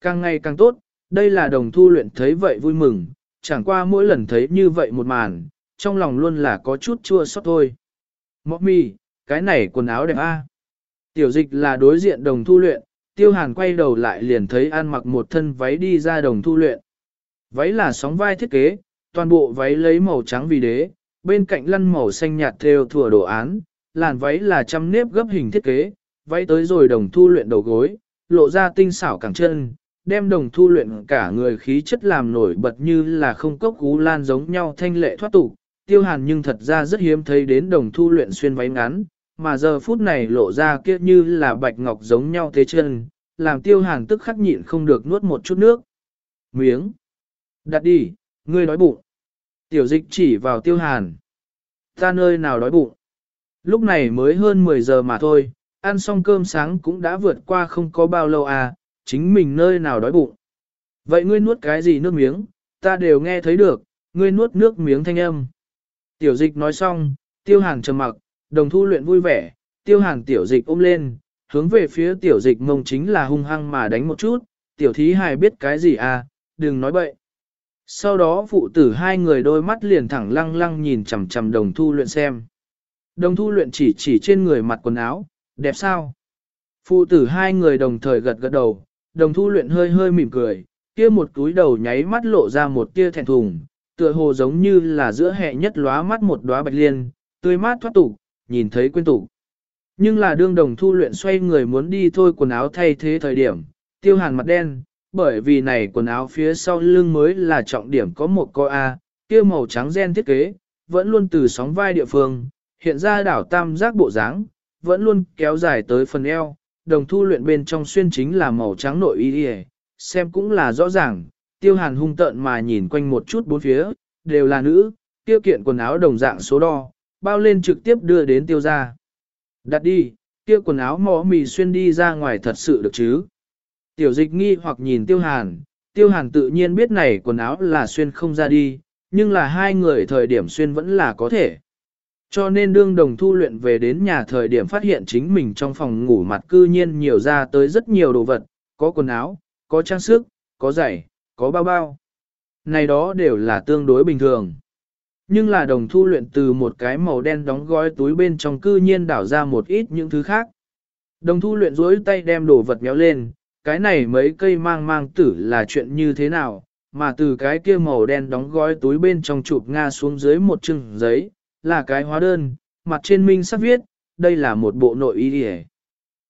Càng ngày càng tốt, đây là đồng thu luyện thấy vậy vui mừng, chẳng qua mỗi lần thấy như vậy một màn, trong lòng luôn là có chút chua xót thôi. Mọ mì, cái này quần áo đẹp a. Tiểu dịch là đối diện đồng thu luyện, tiêu hàn quay đầu lại liền thấy an mặc một thân váy đi ra đồng thu luyện. Váy là sóng vai thiết kế, toàn bộ váy lấy màu trắng vì đế, bên cạnh lăn màu xanh nhạt theo thừa đồ án, làn váy là trăm nếp gấp hình thiết kế, váy tới rồi đồng thu luyện đầu gối, lộ ra tinh xảo cẳng chân, đem đồng thu luyện cả người khí chất làm nổi bật như là không cốc cú lan giống nhau thanh lệ thoát tục. Tiêu hàn nhưng thật ra rất hiếm thấy đến đồng thu luyện xuyên váy ngắn, mà giờ phút này lộ ra kia như là bạch ngọc giống nhau thế chân, làm tiêu hàn tức khắc nhịn không được nuốt một chút nước. Miếng. Đặt đi, ngươi đói bụng. Tiểu dịch chỉ vào tiêu hàn. Ta nơi nào đói bụng. Lúc này mới hơn 10 giờ mà thôi, ăn xong cơm sáng cũng đã vượt qua không có bao lâu à, chính mình nơi nào đói bụng. Vậy ngươi nuốt cái gì nước miếng, ta đều nghe thấy được, ngươi nuốt nước miếng thanh âm. Tiểu dịch nói xong, tiêu hàn trầm mặc, đồng thu luyện vui vẻ, tiêu hàn tiểu dịch ôm lên, hướng về phía tiểu dịch mông chính là hung hăng mà đánh một chút, tiểu thí hài biết cái gì à, đừng nói bậy. Sau đó phụ tử hai người đôi mắt liền thẳng lăng lăng nhìn chằm chằm đồng thu luyện xem. Đồng thu luyện chỉ chỉ trên người mặt quần áo, đẹp sao? Phụ tử hai người đồng thời gật gật đầu, đồng thu luyện hơi hơi mỉm cười, kia một túi đầu nháy mắt lộ ra một tia thẹn thùng, tựa hồ giống như là giữa hệ nhất lóa mắt một đóa bạch liên, tươi mát thoát tục, nhìn thấy quên tục. Nhưng là đương đồng thu luyện xoay người muốn đi thôi quần áo thay thế thời điểm, tiêu hàn mặt đen, bởi vì này quần áo phía sau lưng mới là trọng điểm có một co A, kia màu trắng gen thiết kế, vẫn luôn từ sóng vai địa phương, hiện ra đảo tam giác bộ dáng, vẫn luôn kéo dài tới phần eo, đồng thu luyện bên trong xuyên chính là màu trắng nội y đi xem cũng là rõ ràng, tiêu hàn hung tợn mà nhìn quanh một chút bốn phía, đều là nữ, tiêu kiện quần áo đồng dạng số đo, bao lên trực tiếp đưa đến tiêu ra. Đặt đi, kia quần áo mỏ mì xuyên đi ra ngoài thật sự được chứ. Tiểu dịch nghi hoặc nhìn tiêu hàn, tiêu hàn tự nhiên biết này quần áo là xuyên không ra đi, nhưng là hai người thời điểm xuyên vẫn là có thể. Cho nên đương đồng thu luyện về đến nhà thời điểm phát hiện chính mình trong phòng ngủ mặt cư nhiên nhiều ra tới rất nhiều đồ vật, có quần áo, có trang sức, có giày, có bao bao. Này đó đều là tương đối bình thường. Nhưng là đồng thu luyện từ một cái màu đen đóng gói túi bên trong cư nhiên đảo ra một ít những thứ khác. Đồng thu luyện dối tay đem đồ vật méo lên, cái này mấy cây mang mang tử là chuyện như thế nào, mà từ cái kia màu đen đóng gói túi bên trong chụp Nga xuống dưới một chừng giấy, là cái hóa đơn, mặt trên minh sắp viết, đây là một bộ nội y đi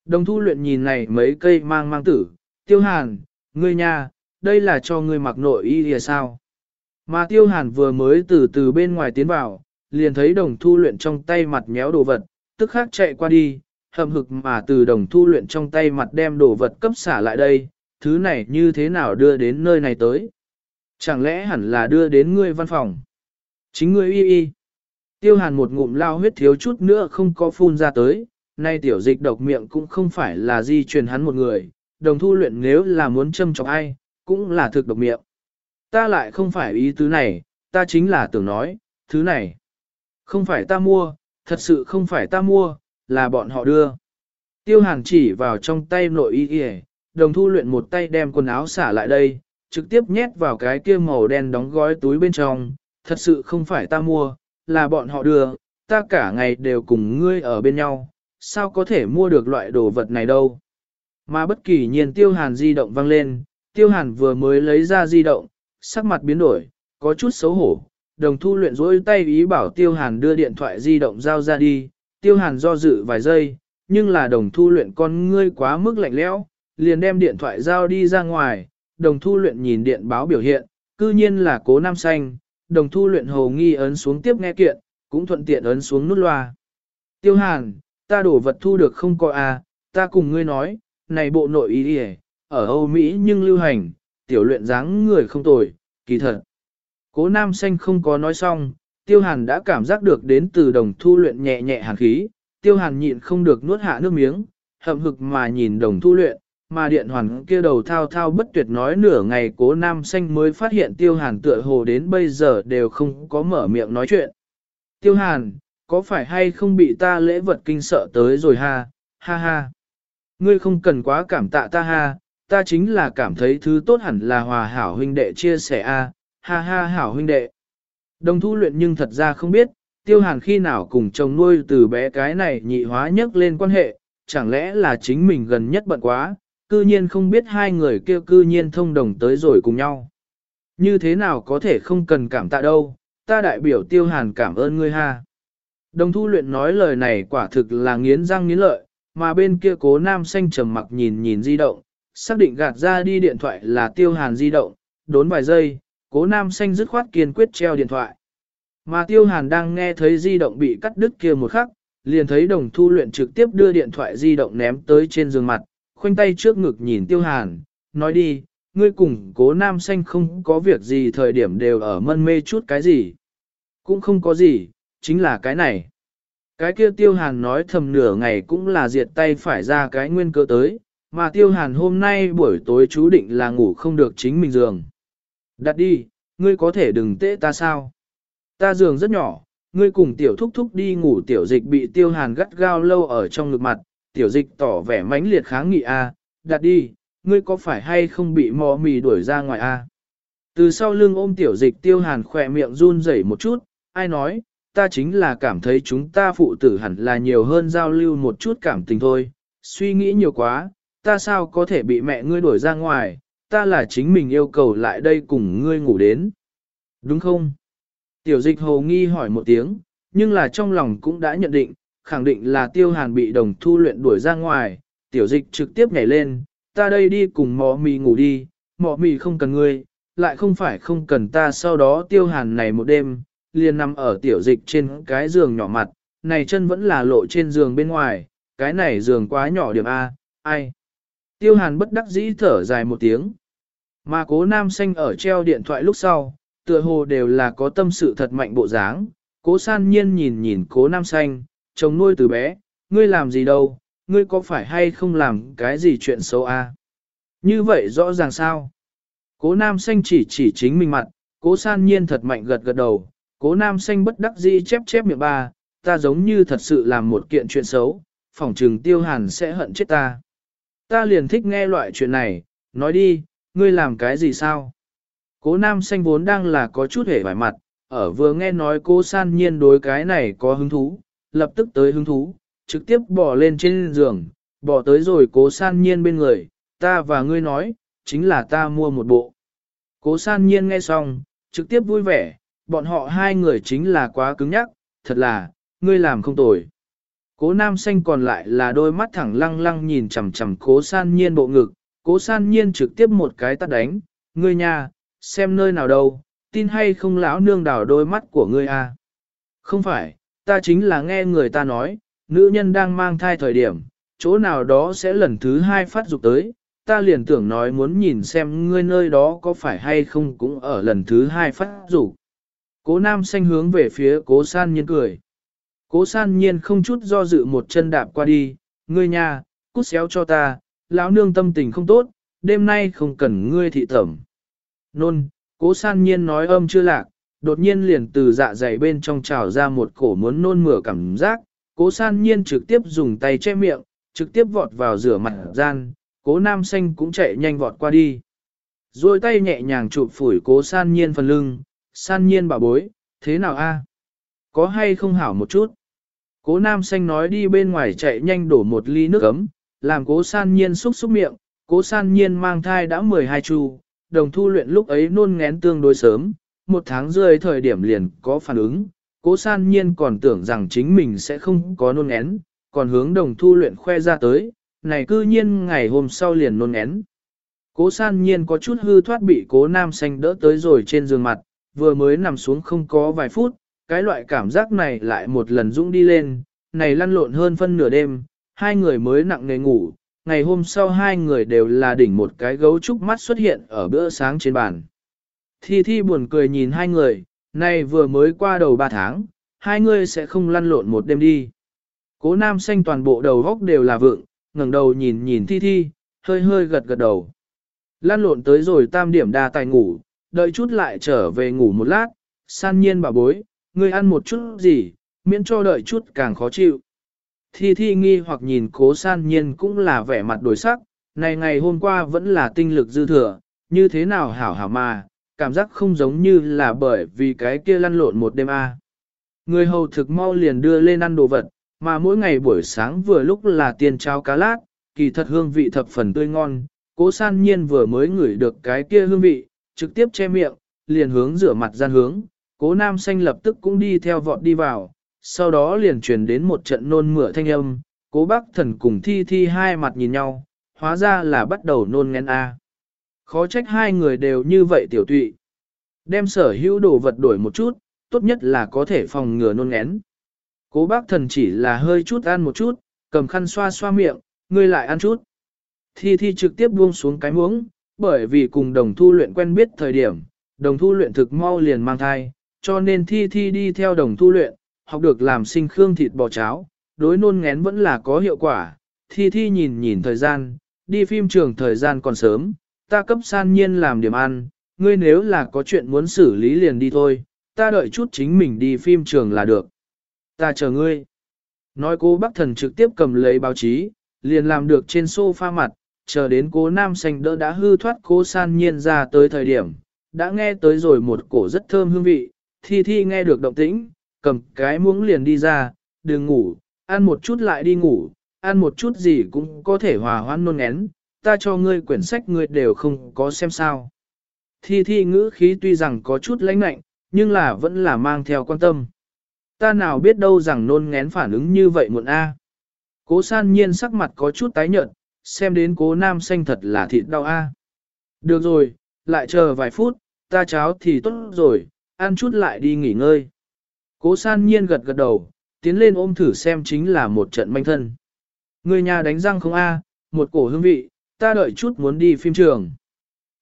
Đồng thu luyện nhìn này mấy cây mang mang tử, tiêu hàn, ngươi nha, đây là cho ngươi mặc nội y đi sao? Mà tiêu hàn vừa mới từ từ bên ngoài tiến vào, liền thấy đồng thu luyện trong tay mặt méo đồ vật, tức khắc chạy qua đi, hầm hực mà từ đồng thu luyện trong tay mặt đem đồ vật cấp xả lại đây, thứ này như thế nào đưa đến nơi này tới? Chẳng lẽ hẳn là đưa đến ngươi văn phòng? Chính ngươi y y. Tiêu hàn một ngụm lao huyết thiếu chút nữa không có phun ra tới, nay tiểu dịch độc miệng cũng không phải là di truyền hắn một người, đồng thu luyện nếu là muốn châm chọc ai, cũng là thực độc miệng. Ta lại không phải ý tứ này, ta chính là tưởng nói, thứ này. Không phải ta mua, thật sự không phải ta mua, là bọn họ đưa. Tiêu hàn chỉ vào trong tay nội y y, đồng thu luyện một tay đem quần áo xả lại đây, trực tiếp nhét vào cái kia màu đen đóng gói túi bên trong, thật sự không phải ta mua, là bọn họ đưa, ta cả ngày đều cùng ngươi ở bên nhau, sao có thể mua được loại đồ vật này đâu. Mà bất kỳ nhiên tiêu hàn di động vang lên, tiêu hàn vừa mới lấy ra di động, sắc mặt biến đổi, có chút xấu hổ, đồng thu luyện rỗi tay ý bảo tiêu hàn đưa điện thoại di động giao ra đi, tiêu hàn do dự vài giây, nhưng là đồng thu luyện con ngươi quá mức lạnh lẽo, liền đem điện thoại giao đi ra ngoài, đồng thu luyện nhìn điện báo biểu hiện, cư nhiên là cố nam xanh, đồng thu luyện hồ nghi ấn xuống tiếp nghe kiện, cũng thuận tiện ấn xuống nút loa. Tiêu hàn, ta đổ vật thu được không coi à, ta cùng ngươi nói, này bộ nội ý đi ở Âu Mỹ nhưng lưu hành, tiểu luyện dáng người không tồi, kỳ thật. Cố nam xanh không có nói xong, tiêu hàn đã cảm giác được đến từ đồng thu luyện nhẹ nhẹ hàn khí, tiêu hàn nhịn không được nuốt hạ nước miếng, hậm hực mà nhìn đồng thu luyện, mà điện hoàn kia đầu thao thao bất tuyệt nói nửa ngày cố nam xanh mới phát hiện tiêu hàn tựa hồ đến bây giờ đều không có mở miệng nói chuyện. Tiêu hàn, có phải hay không bị ta lễ vật kinh sợ tới rồi ha, ha ha. Ngươi không cần quá cảm tạ ta ha, ta chính là cảm thấy thứ tốt hẳn là hòa hảo huynh đệ chia sẻ a, ha ha hảo huynh đệ. Đồng thu luyện nhưng thật ra không biết, tiêu hàn khi nào cùng chồng nuôi từ bé cái này nhị hóa nhất lên quan hệ, chẳng lẽ là chính mình gần nhất bận quá, cư nhiên không biết hai người kia cư nhiên thông đồng tới rồi cùng nhau. Như thế nào có thể không cần cảm tạ đâu, ta đại biểu tiêu hàn cảm ơn ngươi ha. Đồng thu luyện nói lời này quả thực là nghiến răng nghiến lợi, mà bên kia cố nam xanh trầm mặc nhìn nhìn di động, xác định gạt ra đi điện thoại là tiêu hàn di động, đốn vài giây, cố nam xanh dứt khoát kiên quyết treo điện thoại. Mà tiêu hàn đang nghe thấy di động bị cắt đứt kia một khắc, liền thấy đồng thu luyện trực tiếp đưa điện thoại di động ném tới trên giường mặt, khoanh tay trước ngực nhìn tiêu hàn, nói đi, ngươi cùng cố nam xanh không có việc gì thời điểm đều ở mân mê chút cái gì. Cũng không có gì, chính là cái này. Cái kia tiêu hàn nói thầm nửa ngày cũng là diệt tay phải ra cái nguyên cơ tới, mà tiêu hàn hôm nay buổi tối chú định là ngủ không được chính mình giường. Đặt đi, ngươi có thể đừng tễ ta sao? Ta giường rất nhỏ, ngươi cùng tiểu thúc thúc đi ngủ tiểu dịch bị tiêu hàn gắt gao lâu ở trong ngực mặt, tiểu dịch tỏ vẻ mãnh liệt kháng nghị a, đặt đi, ngươi có phải hay không bị mò mì đuổi ra ngoài a? Từ sau lưng ôm tiểu dịch tiêu hàn khỏe miệng run rẩy một chút, ai nói, ta chính là cảm thấy chúng ta phụ tử hẳn là nhiều hơn giao lưu một chút cảm tình thôi, suy nghĩ nhiều quá, ta sao có thể bị mẹ ngươi đuổi ra ngoài, ta là chính mình yêu cầu lại đây cùng ngươi ngủ đến. Đúng không? Tiểu dịch hồ nghi hỏi một tiếng, nhưng là trong lòng cũng đã nhận định, khẳng định là tiêu hàn bị đồng thu luyện đuổi ra ngoài, tiểu dịch trực tiếp nhảy lên, ta đây đi cùng mỏ mì ngủ đi, mỏ mì không cần ngươi, lại không phải không cần ta. Sau đó tiêu hàn này một đêm, liền nằm ở tiểu dịch trên cái giường nhỏ mặt, này chân vẫn là lộ trên giường bên ngoài, cái này giường quá nhỏ điểm A, ai. Tiêu hàn bất đắc dĩ thở dài một tiếng, mà cố nam xanh ở treo điện thoại lúc sau, tựa hồ đều là có tâm sự thật mạnh bộ dáng, cố san nhiên nhìn nhìn cố nam xanh, chồng nuôi từ bé, ngươi làm gì đâu, ngươi có phải hay không làm cái gì chuyện xấu a? Như vậy rõ ràng sao? Cố nam xanh chỉ chỉ chính mình mặt, cố san nhiên thật mạnh gật gật đầu, cố nam xanh bất đắc dĩ chép chép miệng ba, ta giống như thật sự làm một kiện chuyện xấu, phỏng trừng tiêu hàn sẽ hận chết ta. Ta liền thích nghe loại chuyện này, nói đi, ngươi làm cái gì sao? Cố nam xanh vốn đang là có chút hề vải mặt, ở vừa nghe nói cố san nhiên đối cái này có hứng thú, lập tức tới hứng thú, trực tiếp bỏ lên trên giường, bỏ tới rồi cố san nhiên bên người, ta và ngươi nói, chính là ta mua một bộ. Cố san nhiên nghe xong, trực tiếp vui vẻ, bọn họ hai người chính là quá cứng nhắc, thật là, ngươi làm không tồi. Cố nam xanh còn lại là đôi mắt thẳng lăng lăng nhìn chằm chằm cố san nhiên bộ ngực, cố san nhiên trực tiếp một cái tắt đánh, ngươi nha, xem nơi nào đâu, tin hay không lão nương đảo đôi mắt của ngươi à. Không phải, ta chính là nghe người ta nói, nữ nhân đang mang thai thời điểm, chỗ nào đó sẽ lần thứ hai phát dục tới, ta liền tưởng nói muốn nhìn xem ngươi nơi đó có phải hay không cũng ở lần thứ hai phát dục. Cố nam xanh hướng về phía cố san nhiên cười. Cố san nhiên không chút do dự một chân đạp qua đi, ngươi nha, cút xéo cho ta, lão nương tâm tình không tốt, đêm nay không cần ngươi thị thẩm. Nôn, cố san nhiên nói âm chưa lạc, đột nhiên liền từ dạ dày bên trong trào ra một cổ muốn nôn mửa cảm giác, cố san nhiên trực tiếp dùng tay che miệng, trực tiếp vọt vào rửa mặt gian, cố nam xanh cũng chạy nhanh vọt qua đi. Rồi tay nhẹ nhàng chụp phủi cố san nhiên phần lưng, san nhiên bảo bối, thế nào a? Có hay không hảo một chút? Cố nam xanh nói đi bên ngoài chạy nhanh đổ một ly nước ấm, làm cố san nhiên xúc xúc miệng, cố san nhiên mang thai đã 12 chu, đồng thu luyện lúc ấy nôn ngén tương đối sớm, một tháng rơi thời điểm liền có phản ứng, cố san nhiên còn tưởng rằng chính mình sẽ không có nôn én, còn hướng đồng thu luyện khoe ra tới, này cư nhiên ngày hôm sau liền nôn én. Cố san nhiên có chút hư thoát bị cố nam xanh đỡ tới rồi trên giường mặt, vừa mới nằm xuống không có vài phút, cái loại cảm giác này lại một lần dũng đi lên, này lăn lộn hơn phân nửa đêm, hai người mới nặng nề ngủ, ngày hôm sau hai người đều là đỉnh một cái gấu trúc mắt xuất hiện ở bữa sáng trên bàn. Thi Thi buồn cười nhìn hai người, nay vừa mới qua đầu ba tháng, hai người sẽ không lăn lộn một đêm đi. Cố nam xanh toàn bộ đầu góc đều là vượng, ngẩng đầu nhìn nhìn Thi Thi, hơi hơi gật gật đầu. Lăn lộn tới rồi tam điểm đa tài ngủ, đợi chút lại trở về ngủ một lát, san nhiên bà bối, ngươi ăn một chút gì, miễn cho đợi chút càng khó chịu. Thi Thi nghi hoặc nhìn cố san nhiên cũng là vẻ mặt đổi sắc, Này ngày hôm qua vẫn là tinh lực dư thừa, như thế nào hảo hảo mà, cảm giác không giống như là bởi vì cái kia lăn lộn một đêm a. Người hầu thực mau liền đưa lên ăn đồ vật, mà mỗi ngày buổi sáng vừa lúc là tiền cháo cá lát, kỳ thật hương vị thập phần tươi ngon, cố san nhiên vừa mới ngửi được cái kia hương vị, trực tiếp che miệng, liền hướng rửa mặt gian hướng, cố nam xanh lập tức cũng đi theo vọt đi vào, sau đó liền truyền đến một trận nôn mửa thanh âm, cố bác thần cùng thi thi hai mặt nhìn nhau, hóa ra là bắt đầu nôn ngén A. Khó trách hai người đều như vậy tiểu tụy. Đem sở hữu đồ vật đổi một chút, tốt nhất là có thể phòng ngừa nôn ngén. Cố bác thần chỉ là hơi chút ăn một chút, cầm khăn xoa xoa miệng, ngươi lại ăn chút. Thi thi trực tiếp buông xuống cái muỗng, bởi vì cùng đồng thu luyện quen biết thời điểm, đồng thu luyện thực mau liền mang thai, cho nên thi thi đi theo đồng thu luyện, học được làm sinh khương thịt bò cháo, đối nôn ngén vẫn là có hiệu quả. Thi thi nhìn nhìn thời gian, đi phim trường thời gian còn sớm, ta cấp san nhiên làm điểm ăn, ngươi nếu là có chuyện muốn xử lý liền đi thôi, ta đợi chút chính mình đi phim trường là được. Ta chờ ngươi. Nói cô bác thần trực tiếp cầm lấy báo chí, liền làm được trên sofa mặt, chờ đến cố nam xanh đỡ đã hư thoát cố san nhiên ra tới thời điểm, đã nghe tới rồi một cổ rất thơm hương vị, thi thi nghe được động tĩnh, cầm cái muỗng liền đi ra, đừng ngủ, ăn một chút lại đi ngủ, ăn một chút gì cũng có thể hòa hoãn nôn ngén, ta cho ngươi quyển sách ngươi đều không có xem sao. Thi thi ngữ khí tuy rằng có chút lãnh lạnh, nhưng là vẫn là mang theo quan tâm. Ta nào biết đâu rằng nôn ngén phản ứng như vậy muộn a. À. Cố san nhiên sắc mặt có chút tái nhợt, xem đến cố nam xanh thật là thịt đau a. À. Được rồi, lại chờ vài phút, ta cháo thì tốt rồi, ăn chút lại đi nghỉ ngơi. Cố san nhiên gật gật đầu, tiến lên ôm thử xem chính là một trận manh thân. Người nhà đánh răng không a, một cổ hương vị, ta đợi chút muốn đi phim trường.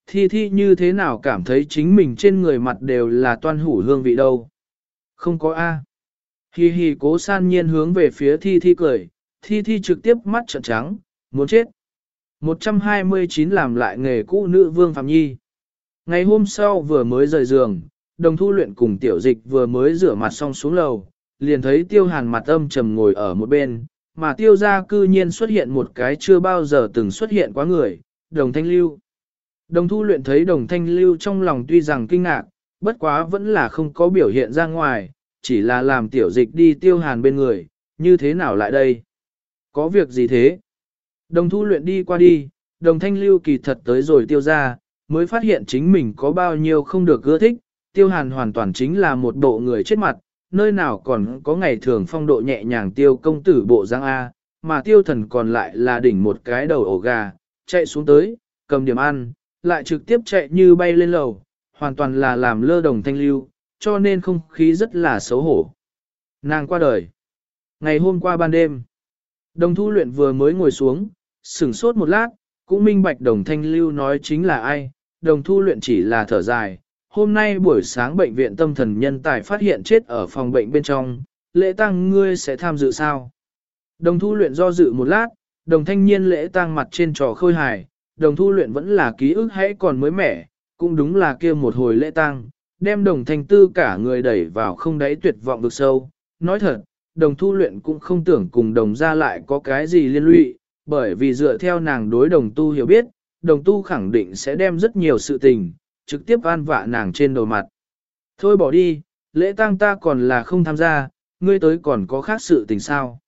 Thi thi như thế nào cảm thấy chính mình trên người mặt đều là toan hủ hương vị đâu. Không có a. Hi hi cố san nhiên hướng về phía thi thi cười, thi thi trực tiếp mắt trợn trắng, muốn chết. 129 làm lại nghề cũ nữ vương Phạm Nhi. Ngày hôm sau vừa mới rời giường, đồng thu luyện cùng tiểu dịch vừa mới rửa mặt xong xuống lầu, liền thấy tiêu hàn mặt âm trầm ngồi ở một bên, mà tiêu gia cư nhiên xuất hiện một cái chưa bao giờ từng xuất hiện quá người, đồng thanh lưu. Đồng thu luyện thấy đồng thanh lưu trong lòng tuy rằng kinh ngạc, bất quá vẫn là không có biểu hiện ra ngoài, chỉ là làm tiểu dịch đi tiêu hàn bên người, như thế nào lại đây? Có việc gì thế? Đồng thu luyện đi qua đi, đồng thanh lưu kỳ thật tới rồi tiêu ra, mới phát hiện chính mình có bao nhiêu không được ưa thích, tiêu hàn hoàn toàn chính là một bộ người chết mặt, nơi nào còn có ngày thường phong độ nhẹ nhàng tiêu công tử bộ giang A, mà tiêu thần còn lại là đỉnh một cái đầu ổ gà, chạy xuống tới, cầm điểm ăn, lại trực tiếp chạy như bay lên lầu, hoàn toàn là làm lơ đồng thanh lưu, cho nên không khí rất là xấu hổ. Nàng qua đời. Ngày hôm qua ban đêm, đồng thu luyện vừa mới ngồi xuống, sửng sốt một lát, cũng minh bạch đồng thanh lưu nói chính là ai, đồng thu luyện chỉ là thở dài. Hôm nay buổi sáng bệnh viện tâm thần nhân tài phát hiện chết ở phòng bệnh bên trong, lễ tăng ngươi sẽ tham dự sao? Đồng thu luyện do dự một lát, đồng thanh niên lễ tăng mặt trên trò khôi hài, đồng thu luyện vẫn là ký ức hãy còn mới mẻ, cũng đúng là kia một hồi lễ tăng, đem đồng thanh tư cả người đẩy vào không đáy tuyệt vọng được sâu. Nói thật, đồng thu luyện cũng không tưởng cùng đồng ra lại có cái gì liên lụy, bởi vì dựa theo nàng đối đồng tu hiểu biết, đồng tu khẳng định sẽ đem rất nhiều sự tình, trực tiếp an vạ nàng trên đầu mặt. Thôi bỏ đi, lễ tang ta còn là không tham gia, ngươi tới còn có khác sự tình sao.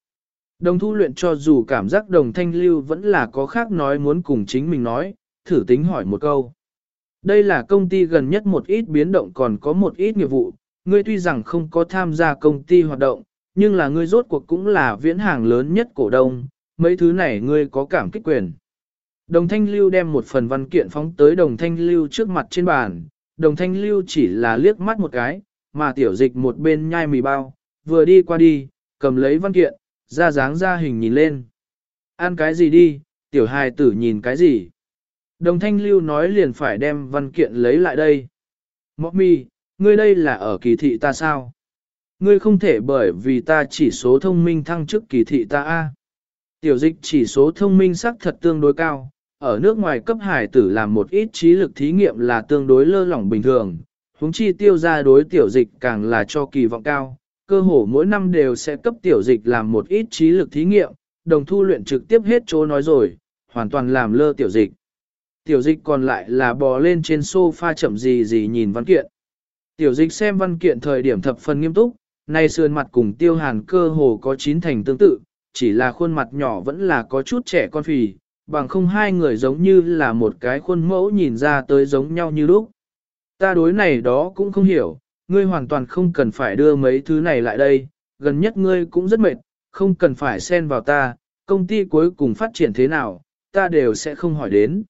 Đồng thu luyện cho dù cảm giác đồng thanh lưu vẫn là có khác nói muốn cùng chính mình nói, thử tính hỏi một câu. Đây là công ty gần nhất một ít biến động còn có một ít nghiệp vụ, ngươi tuy rằng không có tham gia công ty hoạt động, nhưng là ngươi rốt cuộc cũng là viễn hàng lớn nhất cổ đông, mấy thứ này ngươi có cảm kích quyền. Đồng Thanh Lưu đem một phần văn kiện phóng tới Đồng Thanh Lưu trước mặt trên bàn, Đồng Thanh Lưu chỉ là liếc mắt một cái, mà tiểu dịch một bên nhai mì bao, vừa đi qua đi, cầm lấy văn kiện, ra dáng ra hình nhìn lên. Ăn cái gì đi, tiểu hài tử nhìn cái gì. Đồng Thanh Lưu nói liền phải đem văn kiện lấy lại đây. Mọc mi, ngươi đây là ở kỳ thị ta sao? Ngươi không thể bởi vì ta chỉ số thông minh thăng chức kỳ thị ta a. Tiểu dịch chỉ số thông minh sắc thật tương đối cao, ở nước ngoài cấp hải tử làm một ít trí lực thí nghiệm là tương đối lơ lỏng bình thường, huống chi tiêu ra đối tiểu dịch càng là cho kỳ vọng cao, cơ hồ mỗi năm đều sẽ cấp tiểu dịch làm một ít trí lực thí nghiệm, đồng thu luyện trực tiếp hết chỗ nói rồi, hoàn toàn làm lơ tiểu dịch. Tiểu dịch còn lại là bò lên trên sofa chậm gì gì nhìn văn kiện. Tiểu dịch xem văn kiện thời điểm thập phần nghiêm túc, nay sườn mặt cùng tiêu hàn cơ hồ có chín thành tương tự, chỉ là khuôn mặt nhỏ vẫn là có chút trẻ con phì, bằng không hai người giống như là một cái khuôn mẫu nhìn ra tới giống nhau như lúc. Ta đối này đó cũng không hiểu, ngươi hoàn toàn không cần phải đưa mấy thứ này lại đây, gần nhất ngươi cũng rất mệt, không cần phải xen vào ta, công ty cuối cùng phát triển thế nào, ta đều sẽ không hỏi đến.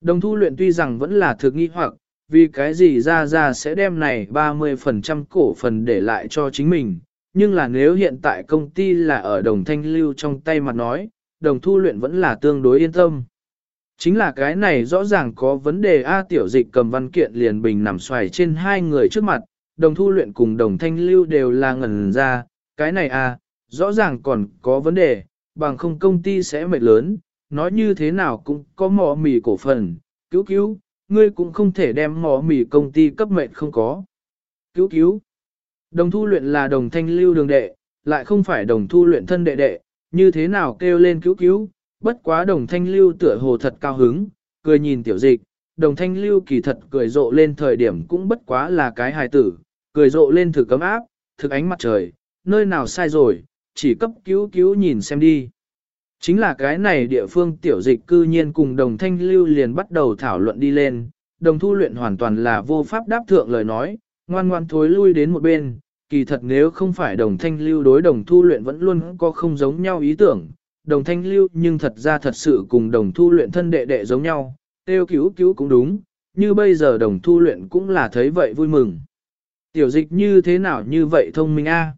Đồng thu luyện tuy rằng vẫn là thực nghi hoặc, vì cái gì ra ra sẽ đem này 30% cổ phần để lại cho chính mình, nhưng là nếu hiện tại công ty là ở đồng thanh lưu trong tay mặt nói, đồng thu luyện vẫn là tương đối yên tâm. Chính là cái này rõ ràng có vấn đề A tiểu dịch cầm văn kiện liền bình nằm xoài trên hai người trước mặt, đồng thu luyện cùng đồng thanh lưu đều là ngẩn ra, cái này A, rõ ràng còn có vấn đề, bằng không công ty sẽ mệt lớn, nói như thế nào cũng có mỏ mì cổ phần, cứu cứu, ngươi cũng không thể đem mỏ mì công ty cấp mệt không có. Cứu cứu, đồng thu luyện là đồng thanh lưu đường đệ, lại không phải đồng thu luyện thân đệ đệ, như thế nào kêu lên cứu cứu, bất quá đồng thanh lưu tựa hồ thật cao hứng, cười nhìn tiểu dịch, đồng thanh lưu kỳ thật cười rộ lên thời điểm cũng bất quá là cái hài tử, cười rộ lên thử cấm áp, thực ánh mặt trời, nơi nào sai rồi, chỉ cấp cứu cứu nhìn xem đi. Chính là cái này địa phương tiểu dịch cư nhiên cùng đồng thanh lưu liền bắt đầu thảo luận đi lên, đồng thu luyện hoàn toàn là vô pháp đáp thượng lời nói, ngoan ngoan thối lui đến một bên, kỳ thật nếu không phải đồng thanh lưu đối đồng thu luyện vẫn luôn có không giống nhau ý tưởng, đồng thanh lưu nhưng thật ra thật sự cùng đồng thu luyện thân đệ đệ giống nhau, tiêu cứu cứu cũng đúng, như bây giờ đồng thu luyện cũng là thấy vậy vui mừng. Tiểu dịch như thế nào như vậy thông minh a?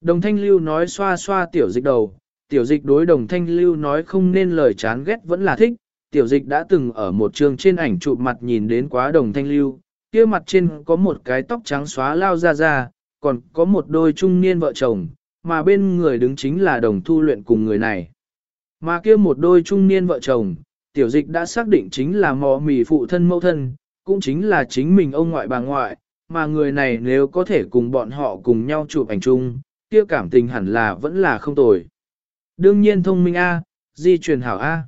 Đồng thanh lưu nói xoa xoa tiểu dịch đầu, tiểu dịch đối đồng thanh lưu nói không nên lời chán ghét vẫn là thích, tiểu dịch đã từng ở một trường trên ảnh chụp mặt nhìn đến quá đồng thanh lưu, kia mặt trên có một cái tóc trắng xóa lao ra ra, còn có một đôi trung niên vợ chồng, mà bên người đứng chính là đồng thu luyện cùng người này. Mà kia một đôi trung niên vợ chồng, tiểu dịch đã xác định chính là mò mì phụ thân mẫu thân, cũng chính là chính mình ông ngoại bà ngoại, mà người này nếu có thể cùng bọn họ cùng nhau chụp ảnh chung, kia cảm tình hẳn là vẫn là không tồi. Đương nhiên thông minh A, di truyền hảo A.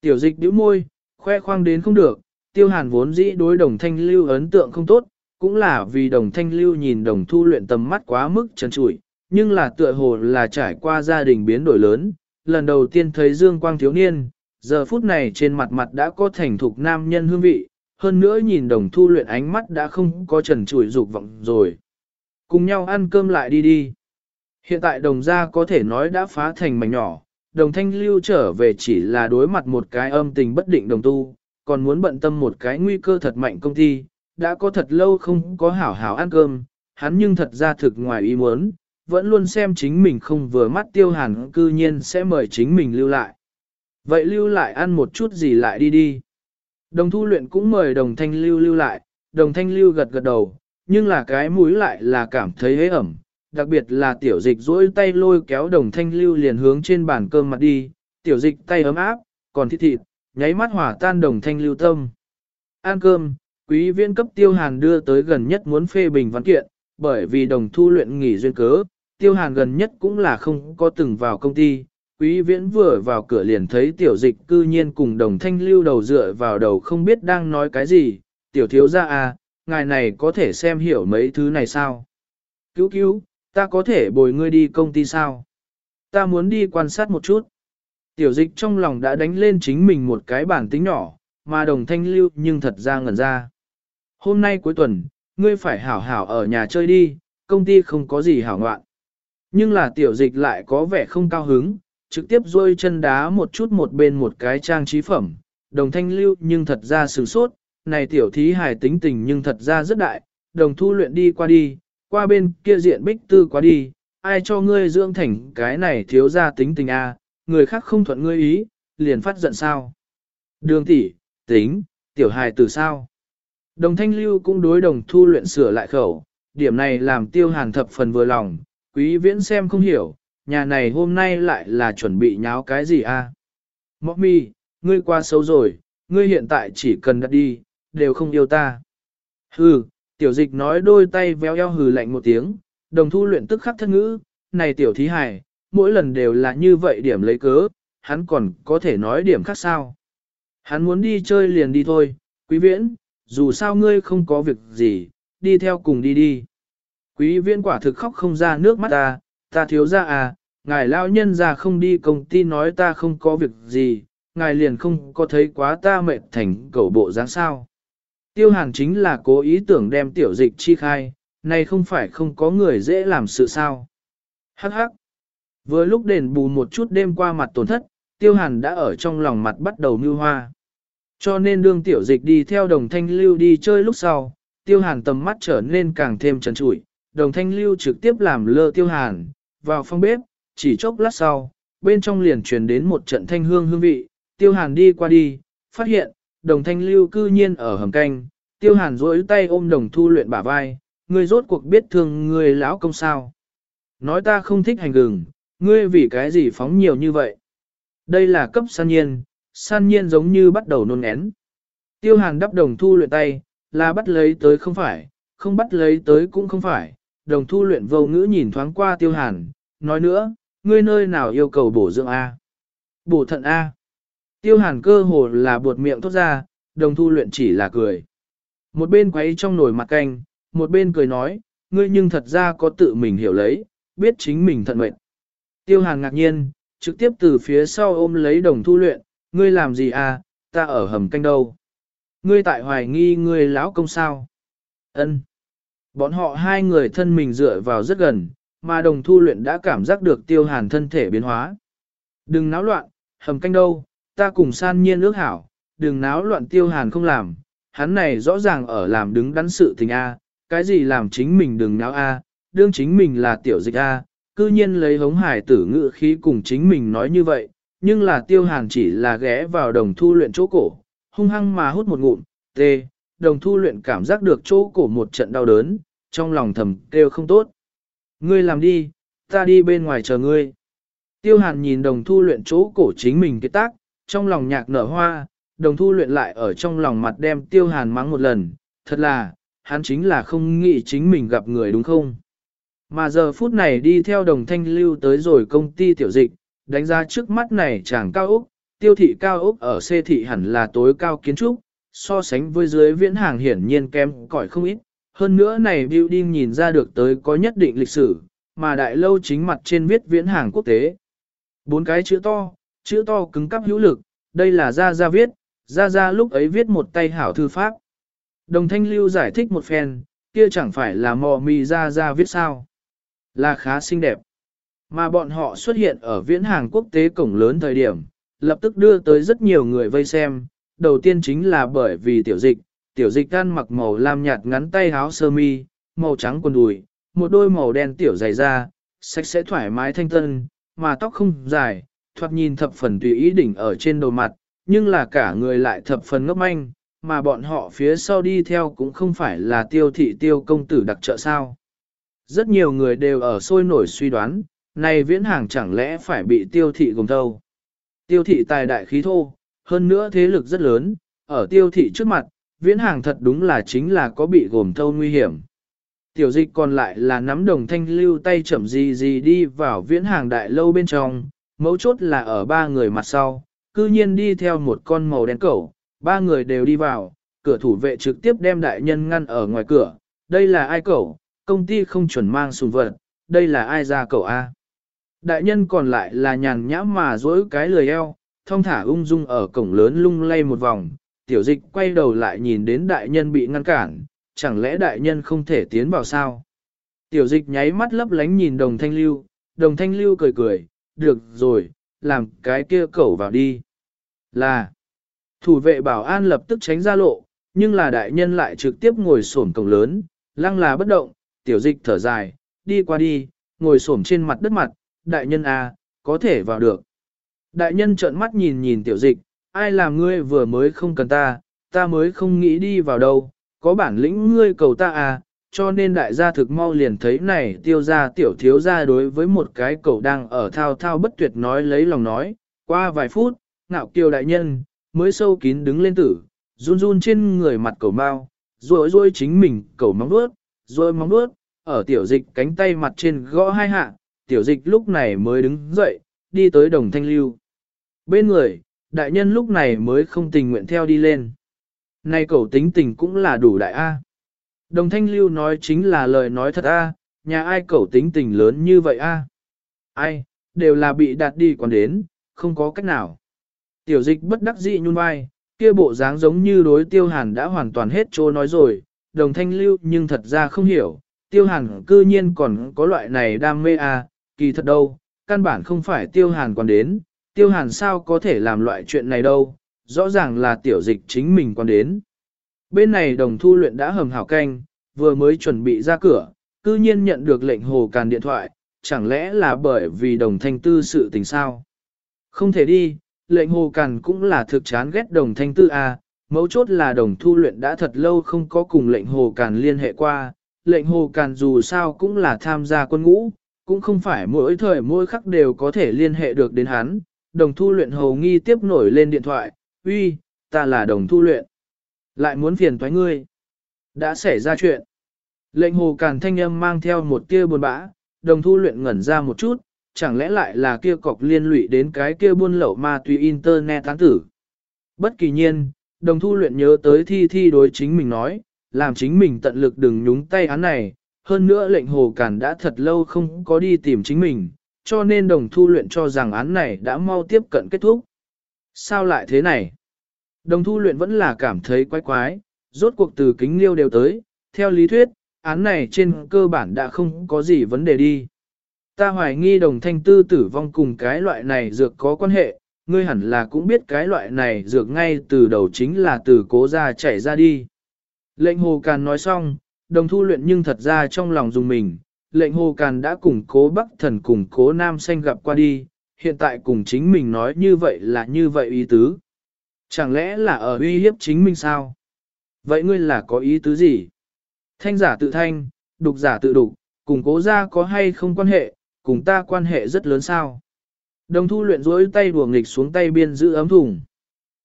Tiểu dịch bĩu môi, khoe khoang đến không được, tiêu hàn vốn dĩ đối đồng thanh lưu ấn tượng không tốt, cũng là vì đồng thanh lưu nhìn đồng thu luyện tầm mắt quá mức trần trụi, nhưng là tựa hồ là trải qua gia đình biến đổi lớn, lần đầu tiên thấy dương quang thiếu niên, giờ phút này trên mặt mặt đã có thành thục nam nhân hương vị, hơn nữa nhìn đồng thu luyện ánh mắt đã không có trần trụi dục vọng rồi. Cùng nhau ăn cơm lại đi đi. Hiện tại đồng gia có thể nói đã phá thành mảnh nhỏ, đồng thanh lưu trở về chỉ là đối mặt một cái âm tình bất định đồng tu, còn muốn bận tâm một cái nguy cơ thật mạnh công ty, đã có thật lâu không có hảo hảo ăn cơm, hắn nhưng thật ra thực ngoài ý muốn, vẫn luôn xem chính mình không vừa mắt tiêu hàn cư nhiên sẽ mời chính mình lưu lại. Vậy lưu lại ăn một chút gì lại đi đi. Đồng thu luyện cũng mời đồng thanh lưu lưu lại, đồng thanh lưu gật gật đầu, nhưng là cái mũi lại là cảm thấy hế ẩm, đặc biệt là tiểu dịch duỗi tay lôi kéo đồng thanh lưu liền hướng trên bàn cơm mặt đi, tiểu dịch tay ấm áp, còn thịt thịt, nháy mắt hỏa tan đồng thanh lưu tâm. Ăn cơm, quý viên cấp tiêu hàn đưa tới gần nhất muốn phê bình văn kiện, bởi vì đồng thu luyện nghỉ duyên cớ, tiêu hàn gần nhất cũng là không có từng vào công ty. Quý viễn vừa vào cửa liền thấy tiểu dịch cư nhiên cùng đồng thanh lưu đầu dựa vào đầu không biết đang nói cái gì, tiểu thiếu ra à, ngài này có thể xem hiểu mấy thứ này sao? Cứu cứu, ta có thể bồi ngươi đi công ty sao? Ta muốn đi quan sát một chút. Tiểu dịch trong lòng đã đánh lên chính mình một cái bản tính nhỏ, mà đồng thanh lưu nhưng thật ra ngẩn ra. Hôm nay cuối tuần, ngươi phải hảo hảo ở nhà chơi đi, công ty không có gì hảo ngoạn. Nhưng là tiểu dịch lại có vẻ không cao hứng, trực tiếp rôi chân đá một chút một bên một cái trang trí phẩm. Đồng thanh lưu nhưng thật ra sửng sốt, này tiểu thí hài tính tình nhưng thật ra rất đại, đồng thu luyện đi qua đi, qua bên kia diện bích tư qua đi, ai cho ngươi dưỡng thành cái này thiếu ra tính tình a à, người khác không thuận ngươi ý, liền phát giận sao. Đường tỷ, tính, tiểu hài từ sao. Đồng thanh lưu cũng đối đồng thu luyện sửa lại khẩu, điểm này làm tiêu hàn thập phần vừa lòng, quý viễn xem không hiểu, nhà này hôm nay lại là chuẩn bị nháo cái gì a? À? Mọc mi, ngươi qua xấu rồi, ngươi hiện tại chỉ cần đặt đi, đều không yêu ta. Hừ, tiểu dịch nói đôi tay véo eo hừ lạnh một tiếng, đồng thu luyện tức khắc thân ngữ, này tiểu thí hài, mỗi lần đều là như vậy điểm lấy cớ, hắn còn có thể nói điểm khác sao. Hắn muốn đi chơi liền đi thôi, quý viễn, dù sao ngươi không có việc gì, đi theo cùng đi đi. Quý viên quả thực khóc không ra nước mắt ta, ta thiếu ra à, ngài lao nhân ra không đi công ty nói ta không có việc gì, ngài liền không có thấy quá ta mệt thành cầu bộ dáng sao. Tiêu hàn chính là cố ý tưởng đem tiểu dịch chi khai, này không phải không có người dễ làm sự sao. Hắc hắc. Vừa lúc đền bù một chút đêm qua mặt tổn thất, tiêu hàn đã ở trong lòng mặt bắt đầu mưu hoa. Cho nên đương tiểu dịch đi theo đồng thanh lưu đi chơi lúc sau, tiêu hàn tầm mắt trở nên càng thêm trần trụi, đồng thanh lưu trực tiếp làm lơ tiêu hàn, vào phòng bếp, chỉ chốc lát sau, bên trong liền truyền đến một trận thanh hương hương vị, tiêu hàn đi qua đi, phát hiện, đồng thanh lưu cư nhiên ở hầm canh, tiêu hàn rỗi tay ôm đồng thu luyện bả vai, ngươi rốt cuộc biết thương ngươi lão công sao. Nói ta không thích hành gừng, ngươi vì cái gì phóng nhiều như vậy. Đây là cấp san nhiên, san nhiên giống như bắt đầu nôn én. Tiêu hàn đắp đồng thu luyện tay, là bắt lấy tới không phải, không bắt lấy tới cũng không phải. Đồng thu luyện vô ngữ nhìn thoáng qua tiêu hàn, nói nữa, ngươi nơi nào yêu cầu bổ dưỡng A. Bổ thận A. Tiêu hàn cơ hồ là buột miệng thốt ra, đồng thu luyện chỉ là cười. Một bên quấy trong nồi mặt canh, một bên cười nói, ngươi nhưng thật ra có tự mình hiểu lấy, biết chính mình thận mệnh. Tiêu hàn ngạc nhiên, trực tiếp từ phía sau ôm lấy đồng thu luyện, ngươi làm gì à, ta ở hầm canh đâu. Ngươi tại hoài nghi ngươi lão công sao. Ân. Bọn họ hai người thân mình dựa vào rất gần, mà đồng thu luyện đã cảm giác được tiêu hàn thân thể biến hóa. Đừng náo loạn, hầm canh đâu, ta cùng san nhiên ước hảo, đừng náo loạn tiêu hàn không làm, hắn này rõ ràng ở làm đứng đắn sự tình A, cái gì làm chính mình đừng náo A, đương chính mình là tiểu dịch A, cư nhiên lấy hống hải tử ngự khí cùng chính mình nói như vậy, nhưng là tiêu hàn chỉ là ghé vào đồng thu luyện chỗ cổ, hung hăng mà hút một ngụm, tê, đồng thu luyện cảm giác được chỗ cổ một trận đau đớn, trong lòng thầm kêu không tốt. Ngươi làm đi, ta đi bên ngoài chờ ngươi. Tiêu hàn nhìn đồng thu luyện chỗ cổ chính mình cái tác, trong lòng nhạc nở hoa, đồng thu luyện lại ở trong lòng mặt đem tiêu hàn mắng một lần, thật là, hắn chính là không nghĩ chính mình gặp người đúng không? Mà giờ phút này đi theo đồng thanh lưu tới rồi công ty tiểu dịch, đánh giá trước mắt này chàng cao ốc, tiêu thị cao ốc ở xê thị hẳn là tối cao kiến trúc, so sánh với dưới viễn hàng hiển nhiên kém cỏi không ít. Hơn nữa này building nhìn ra được tới có nhất định lịch sử, mà đại lâu chính mặt trên viết viễn hàng quốc tế. Bốn cái chữ to, chữ to cứng cắp hữu lực, đây là Gia Gia viết, Gia Gia lúc ấy viết một tay hảo thư pháp. Đồng Thanh Lưu giải thích một phen, kia chẳng phải là mò mì Gia Gia viết sao. Là khá xinh đẹp. Mà bọn họ xuất hiện ở viễn hàng quốc tế cổng lớn thời điểm, lập tức đưa tới rất nhiều người vây xem. Đầu tiên chính là bởi vì tiểu dịch, tiểu dịch ăn mặc màu lam nhạt ngắn tay áo sơ mi, màu trắng quần đùi, một đôi màu đen tiểu dày da, sạch sẽ thoải mái thanh tân, mà tóc không dài, thoạt nhìn thập phần tùy ý đỉnh ở trên đầu mặt, nhưng là cả người lại thập phần ngốc manh, mà bọn họ phía sau đi theo cũng không phải là tiêu thị tiêu công tử đặc trợ sao. Rất nhiều người đều ở sôi nổi suy đoán, này viễn hàng chẳng lẽ phải bị tiêu thị gồm thâu. Tiêu thị tài đại khí thô, hơn nữa thế lực rất lớn, ở tiêu thị trước mặt, viễn hàng thật đúng là chính là có bị gồm thâu nguy hiểm. Tiểu dịch còn lại là nắm đồng thanh lưu tay chậm gì gì đi vào viễn hàng đại lâu bên trong, mấu chốt là ở ba người mặt sau, cư nhiên đi theo một con màu đen cẩu, ba người đều đi vào, cửa thủ vệ trực tiếp đem đại nhân ngăn ở ngoài cửa, đây là ai cẩu, công ty không chuẩn mang sùng vật, đây là ai ra cẩu A. Đại nhân còn lại là nhàn nhã mà dỗi cái lười eo, thong thả ung dung ở cổng lớn lung lay một vòng, tiểu dịch quay đầu lại nhìn đến đại nhân bị ngăn cản, chẳng lẽ đại nhân không thể tiến vào sao? Tiểu dịch nháy mắt lấp lánh nhìn đồng thanh lưu, đồng thanh lưu cười cười, được rồi, làm cái kia cẩu vào đi. Là, thủ vệ bảo an lập tức tránh ra lộ, nhưng là đại nhân lại trực tiếp ngồi xổm cổng lớn, lăng là bất động, tiểu dịch thở dài, đi qua đi, ngồi xổm trên mặt đất mặt, đại nhân à, có thể vào được. Đại nhân trợn mắt nhìn nhìn tiểu dịch, ai làm ngươi vừa mới không cần ta, ta mới không nghĩ đi vào đâu, có bản lĩnh ngươi cầu ta à, cho nên đại gia thực mau liền thấy này tiêu ra tiểu thiếu ra đối với một cái cậu đang ở thao thao bất tuyệt nói lấy lòng nói, qua vài phút, ngạo kiều đại nhân, mới sâu kín đứng lên tử, run run trên người mặt cầu mau, rồi rồi chính mình cầu móng đuốt, rồi móng đuốt, ở tiểu dịch cánh tay mặt trên gõ hai hạ, tiểu dịch lúc này mới đứng dậy, đi tới đồng thanh lưu. Bên người, đại nhân lúc này mới không tình nguyện theo đi lên. Này cậu tính tình cũng là đủ đại A. Đồng thanh lưu nói chính là lời nói thật A, nhà ai cậu tính tình lớn như vậy A. Ai, đều là bị đạt đi còn đến, không có cách nào. Tiểu dịch bất đắc dĩ nhún vai, kia bộ dáng giống như đối tiêu hàn đã hoàn toàn hết chỗ nói rồi, đồng thanh lưu nhưng thật ra không hiểu, tiêu hàn cư nhiên còn có loại này đam mê à, kỳ thật đâu, căn bản không phải tiêu hàn còn đến, tiêu hàn sao có thể làm loại chuyện này đâu, rõ ràng là tiểu dịch chính mình còn đến. Bên này đồng thu luyện đã hầm hảo canh, vừa mới chuẩn bị ra cửa, cư nhiên nhận được lệnh hồ càn điện thoại, chẳng lẽ là bởi vì đồng thanh tư sự tình sao? Không thể đi, lệnh hồ càn cũng là thực chán ghét đồng thanh tư à, mấu chốt là đồng thu luyện đã thật lâu không có cùng lệnh hồ càn liên hệ qua, lệnh hồ càn dù sao cũng là tham gia quân ngũ, cũng không phải mỗi thời mỗi khắc đều có thể liên hệ được đến hắn, đồng thu luyện hầu nghi tiếp nổi lên điện thoại, uy, ta là đồng thu luyện, lại muốn phiền thoái ngươi, đã xảy ra chuyện. Lệnh hồ càn thanh âm mang theo một tia buồn bã, đồng thu luyện ngẩn ra một chút, chẳng lẽ lại là kia cọc liên lụy đến cái kia buôn lậu ma túy internet tán tử. Bất kỳ nhiên, đồng thu luyện nhớ tới thi thi đối chính mình nói, làm chính mình tận lực đừng nhúng tay án này, hơn nữa lệnh hồ càn đã thật lâu không có đi tìm chính mình, cho nên đồng thu luyện cho rằng án này đã mau tiếp cận kết thúc. Sao lại thế này? Đồng thu luyện vẫn là cảm thấy quái quái, rốt cuộc từ kính liêu đều tới, theo lý thuyết, án này trên cơ bản đã không có gì vấn đề đi. Ta hoài nghi đồng thanh tư tử vong cùng cái loại này dược có quan hệ, ngươi hẳn là cũng biết cái loại này dược ngay từ đầu chính là từ cố ra chảy ra đi. Lệnh hồ càn nói xong, đồng thu luyện nhưng thật ra trong lòng dùng mình, lệnh hồ càn đã cùng cố bắc thần cùng cố nam xanh gặp qua đi, hiện tại cùng chính mình nói như vậy là như vậy ý tứ. Chẳng lẽ là ở uy hiếp chính mình sao? Vậy ngươi là có ý tứ gì? Thanh giả tự thanh, đục giả tự đục, cùng cố ra có hay không quan hệ, cùng ta quan hệ rất lớn sao? Đồng thu luyện rỗi tay đùa nghịch xuống tay biên giữ ấm thùng.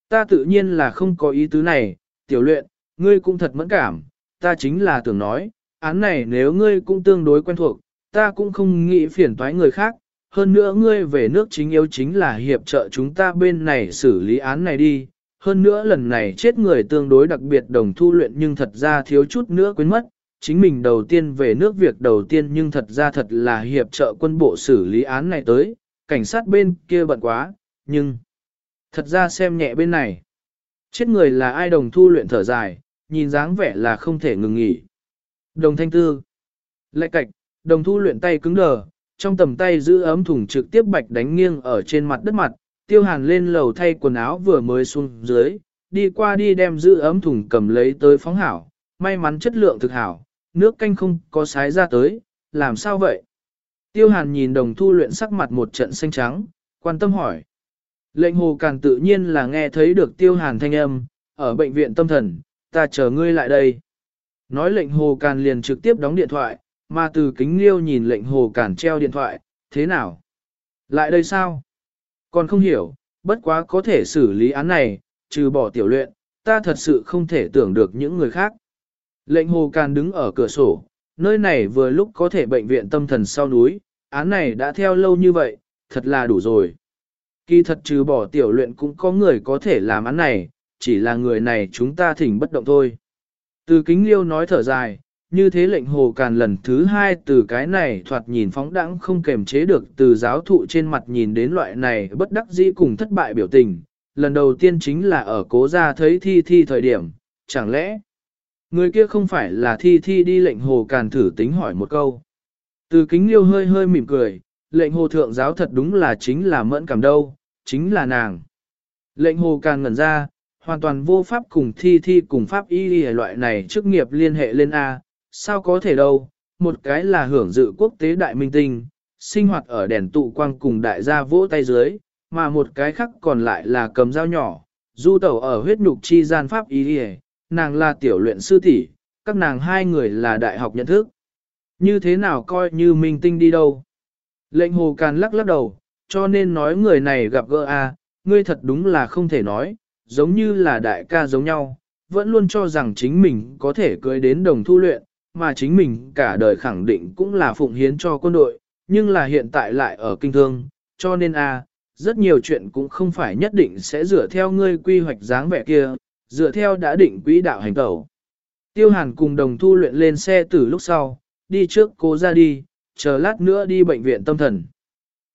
Ta tự nhiên là không có ý tứ này, tiểu luyện, ngươi cũng thật mẫn cảm, ta chính là tưởng nói, án này nếu ngươi cũng tương đối quen thuộc, ta cũng không nghĩ phiền toái người khác, hơn nữa ngươi về nước chính yếu chính là hiệp trợ chúng ta bên này xử lý án này đi, hơn nữa lần này chết người tương đối đặc biệt đồng thu luyện nhưng thật ra thiếu chút nữa quên mất, chính mình đầu tiên về nước việc đầu tiên nhưng thật ra thật là hiệp trợ quân bộ xử lý án này tới, cảnh sát bên kia bận quá, nhưng thật ra xem nhẹ bên này. Chết người là ai đồng thu luyện thở dài, nhìn dáng vẻ là không thể ngừng nghỉ. Đồng thanh tư, lại cạch, đồng thu luyện tay cứng đờ, trong tầm tay giữ ấm thùng trực tiếp bạch đánh nghiêng ở trên mặt đất mặt, tiêu hàn lên lầu thay quần áo vừa mới xuống dưới, đi qua đi đem giữ ấm thùng cầm lấy tới phóng hảo, may mắn chất lượng thực hảo, nước canh không có sái ra tới, làm sao vậy? Tiêu hàn nhìn đồng thu luyện sắc mặt một trận xanh trắng, quan tâm hỏi. Lệnh hồ càn tự nhiên là nghe thấy được tiêu hàn thanh âm, ở bệnh viện tâm thần, ta chờ ngươi lại đây. Nói lệnh hồ càn liền trực tiếp đóng điện thoại, mà từ kính liêu nhìn lệnh hồ càn treo điện thoại, thế nào? Lại đây sao? Còn không hiểu, bất quá có thể xử lý án này, trừ bỏ tiểu luyện, ta thật sự không thể tưởng được những người khác. Lệnh hồ càn đứng ở cửa sổ, nơi này vừa lúc có thể bệnh viện tâm thần sau núi, án này đã theo lâu như vậy, thật là đủ rồi. Kỳ thật trừ bỏ tiểu luyện cũng có người có thể làm án này, chỉ là người này chúng ta thỉnh bất động thôi. Từ kính liêu nói thở dài, như thế lệnh hồ càn lần thứ hai từ cái này thoạt nhìn phóng đẳng không kềm chế được từ giáo thụ trên mặt nhìn đến loại này bất đắc dĩ cùng thất bại biểu tình. Lần đầu tiên chính là ở cố gia thấy thi thi thời điểm, chẳng lẽ người kia không phải là thi thi đi lệnh hồ càn thử tính hỏi một câu. Từ kính liêu hơi hơi mỉm cười, lệnh hồ thượng giáo thật đúng là chính là mẫn cảm đâu, chính là nàng. Lệnh hồ càn ngẩn ra, hoàn toàn vô pháp cùng thi thi cùng pháp y loại này chức nghiệp liên hệ lên A, sao có thể đâu, một cái là hưởng dự quốc tế đại minh tinh, sinh hoạt ở đèn tụ quang cùng đại gia vỗ tay dưới, mà một cái khác còn lại là cầm dao nhỏ, du tẩu ở huyết nhục chi gian pháp y nàng là tiểu luyện sư tỷ, các nàng hai người là đại học nhận thức. Như thế nào coi như minh tinh đi đâu? Lệnh hồ càn lắc lắc đầu, cho nên nói người này gặp gỡ a, ngươi thật đúng là không thể nói, giống như là đại ca giống nhau, vẫn luôn cho rằng chính mình có thể cưới đến đồng thu luyện, mà chính mình cả đời khẳng định cũng là phụng hiến cho quân đội, nhưng là hiện tại lại ở kinh thương, cho nên a, rất nhiều chuyện cũng không phải nhất định sẽ dựa theo ngươi quy hoạch dáng vẻ kia, dựa theo đã định quỹ đạo hành tẩu. Tiêu hàn cùng đồng thu luyện lên xe từ lúc sau, đi trước cô ra đi, chờ lát nữa đi bệnh viện tâm thần.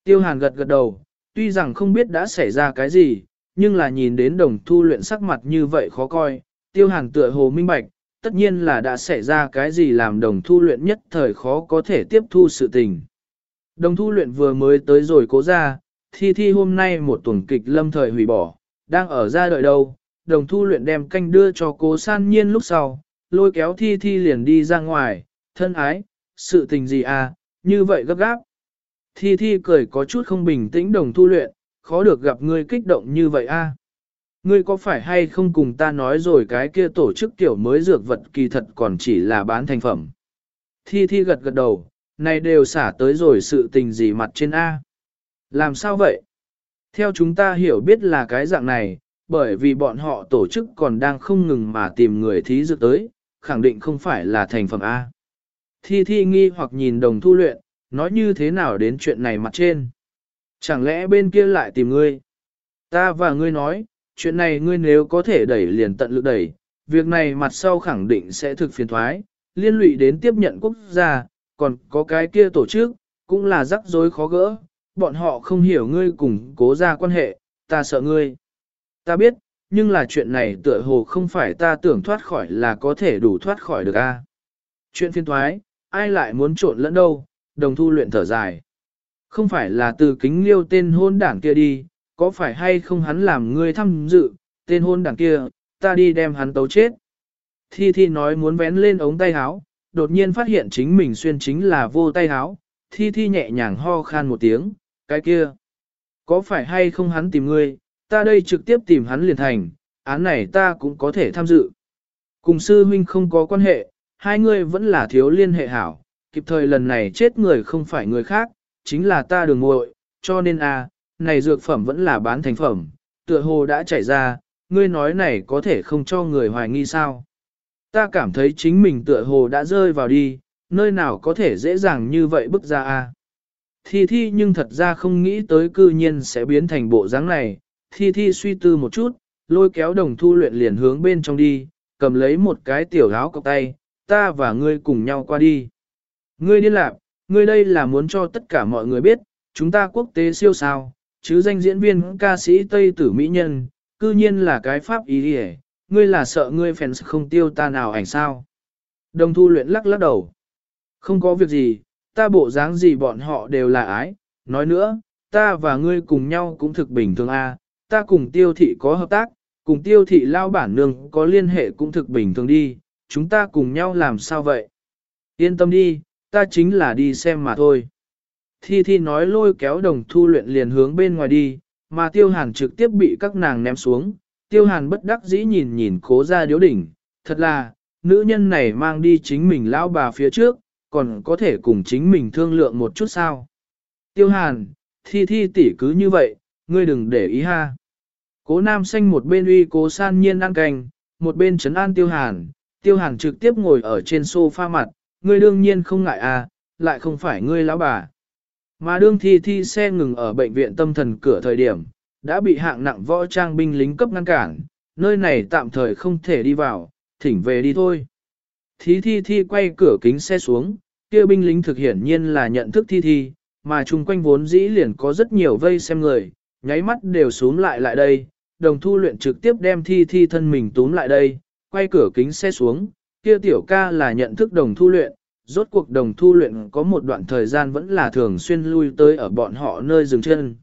Tiêu hàn gật gật đầu, tuy rằng không biết đã xảy ra cái gì, nhưng là nhìn đến đồng thu luyện sắc mặt như vậy khó coi, tiêu hàn tựa hồ minh bạch, tất nhiên là đã xảy ra cái gì làm đồng thu luyện nhất thời khó có thể tiếp thu sự tình. Đồng thu luyện vừa mới tới rồi cố ra, thi thi hôm nay một tuần kịch lâm thời hủy bỏ, đang ở ra đợi đâu, đồng thu luyện đem canh đưa cho cố san nhiên lúc sau, lôi kéo thi thi liền đi ra ngoài, thân ái, sự tình gì à, như vậy gấp gáp. Thi thi cười có chút không bình tĩnh đồng thu luyện, khó được gặp ngươi kích động như vậy a. À. Ngươi có phải hay không cùng ta nói rồi cái kia tổ chức kiểu mới dược vật kỳ thật còn chỉ là bán thành phẩm. Thi thi gật gật đầu, này đều xả tới rồi sự tình gì mặt trên A. Làm sao vậy? Theo chúng ta hiểu biết là cái dạng này, bởi vì bọn họ tổ chức còn đang không ngừng mà tìm người thí dược tới, khẳng định không phải là thành phẩm A. Thi thi nghi hoặc nhìn đồng thu luyện, nói như thế nào đến chuyện này mặt trên. Chẳng lẽ bên kia lại tìm ngươi? Ta và ngươi nói, chuyện này ngươi nếu có thể đẩy liền tận lực đẩy, việc này mặt sau khẳng định sẽ thực phiền thoái, liên lụy đến tiếp nhận quốc gia, còn có cái kia tổ chức, cũng là rắc rối khó gỡ, bọn họ không hiểu ngươi cùng cố ra quan hệ, ta sợ ngươi. Ta biết, nhưng là chuyện này tựa hồ không phải ta tưởng thoát khỏi là có thể đủ thoát khỏi được a. Chuyện phiên thoái, ai lại muốn trộn lẫn đâu, đồng thu luyện thở dài. Không phải là từ kính liêu tên hôn đảng kia đi, có phải hay không hắn làm ngươi tham dự, tên hôn đảng kia, ta đi đem hắn tấu chết. Thi Thi nói muốn vén lên ống tay háo, đột nhiên phát hiện chính mình xuyên chính là vô tay háo, Thi Thi nhẹ nhàng ho khan một tiếng, cái kia. Có phải hay không hắn tìm ngươi, ta đây trực tiếp tìm hắn liền thành, án này ta cũng có thể tham dự. Cùng sư huynh không có quan hệ, hai người vẫn là thiếu liên hệ hảo, kịp thời lần này chết người không phải người khác, chính là ta đường muội, cho nên a, à, này dược phẩm vẫn là bán thành phẩm, tựa hồ đã chảy ra, ngươi nói này có thể không cho người hoài nghi sao. Ta cảm thấy chính mình tựa hồ đã rơi vào đi, nơi nào có thể dễ dàng như vậy bước ra a. Thi Thi nhưng thật ra không nghĩ tới cư nhiên sẽ biến thành bộ dáng này, Thi Thi suy tư một chút, lôi kéo đồng thu luyện liền hướng bên trong đi, cầm lấy một cái tiểu áo cọc tay, ta và ngươi cùng nhau qua đi. Ngươi điên lạc, ngươi đây là muốn cho tất cả mọi người biết, chúng ta quốc tế siêu sao, chứ danh diễn viên ca sĩ Tây Tử Mỹ Nhân, cư nhiên là cái pháp ý đi ngươi là sợ ngươi fans không tiêu ta nào ảnh sao. Đồng thu luyện lắc lắc đầu. Không có việc gì, ta bộ dáng gì bọn họ đều là ái, nói nữa, ta và ngươi cùng nhau cũng thực bình thường a, ta cùng tiêu thị có hợp tác, cùng tiêu thị lao bản nương có liên hệ cũng thực bình thường đi, chúng ta cùng nhau làm sao vậy? Yên tâm đi, ta chính là đi xem mà thôi. Thi Thi nói lôi kéo đồng thu luyện liền hướng bên ngoài đi, mà tiêu hàn trực tiếp bị các nàng ném xuống. Tiêu hàn bất đắc dĩ nhìn nhìn cố ra điếu đỉnh, thật là, nữ nhân này mang đi chính mình lão bà phía trước, còn có thể cùng chính mình thương lượng một chút sao. Tiêu hàn, thi thi tỷ cứ như vậy, ngươi đừng để ý ha. Cố nam xanh một bên uy cố san nhiên ăn canh, một bên trấn an tiêu hàn, tiêu hàn trực tiếp ngồi ở trên sofa mặt, ngươi đương nhiên không ngại à, lại không phải ngươi lão bà. Mà đương thi thi xe ngừng ở bệnh viện tâm thần cửa thời điểm, đã bị hạng nặng võ trang binh lính cấp ngăn cản, nơi này tạm thời không thể đi vào, thỉnh về đi thôi. Thí thi thi quay cửa kính xe xuống, kia binh lính thực hiển nhiên là nhận thức thi thi, mà chung quanh vốn dĩ liền có rất nhiều vây xem người, nháy mắt đều xuống lại lại đây, đồng thu luyện trực tiếp đem thi thi thân mình túm lại đây, quay cửa kính xe xuống, kia tiểu ca là nhận thức đồng thu luyện, rốt cuộc đồng thu luyện có một đoạn thời gian vẫn là thường xuyên lui tới ở bọn họ nơi dừng chân.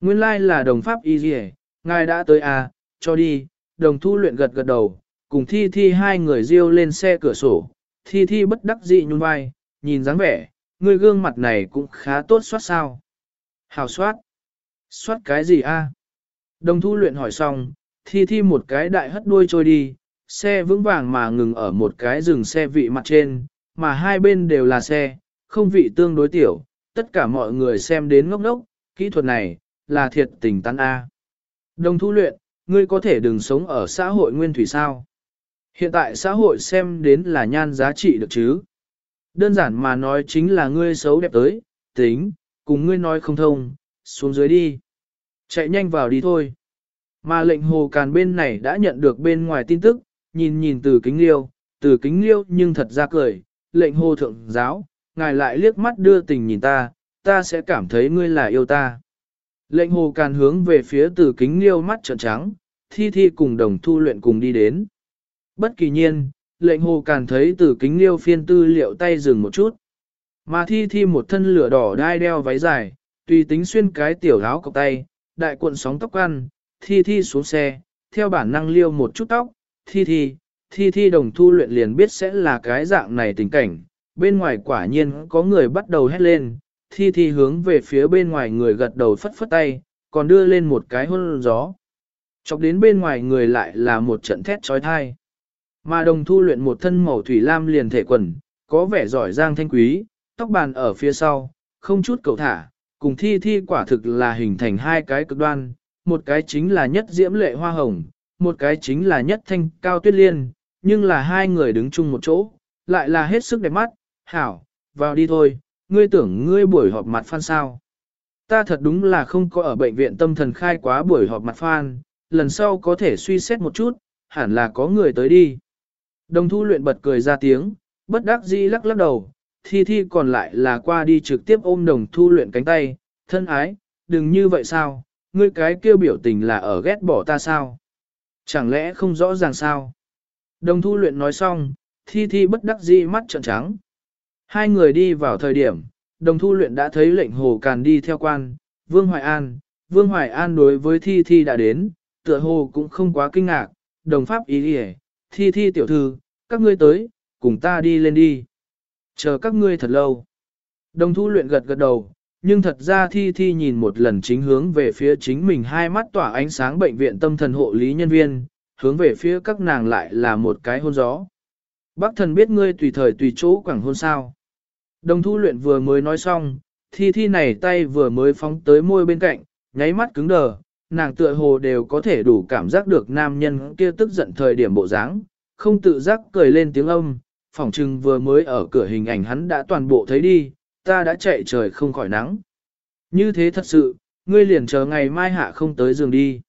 Nguyên lai like là đồng pháp y dì ngài đã tới à, cho đi, đồng thu luyện gật gật đầu, cùng thi thi hai người riêu lên xe cửa sổ, thi thi bất đắc dị nhún vai, nhìn dáng vẻ, người gương mặt này cũng khá tốt soát sao. Hào soát. Soát cái gì a? Đồng thu luyện hỏi xong, thi thi một cái đại hất đuôi trôi đi, xe vững vàng mà ngừng ở một cái rừng xe vị mặt trên, mà hai bên đều là xe, không vị tương đối tiểu, tất cả mọi người xem đến ngốc ngốc, kỹ thuật này, là thiệt tình tán A. Đồng thu luyện, ngươi có thể đừng sống ở xã hội nguyên thủy sao. Hiện tại xã hội xem đến là nhan giá trị được chứ. Đơn giản mà nói chính là ngươi xấu đẹp tới, tính, cùng ngươi nói không thông, xuống dưới đi. Chạy nhanh vào đi thôi. Mà lệnh hồ càn bên này đã nhận được bên ngoài tin tức, nhìn nhìn từ kính liêu, từ kính liêu nhưng thật ra cười, lệnh hồ thượng giáo, ngài lại liếc mắt đưa tình nhìn ta, ta sẽ cảm thấy ngươi là yêu ta. Lệnh hồ càn hướng về phía từ kính liêu mắt trợn trắng, thi thi cùng đồng thu luyện cùng đi đến. Bất kỳ nhiên, lệnh hồ càn thấy từ kính liêu phiên tư liệu tay dừng một chút. Mà thi thi một thân lửa đỏ đai đeo váy dài, tùy tính xuyên cái tiểu áo cọc tay, đại cuộn sóng tóc ăn, thi thi xuống xe, theo bản năng liêu một chút tóc, thi thi, thi thi đồng thu luyện liền biết sẽ là cái dạng này tình cảnh, bên ngoài quả nhiên có người bắt đầu hét lên, thi thi hướng về phía bên ngoài người gật đầu phất phất tay, còn đưa lên một cái hôn gió. Chọc đến bên ngoài người lại là một trận thét trói thai. Mà đồng thu luyện một thân màu thủy lam liền thể quần, có vẻ giỏi giang thanh quý, tóc bàn ở phía sau, không chút cầu thả, cùng thi thi quả thực là hình thành hai cái cực đoan, một cái chính là nhất diễm lệ hoa hồng, một cái chính là nhất thanh cao tuyết liên, nhưng là hai người đứng chung một chỗ, lại là hết sức đẹp mắt, hảo, vào đi thôi, ngươi tưởng ngươi buổi họp mặt phan sao. Ta thật đúng là không có ở bệnh viện tâm thần khai quá buổi họp mặt phan, lần sau có thể suy xét một chút, hẳn là có người tới đi. Đồng thu luyện bật cười ra tiếng, bất đắc dĩ lắc lắc đầu, thi thi còn lại là qua đi trực tiếp ôm đồng thu luyện cánh tay, thân ái, đừng như vậy sao, ngươi cái kêu biểu tình là ở ghét bỏ ta sao? Chẳng lẽ không rõ ràng sao? Đồng thu luyện nói xong, thi thi bất đắc dĩ mắt trợn trắng. Hai người đi vào thời điểm, đồng thu luyện đã thấy lệnh hồ càn đi theo quan, Vương Hoài An, Vương Hoài An đối với thi thi đã đến, tựa hồ cũng không quá kinh ngạc, đồng pháp ý đi thi thi tiểu thư, các ngươi tới, cùng ta đi lên đi. Chờ các ngươi thật lâu. Đồng thu luyện gật gật đầu, nhưng thật ra thi thi nhìn một lần chính hướng về phía chính mình hai mắt tỏa ánh sáng bệnh viện tâm thần hộ lý nhân viên, hướng về phía các nàng lại là một cái hôn gió. Bác thần biết ngươi tùy thời tùy chỗ quảng hôn sao. Đồng thu luyện vừa mới nói xong, thi thi này tay vừa mới phóng tới môi bên cạnh, nháy mắt cứng đờ, nàng tựa hồ đều có thể đủ cảm giác được nam nhân kia tức giận thời điểm bộ dáng, không tự giác cười lên tiếng âm, phỏng chừng vừa mới ở cửa hình ảnh hắn đã toàn bộ thấy đi, ta đã chạy trời không khỏi nắng. Như thế thật sự, ngươi liền chờ ngày mai hạ không tới giường đi.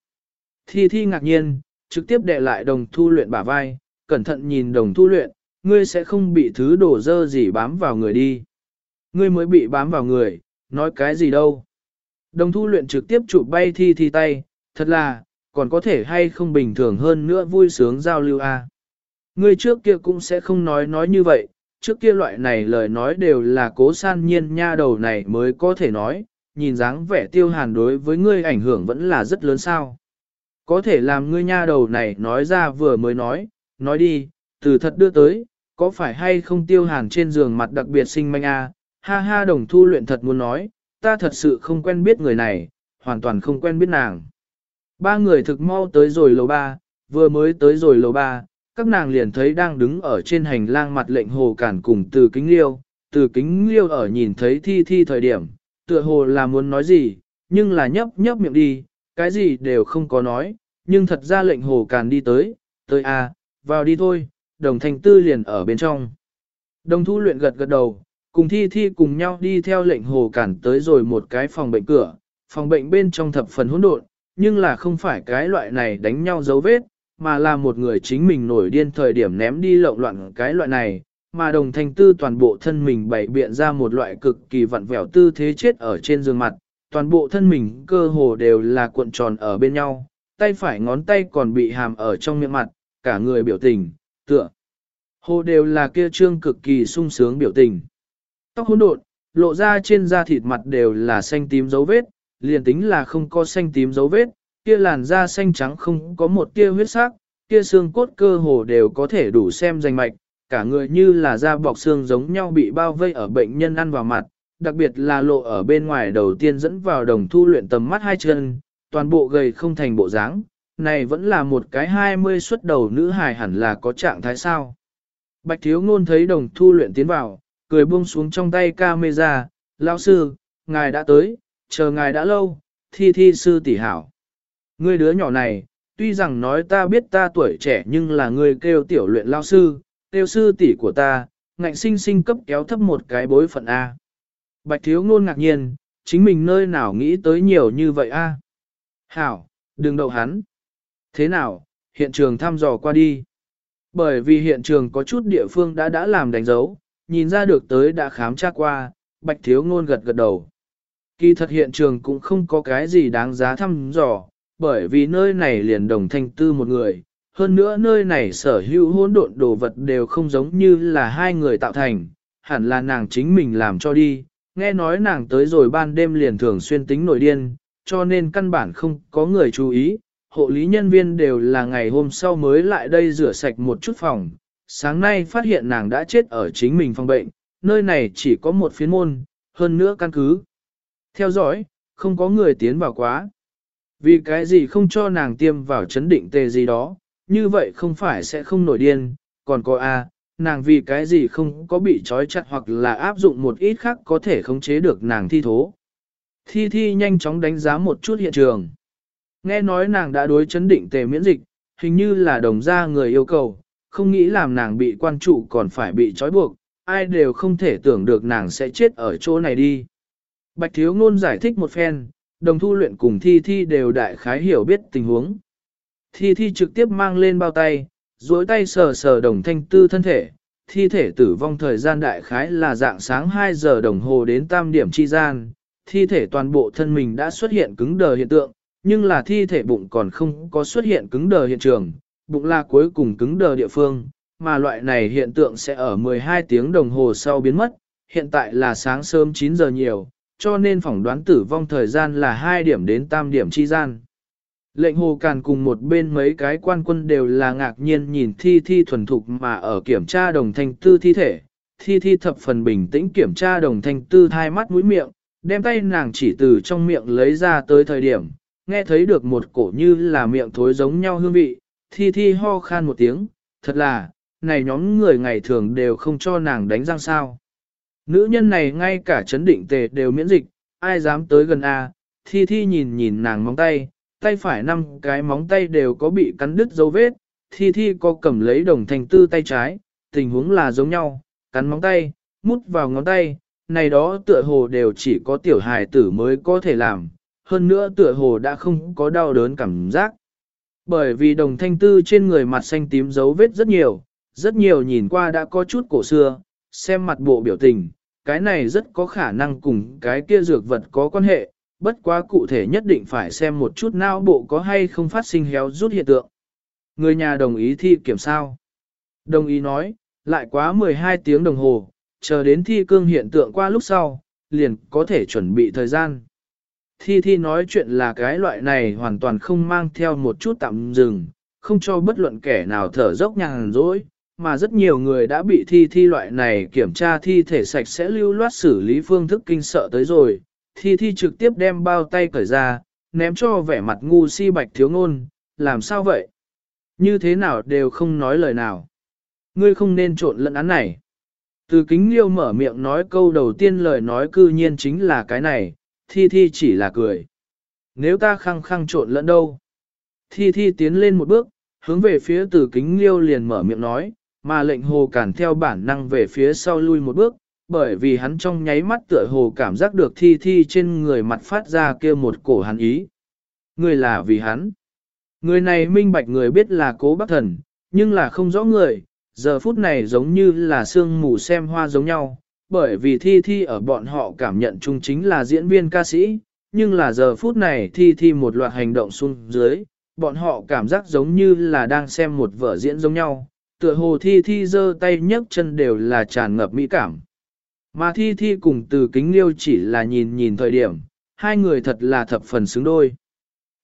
Thi thi ngạc nhiên, trực tiếp đệ lại đồng thu luyện bả vai, cẩn thận nhìn đồng thu luyện, ngươi sẽ không bị thứ đổ dơ gì bám vào người đi. Ngươi mới bị bám vào người, nói cái gì đâu. Đồng thu luyện trực tiếp chụp bay thi thi tay, thật là, còn có thể hay không bình thường hơn nữa vui sướng giao lưu a. À. Ngươi trước kia cũng sẽ không nói nói như vậy, trước kia loại này lời nói đều là cố san nhiên nha đầu này mới có thể nói, nhìn dáng vẻ tiêu hàn đối với ngươi ảnh hưởng vẫn là rất lớn sao. Có thể làm ngươi nha đầu này nói ra vừa mới nói, nói đi, từ thật đưa tới, có phải hay không tiêu hàn trên giường mặt đặc biệt sinh manh a ha ha đồng thu luyện thật muốn nói, ta thật sự không quen biết người này, hoàn toàn không quen biết nàng. Ba người thực mau tới rồi lầu ba, vừa mới tới rồi lầu ba, các nàng liền thấy đang đứng ở trên hành lang mặt lệnh hồ cản cùng từ kính liêu, từ kính liêu ở nhìn thấy thi thi thời điểm, tựa hồ là muốn nói gì, nhưng là nhấp nhấp miệng đi, cái gì đều không có nói, nhưng thật ra lệnh hồ càn đi tới, tới à, vào đi thôi, đồng thành tư liền ở bên trong. Đồng thu luyện gật gật đầu, cùng thi thi cùng nhau đi theo lệnh hồ cản tới rồi một cái phòng bệnh cửa, phòng bệnh bên trong thập phần hỗn độn, nhưng là không phải cái loại này đánh nhau dấu vết, mà là một người chính mình nổi điên thời điểm ném đi lộn loạn cái loại này, mà đồng thanh tư toàn bộ thân mình bày biện ra một loại cực kỳ vặn vẹo tư thế chết ở trên giường mặt, toàn bộ thân mình cơ hồ đều là cuộn tròn ở bên nhau, tay phải ngón tay còn bị hàm ở trong miệng mặt, cả người biểu tình, tựa. Hồ đều là kia trương cực kỳ sung sướng biểu tình. Tóc hỗn độn, lộ ra trên da thịt mặt đều là xanh tím dấu vết, liền tính là không có xanh tím dấu vết, kia làn da xanh trắng không có một tia huyết sắc, kia xương cốt cơ hồ đều có thể đủ xem danh mạch, cả người như là da bọc xương giống nhau bị bao vây ở bệnh nhân ăn vào mặt, đặc biệt là lộ ở bên ngoài đầu tiên dẫn vào đồng thu luyện tầm mắt hai chân, toàn bộ gầy không thành bộ dáng, này vẫn là một cái hai mươi xuất đầu nữ hài hẳn là có trạng thái sao. Bạch thiếu ngôn thấy đồng thu luyện tiến vào, cười buông xuống trong tay camera, lão sư, ngài đã tới, chờ ngài đã lâu, thi thi sư tỷ hảo. Ngươi đứa nhỏ này, tuy rằng nói ta biết ta tuổi trẻ nhưng là ngươi kêu tiểu luyện lao sư, kêu sư tỷ của ta, ngạnh sinh sinh cấp kéo thấp một cái bối phận A. Bạch thiếu ngôn ngạc nhiên, chính mình nơi nào nghĩ tới nhiều như vậy A. Hảo, đừng đậu hắn. Thế nào, hiện trường thăm dò qua đi. Bởi vì hiện trường có chút địa phương đã đã làm đánh dấu, nhìn ra được tới đã khám tra qua, bạch thiếu ngôn gật gật đầu. Kỳ thật hiện trường cũng không có cái gì đáng giá thăm dò, bởi vì nơi này liền đồng thanh tư một người, hơn nữa nơi này sở hữu hỗn độn đồ vật đều không giống như là hai người tạo thành, hẳn là nàng chính mình làm cho đi, nghe nói nàng tới rồi ban đêm liền thường xuyên tính nổi điên, cho nên căn bản không có người chú ý, hộ lý nhân viên đều là ngày hôm sau mới lại đây rửa sạch một chút phòng, sáng nay phát hiện nàng đã chết ở chính mình phòng bệnh, nơi này chỉ có một phiến môn, hơn nữa căn cứ. Theo dõi, không có người tiến vào quá. Vì cái gì không cho nàng tiêm vào chấn định tê gì đó, như vậy không phải sẽ không nổi điên, còn có A, nàng vì cái gì không có bị trói chặt hoặc là áp dụng một ít khác có thể khống chế được nàng thi thố. Thi Thi nhanh chóng đánh giá một chút hiện trường. Nghe nói nàng đã đối chấn định tề miễn dịch, hình như là đồng gia người yêu cầu, không nghĩ làm nàng bị quan trụ còn phải bị trói buộc, ai đều không thể tưởng được nàng sẽ chết ở chỗ này đi. Bạch Thiếu Ngôn giải thích một phen, đồng thu luyện cùng Thi Thi đều đại khái hiểu biết tình huống. Thi Thi trực tiếp mang lên bao tay, duỗi tay sờ sờ đồng thanh tư thân thể, thi thể tử vong thời gian đại khái là dạng sáng 2 giờ đồng hồ đến tam điểm chi gian, thi thể toàn bộ thân mình đã xuất hiện cứng đờ hiện tượng, nhưng là thi thể bụng còn không có xuất hiện cứng đờ hiện trường, bụng là cuối cùng cứng đờ địa phương, mà loại này hiện tượng sẽ ở 12 tiếng đồng hồ sau biến mất, hiện tại là sáng sớm 9 giờ nhiều, cho nên phỏng đoán tử vong thời gian là 2 điểm đến tam điểm chi gian. Lệnh hồ càn cùng một bên mấy cái quan quân đều là ngạc nhiên nhìn thi thi thuần thục mà ở kiểm tra đồng thanh tư thi thể. Thi thi thập phần bình tĩnh kiểm tra đồng thanh tư hai mắt mũi miệng, đem tay nàng chỉ từ trong miệng lấy ra tới thời điểm, nghe thấy được một cổ như là miệng thối giống nhau hương vị, thi thi ho khan một tiếng, thật là, này nhóm người ngày thường đều không cho nàng đánh răng sao. Nữ nhân này ngay cả chấn định tề đều miễn dịch, ai dám tới gần A, thi thi nhìn nhìn nàng móng tay, tay phải năm cái móng tay đều có bị cắn đứt dấu vết, thi thi có cầm lấy đồng thành tư tay trái, tình huống là giống nhau, cắn móng tay, mút vào ngón tay, này đó tựa hồ đều chỉ có tiểu hài tử mới có thể làm, hơn nữa tựa hồ đã không có đau đớn cảm giác. Bởi vì đồng thanh tư trên người mặt xanh tím dấu vết rất nhiều, rất nhiều nhìn qua đã có chút cổ xưa, xem mặt bộ biểu tình, cái này rất có khả năng cùng cái kia dược vật có quan hệ, bất quá cụ thể nhất định phải xem một chút não bộ có hay không phát sinh héo rút hiện tượng. Người nhà đồng ý thi kiểm sao. Đồng ý nói, lại quá 12 tiếng đồng hồ, chờ đến thi cương hiện tượng qua lúc sau, liền có thể chuẩn bị thời gian. Thi thi nói chuyện là cái loại này hoàn toàn không mang theo một chút tạm dừng, không cho bất luận kẻ nào thở dốc nhàn rỗi, mà rất nhiều người đã bị thi thi loại này kiểm tra thi thể sạch sẽ lưu loát xử lý phương thức kinh sợ tới rồi, Thi Thi trực tiếp đem bao tay cởi ra, ném cho vẻ mặt ngu si bạch thiếu ngôn, làm sao vậy? Như thế nào đều không nói lời nào. Ngươi không nên trộn lẫn án này. Từ kính liêu mở miệng nói câu đầu tiên lời nói cư nhiên chính là cái này, Thi Thi chỉ là cười. Nếu ta khăng khăng trộn lẫn đâu? Thi Thi tiến lên một bước, hướng về phía từ kính liêu liền mở miệng nói, mà lệnh hồ cản theo bản năng về phía sau lui một bước, bởi vì hắn trong nháy mắt tựa hồ cảm giác được thi thi trên người mặt phát ra kia một cổ hắn ý. Người là vì hắn. Người này minh bạch người biết là cố bác thần, nhưng là không rõ người, giờ phút này giống như là sương mù xem hoa giống nhau, bởi vì thi thi ở bọn họ cảm nhận chung chính là diễn viên ca sĩ, nhưng là giờ phút này thi thi một loạt hành động xuống dưới, bọn họ cảm giác giống như là đang xem một vở diễn giống nhau, tựa hồ thi thi giơ tay nhấc chân đều là tràn ngập mỹ cảm. Mà thi thi cùng từ kính liêu chỉ là nhìn nhìn thời điểm, hai người thật là thập phần xứng đôi.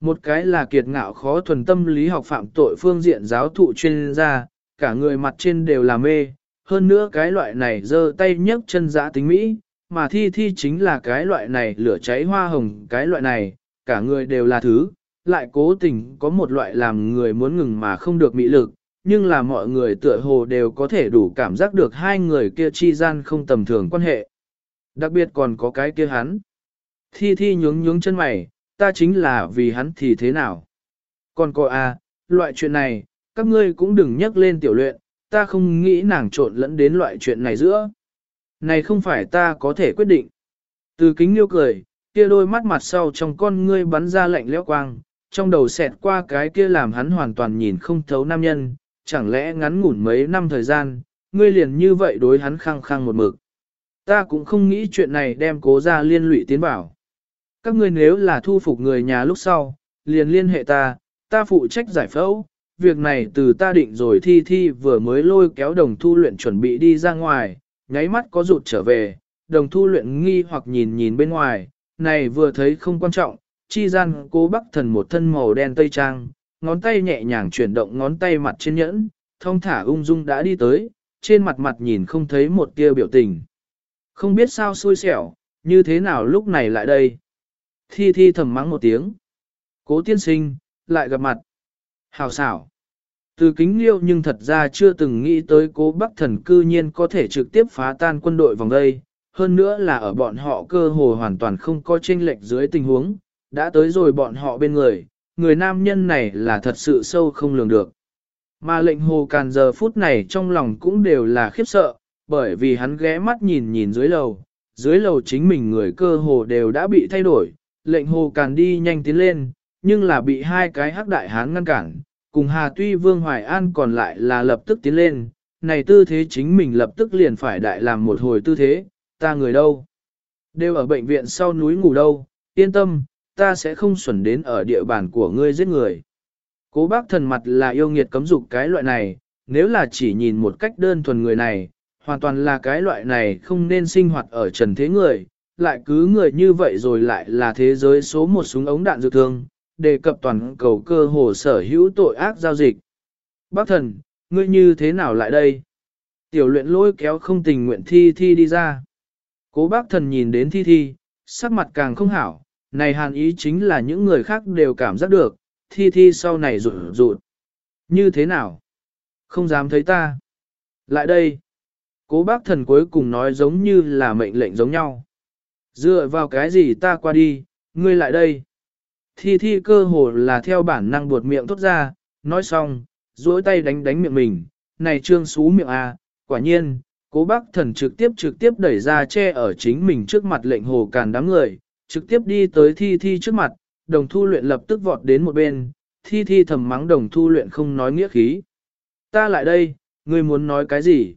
Một cái là kiệt ngạo khó thuần tâm lý học phạm tội phương diện giáo thụ chuyên gia, cả người mặt trên đều là mê, hơn nữa cái loại này giơ tay nhấc chân giã tính Mỹ, mà thi thi chính là cái loại này lửa cháy hoa hồng cái loại này, cả người đều là thứ, lại cố tình có một loại làm người muốn ngừng mà không được mỹ lực, nhưng là mọi người tựa hồ đều có thể đủ cảm giác được hai người kia chi gian không tầm thường quan hệ. Đặc biệt còn có cái kia hắn. Thi thi nhướng nhướng chân mày, ta chính là vì hắn thì thế nào. Còn cô a, à, loại chuyện này, các ngươi cũng đừng nhắc lên tiểu luyện, ta không nghĩ nàng trộn lẫn đến loại chuyện này giữa. Này không phải ta có thể quyết định. Từ kính liêu cười, kia đôi mắt mặt sau trong con ngươi bắn ra lạnh lẽo quang, trong đầu xẹt qua cái kia làm hắn hoàn toàn nhìn không thấu nam nhân, chẳng lẽ ngắn ngủn mấy năm thời gian, ngươi liền như vậy đối hắn khăng khăng một mực. Ta cũng không nghĩ chuyện này đem cố ra liên lụy tiến bảo. Các ngươi nếu là thu phục người nhà lúc sau, liền liên hệ ta, ta phụ trách giải phẫu. Việc này từ ta định rồi thi thi vừa mới lôi kéo đồng thu luyện chuẩn bị đi ra ngoài, nháy mắt có rụt trở về, đồng thu luyện nghi hoặc nhìn nhìn bên ngoài, này vừa thấy không quan trọng, chi gian cố bắc thần một thân màu đen tây trang, ngón tay nhẹ nhàng chuyển động ngón tay mặt trên nhẫn, thông thả ung dung đã đi tới, trên mặt mặt nhìn không thấy một tia biểu tình. Không biết sao xui xẻo, như thế nào lúc này lại đây. Thi thi thầm mắng một tiếng. Cố tiên sinh, lại gặp mặt. Hào xảo. Từ kính liêu nhưng thật ra chưa từng nghĩ tới cố bắc thần cư nhiên có thể trực tiếp phá tan quân đội vòng đây. Hơn nữa là ở bọn họ cơ hồ hoàn toàn không có chênh lệch dưới tình huống, đã tới rồi bọn họ bên người, người nam nhân này là thật sự sâu không lường được. Mà lệnh hồ càn giờ phút này trong lòng cũng đều là khiếp sợ, bởi vì hắn ghé mắt nhìn nhìn dưới lầu, dưới lầu chính mình người cơ hồ đều đã bị thay đổi, lệnh hồ càn đi nhanh tiến lên, nhưng là bị hai cái hắc đại hán ngăn cản, cùng Hà Tuy Vương Hoài An còn lại là lập tức tiến lên, này tư thế chính mình lập tức liền phải đại làm một hồi tư thế, ta người đâu? Đều ở bệnh viện sau núi ngủ đâu, yên tâm, ta sẽ không xuẩn đến ở địa bàn của ngươi giết người. Cố bác thần mặt là yêu nghiệt cấm dục cái loại này, nếu là chỉ nhìn một cách đơn thuần người này, hoàn toàn là cái loại này không nên sinh hoạt ở trần thế người, lại cứ người như vậy rồi lại là thế giới số một súng ống đạn dược thương, đề cập toàn cầu cơ hồ sở hữu tội ác giao dịch. Bác thần, ngươi như thế nào lại đây? Tiểu luyện lôi kéo không tình nguyện thi thi đi ra. Cố bác thần nhìn đến thi thi, sắc mặt càng không hảo, này hàn ý chính là những người khác đều cảm giác được, thi thi sau này rụt rụt. Như thế nào? Không dám thấy ta. Lại đây. Cố bác thần cuối cùng nói giống như là mệnh lệnh giống nhau. Dựa vào cái gì ta qua đi, ngươi lại đây. Thi thi cơ hồ là theo bản năng buột miệng thốt ra, nói xong, duỗi tay đánh đánh miệng mình, này trương xú miệng à, quả nhiên, cố bác thần trực tiếp trực tiếp đẩy ra che ở chính mình trước mặt lệnh hồ càn đám người, trực tiếp đi tới thi thi trước mặt, đồng thu luyện lập tức vọt đến một bên, thi thi thầm mắng đồng thu luyện không nói nghĩa khí. Ta lại đây, ngươi muốn nói cái gì?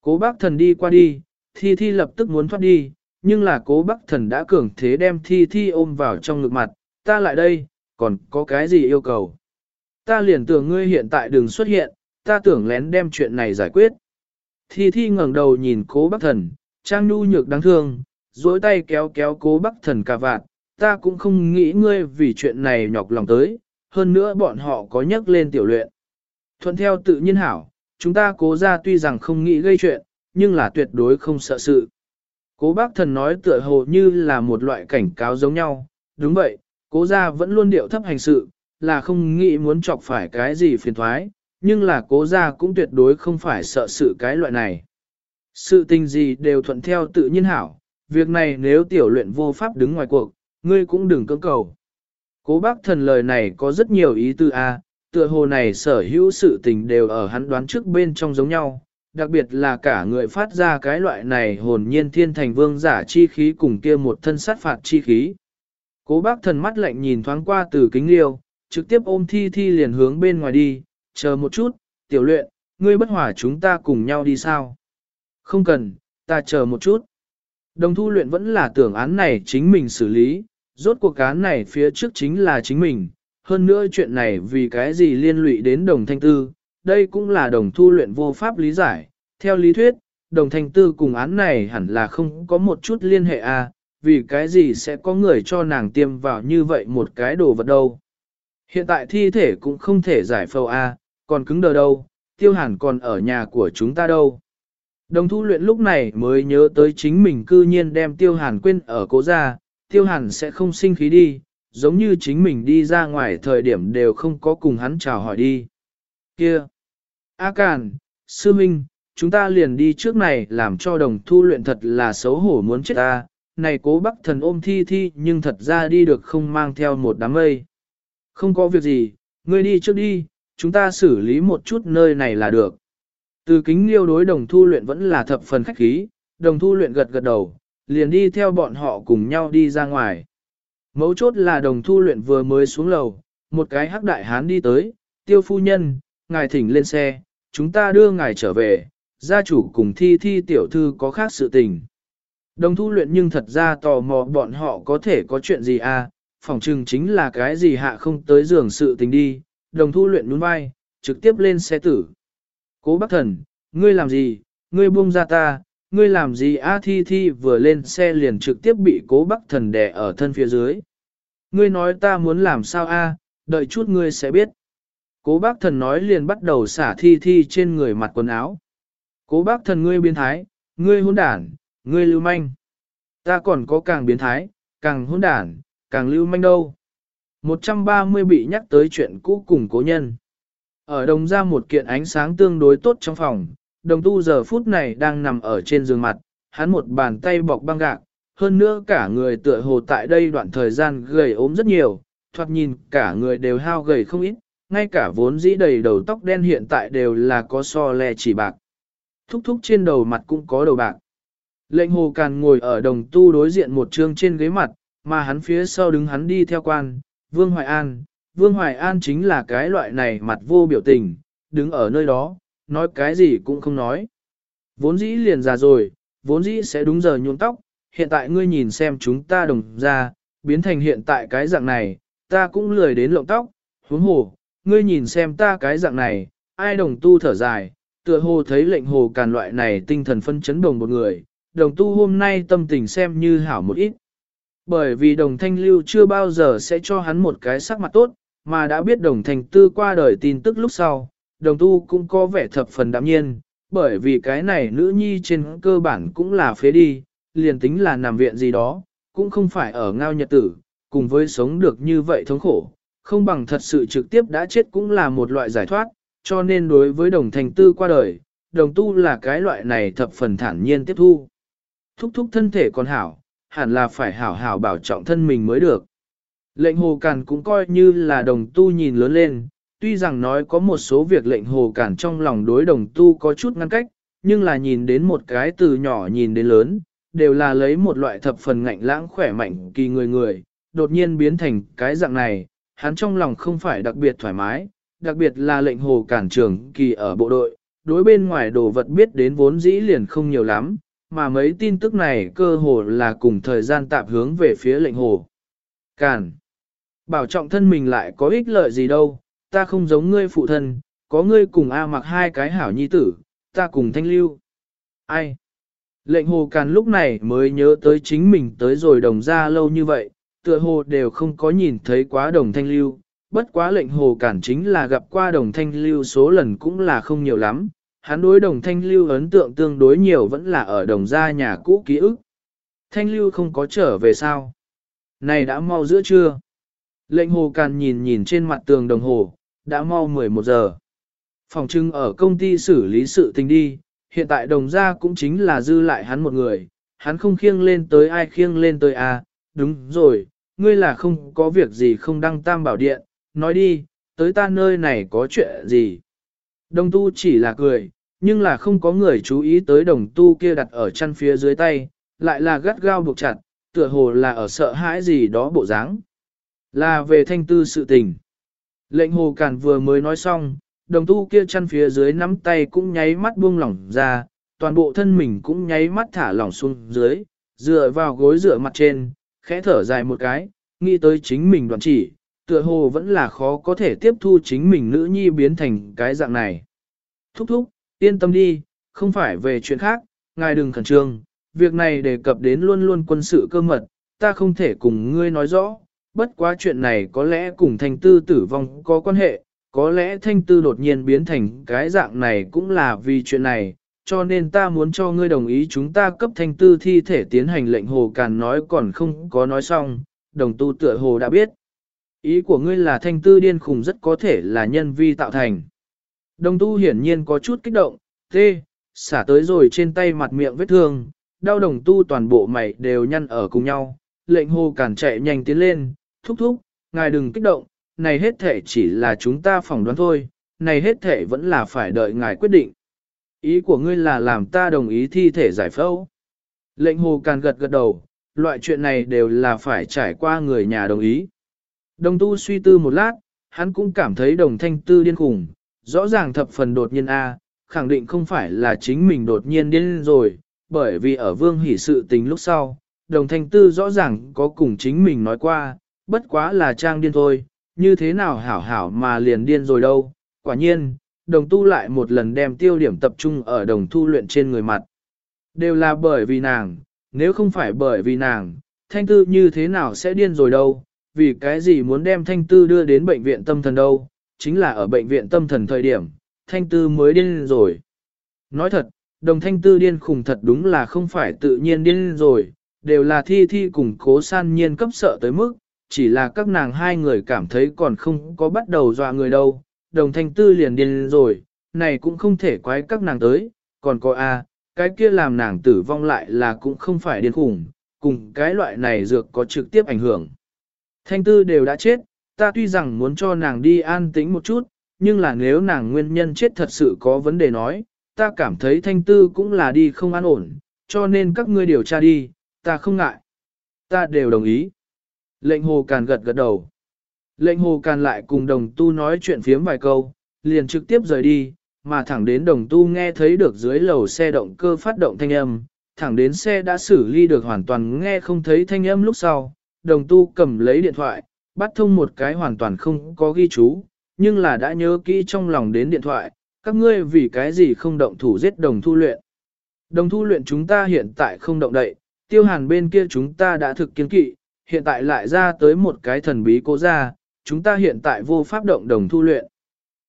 Cố bác thần đi qua đi, thi thi lập tức muốn thoát đi, nhưng là cố bác thần đã cường thế đem thi thi ôm vào trong ngực mặt, ta lại đây, còn có cái gì yêu cầu? Ta liền tưởng ngươi hiện tại đừng xuất hiện, ta tưởng lén đem chuyện này giải quyết. Thi thi ngẩng đầu nhìn cố bác thần, trang nhu nhược đáng thương, duỗi tay kéo kéo cố bác thần cà vạt, ta cũng không nghĩ ngươi vì chuyện này nhọc lòng tới, hơn nữa bọn họ có nhắc lên tiểu luyện. Thuận theo tự nhiên hảo, chúng ta cố ra tuy rằng không nghĩ gây chuyện, nhưng là tuyệt đối không sợ sự. Cố bác thần nói tựa hồ như là một loại cảnh cáo giống nhau, đúng vậy, cố ra vẫn luôn điệu thấp hành sự, là không nghĩ muốn chọc phải cái gì phiền thoái, nhưng là cố ra cũng tuyệt đối không phải sợ sự cái loại này. Sự tình gì đều thuận theo tự nhiên hảo, việc này nếu tiểu luyện vô pháp đứng ngoài cuộc, ngươi cũng đừng cưỡng cầu. Cố bác thần lời này có rất nhiều ý tư a tựa hồ này sở hữu sự tình đều ở hắn đoán trước bên trong giống nhau, đặc biệt là cả người phát ra cái loại này hồn nhiên thiên thành vương giả chi khí cùng kia một thân sát phạt chi khí. Cố bác thần mắt lạnh nhìn thoáng qua từ kính liêu, trực tiếp ôm thi thi liền hướng bên ngoài đi, chờ một chút, tiểu luyện, ngươi bất hỏa chúng ta cùng nhau đi sao? Không cần, ta chờ một chút. Đồng thu luyện vẫn là tưởng án này chính mình xử lý, rốt cuộc án này phía trước chính là chính mình, hơn nữa chuyện này vì cái gì liên lụy đến đồng thanh tư, đây cũng là đồng thu luyện vô pháp lý giải. Theo lý thuyết, đồng thanh tư cùng án này hẳn là không có một chút liên hệ à, vì cái gì sẽ có người cho nàng tiêm vào như vậy một cái đồ vật đâu. Hiện tại thi thể cũng không thể giải phẫu à, còn cứng đờ đâu, tiêu hàn còn ở nhà của chúng ta đâu. Đồng thu luyện lúc này mới nhớ tới chính mình cư nhiên đem tiêu hàn quên ở cố gia, tiêu hàn sẽ không sinh khí đi, giống như chính mình đi ra ngoài thời điểm đều không có cùng hắn chào hỏi đi. Kia! A Càn, Sư Minh, chúng ta liền đi trước này làm cho đồng thu luyện thật là xấu hổ muốn chết ta, này cố bắc thần ôm thi thi nhưng thật ra đi được không mang theo một đám mây. Không có việc gì, ngươi đi trước đi, chúng ta xử lý một chút nơi này là được. Từ kính liêu đối đồng thu luyện vẫn là thập phần khách khí, đồng thu luyện gật gật đầu, liền đi theo bọn họ cùng nhau đi ra ngoài. Mấu chốt là đồng thu luyện vừa mới xuống lầu, một cái hắc đại hán đi tới, tiêu phu nhân, ngài thỉnh lên xe, chúng ta đưa ngài trở về, gia chủ cùng thi thi tiểu thư có khác sự tình. Đồng thu luyện nhưng thật ra tò mò bọn họ có thể có chuyện gì à, phỏng chừng chính là cái gì hạ không tới giường sự tình đi, đồng thu luyện nhún vai, trực tiếp lên xe tử. Cố bác thần, ngươi làm gì, ngươi buông ra ta, ngươi làm gì a thi thi vừa lên xe liền trực tiếp bị cố bác thần đè ở thân phía dưới. Ngươi nói ta muốn làm sao a, đợi chút ngươi sẽ biết. Cố bác thần nói liền bắt đầu xả thi thi trên người mặt quần áo. Cố bác thần ngươi biến thái, ngươi hôn đản, ngươi lưu manh. Ta còn có càng biến thái, càng hôn đản, càng lưu manh đâu. 130 bị nhắc tới chuyện cũ cùng cố nhân. Ở đồng ra một kiện ánh sáng tương đối tốt trong phòng, đồng tu giờ phút này đang nằm ở trên giường mặt, hắn một bàn tay bọc băng gạc, hơn nữa cả người tựa hồ tại đây đoạn thời gian gầy ốm rất nhiều, thoạt nhìn cả người đều hao gầy không ít, ngay cả vốn dĩ đầy đầu tóc đen hiện tại đều là có so le chỉ bạc. Thúc thúc trên đầu mặt cũng có đầu bạc. Lệnh hồ càn ngồi ở đồng tu đối diện một trương trên ghế mặt, mà hắn phía sau đứng hắn đi theo quan, Vương Hoài An. Vương Hoài An chính là cái loại này mặt vô biểu tình, đứng ở nơi đó, nói cái gì cũng không nói. Vốn dĩ liền già rồi, vốn dĩ sẽ đúng giờ nhuộm tóc, hiện tại ngươi nhìn xem chúng ta đồng ra, biến thành hiện tại cái dạng này, ta cũng lười đến lộng tóc, huống hồ, ngươi nhìn xem ta cái dạng này, ai đồng tu thở dài, tựa hồ thấy lệnh hồ càn loại này tinh thần phân chấn đồng một người, đồng tu hôm nay tâm tình xem như hảo một ít. Bởi vì đồng thanh lưu chưa bao giờ sẽ cho hắn một cái sắc mặt tốt, mà đã biết đồng thành tư qua đời tin tức lúc sau, đồng tu cũng có vẻ thập phần đạm nhiên, bởi vì cái này nữ nhi trên cơ bản cũng là phế đi, liền tính là nằm viện gì đó, cũng không phải ở ngao nhật tử, cùng với sống được như vậy thống khổ, không bằng thật sự trực tiếp đã chết cũng là một loại giải thoát, cho nên đối với đồng thành tư qua đời, đồng tu là cái loại này thập phần thản nhiên tiếp thu. Thúc thúc thân thể còn hảo, hẳn là phải hảo hảo bảo trọng thân mình mới được. Lệnh hồ Cản cũng coi như là đồng tu nhìn lớn lên, tuy rằng nói có một số việc lệnh hồ Cản trong lòng đối đồng tu có chút ngăn cách, nhưng là nhìn đến một cái từ nhỏ nhìn đến lớn, đều là lấy một loại thập phần ngạnh lãng khỏe mạnh kỳ người người, đột nhiên biến thành cái dạng này, hắn trong lòng không phải đặc biệt thoải mái, đặc biệt là lệnh hồ cản trường kỳ ở bộ đội, đối bên ngoài đồ vật biết đến vốn dĩ liền không nhiều lắm, mà mấy tin tức này cơ hồ là cùng thời gian tạp hướng về phía lệnh hồ. Cản. Bảo trọng thân mình lại có ích lợi gì đâu, ta không giống ngươi phụ thân, có ngươi cùng A mặc hai cái hảo nhi tử, ta cùng thanh lưu. Ai? Lệnh hồ càn lúc này mới nhớ tới chính mình tới rồi đồng ra lâu như vậy, tựa hồ đều không có nhìn thấy quá đồng thanh lưu. Bất quá lệnh hồ cản chính là gặp qua đồng thanh lưu số lần cũng là không nhiều lắm, hắn đối đồng thanh lưu ấn tượng tương đối nhiều vẫn là ở đồng gia nhà cũ ký ức. Thanh lưu không có trở về sao? Này đã mau giữa trưa. Lệnh hồ càn nhìn nhìn trên mặt tường đồng hồ, đã mau 11 giờ. Phòng trưng ở công ty xử lý sự tình đi, hiện tại đồng gia cũng chính là dư lại hắn một người, hắn không khiêng lên tới ai khiêng lên tới à, đúng rồi, ngươi là không có việc gì không đăng tam bảo điện, nói đi, tới ta nơi này có chuyện gì. Đồng tu chỉ là cười, nhưng là không có người chú ý tới đồng tu kia đặt ở chân phía dưới tay, lại là gắt gao buộc chặt, tựa hồ là ở sợ hãi gì đó bộ dáng. Là về thanh tư sự tình. Lệnh hồ Cản vừa mới nói xong, đồng tu kia chân phía dưới nắm tay cũng nháy mắt buông lỏng ra, toàn bộ thân mình cũng nháy mắt thả lỏng xuống dưới, dựa vào gối dựa mặt trên, khẽ thở dài một cái, nghĩ tới chính mình đoạn chỉ, tựa hồ vẫn là khó có thể tiếp thu chính mình nữ nhi biến thành cái dạng này. Thúc thúc, yên tâm đi, không phải về chuyện khác, ngài đừng khẩn trương, việc này đề cập đến luôn luôn quân sự cơ mật, ta không thể cùng ngươi nói rõ, bất quá chuyện này có lẽ cùng thanh tư tử vong có quan hệ, có lẽ thanh tư đột nhiên biến thành cái dạng này cũng là vì chuyện này, cho nên ta muốn cho ngươi đồng ý chúng ta cấp thanh tư thi thể tiến hành lệnh hồ càn nói còn không có nói xong, đồng tu tựa hồ đã biết. Ý của ngươi là thanh tư điên khùng rất có thể là nhân vi tạo thành. Đồng tu hiển nhiên có chút kích động, tê, xả tới rồi trên tay mặt miệng vết thương, đau đồng tu toàn bộ mày đều nhăn ở cùng nhau, lệnh hồ cản chạy nhanh tiến lên, thúc thúc, ngài đừng kích động, này hết thể chỉ là chúng ta phỏng đoán thôi, này hết thể vẫn là phải đợi ngài quyết định. Ý của ngươi là làm ta đồng ý thi thể giải phẫu. Lệnh hồ càn gật gật đầu, loại chuyện này đều là phải trải qua người nhà đồng ý. Đồng tu suy tư một lát, hắn cũng cảm thấy đồng thanh tư điên khủng, rõ ràng thập phần đột nhiên A, khẳng định không phải là chính mình đột nhiên điên rồi, bởi vì ở vương hỷ sự tình lúc sau, đồng thanh tư rõ ràng có cùng chính mình nói qua, bất quá là trang điên thôi, như thế nào hảo hảo mà liền điên rồi đâu, quả nhiên, đồng tu lại một lần đem tiêu điểm tập trung ở đồng thu luyện trên người mặt. Đều là bởi vì nàng, nếu không phải bởi vì nàng, thanh tư như thế nào sẽ điên rồi đâu, vì cái gì muốn đem thanh tư đưa đến bệnh viện tâm thần đâu, chính là ở bệnh viện tâm thần thời điểm, thanh tư mới điên rồi. Nói thật, đồng thanh tư điên khùng thật đúng là không phải tự nhiên điên rồi, đều là thi thi cùng cố san nhiên cấp sợ tới mức, chỉ là các nàng hai người cảm thấy còn không có bắt đầu dọa người đâu, đồng thanh tư liền điên rồi, này cũng không thể quái các nàng tới, còn có a cái kia làm nàng tử vong lại là cũng không phải điên khủng, cùng cái loại này dược có trực tiếp ảnh hưởng. Thanh tư đều đã chết, ta tuy rằng muốn cho nàng đi an tĩnh một chút, nhưng là nếu nàng nguyên nhân chết thật sự có vấn đề nói, ta cảm thấy thanh tư cũng là đi không an ổn, cho nên các ngươi điều tra đi, ta không ngại. Ta đều đồng ý. Lệnh hồ càn gật gật đầu. Lệnh hồ càn lại cùng đồng tu nói chuyện phiếm vài câu, liền trực tiếp rời đi, mà thẳng đến đồng tu nghe thấy được dưới lầu xe động cơ phát động thanh âm, thẳng đến xe đã xử ly được hoàn toàn nghe không thấy thanh âm lúc sau, đồng tu cầm lấy điện thoại, bắt thông một cái hoàn toàn không có ghi chú, nhưng là đã nhớ kỹ trong lòng đến điện thoại, các ngươi vì cái gì không động thủ giết đồng thu luyện. Đồng thu luyện chúng ta hiện tại không động đậy, tiêu hàn bên kia chúng ta đã thực kiến kỵ, hiện tại lại ra tới một cái thần bí cố ra, chúng ta hiện tại vô pháp động đồng thu luyện.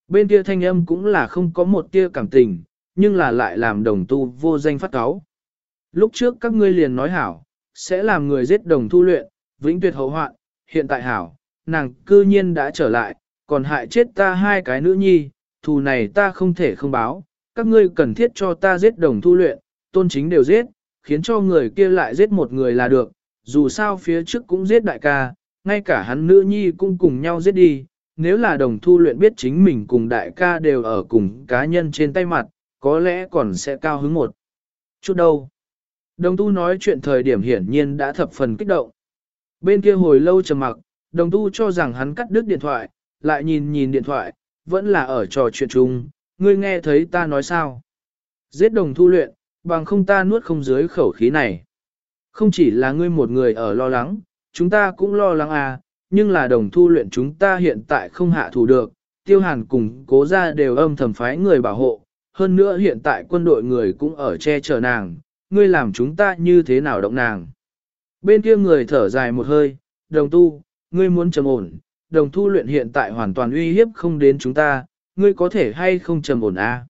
Bên kia thanh âm cũng là không có một tia cảm tình, nhưng là lại làm đồng tu vô danh phát cáo. Lúc trước các ngươi liền nói hảo, sẽ làm người giết đồng thu luyện, vĩnh tuyệt hậu hoạn, hiện tại hảo, nàng cư nhiên đã trở lại, còn hại chết ta hai cái nữ nhi, thù này ta không thể không báo, các ngươi cần thiết cho ta giết đồng thu luyện, tôn chính đều giết, khiến cho người kia lại giết một người là được, dù sao phía trước cũng giết đại ca, ngay cả hắn nữ nhi cũng cùng nhau giết đi, nếu là đồng thu luyện biết chính mình cùng đại ca đều ở cùng cá nhân trên tay mặt, có lẽ còn sẽ cao hứng một chút đâu. Đồng tu nói chuyện thời điểm hiển nhiên đã thập phần kích động. Bên kia hồi lâu trầm mặc, đồng tu cho rằng hắn cắt đứt điện thoại, lại nhìn nhìn điện thoại, vẫn là ở trò chuyện chung, ngươi nghe thấy ta nói sao. Giết đồng thu luyện, bằng không ta nuốt không dưới khẩu khí này. Không chỉ là ngươi một người ở lo lắng, chúng ta cũng lo lắng à, nhưng là đồng thu luyện chúng ta hiện tại không hạ thủ được, tiêu hàn cùng cố ra đều âm thầm phái người bảo hộ, hơn nữa hiện tại quân đội người cũng ở che chở nàng, ngươi làm chúng ta như thế nào động nàng. Bên kia người thở dài một hơi, đồng tu, ngươi muốn trầm ổn, đồng thu luyện hiện tại hoàn toàn uy hiếp không đến chúng ta, ngươi có thể hay không trầm ổn à?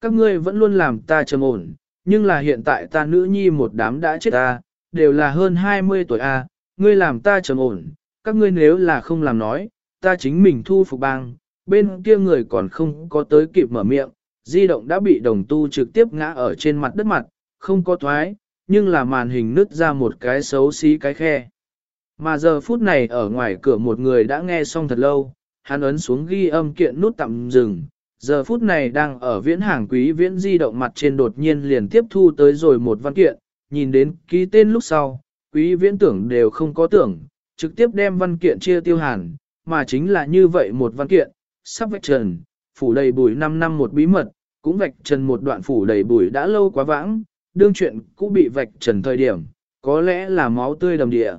Các ngươi vẫn luôn làm ta trầm ổn, nhưng là hiện tại ta nữ nhi một đám đã chết ta, đều là hơn 20 tuổi a, à, ngươi làm ta trầm ổn, các ngươi nếu là không làm nói, ta chính mình thu phục bang, bên kia người còn không có tới kịp mở miệng, di động đã bị đồng tu trực tiếp ngã ở trên mặt đất mặt, không có thoái, nhưng là màn hình nứt ra một cái xấu xí cái khe. Mà giờ phút này ở ngoài cửa một người đã nghe xong thật lâu, hắn ấn xuống ghi âm kiện nút tạm dừng, giờ phút này đang ở viễn hàng quý viễn di động mặt trên đột nhiên liền tiếp thu tới rồi một văn kiện, nhìn đến ký tên lúc sau, quý viễn tưởng đều không có tưởng, trực tiếp đem văn kiện chia tiêu hàn, mà chính là như vậy một văn kiện, sắp vạch trần, phủ đầy bùi 5 năm một bí mật, cũng vạch trần một đoạn phủ đầy bùi đã lâu quá vãng, đương chuyện cũng bị vạch trần thời điểm, có lẽ là máu tươi đầm địa,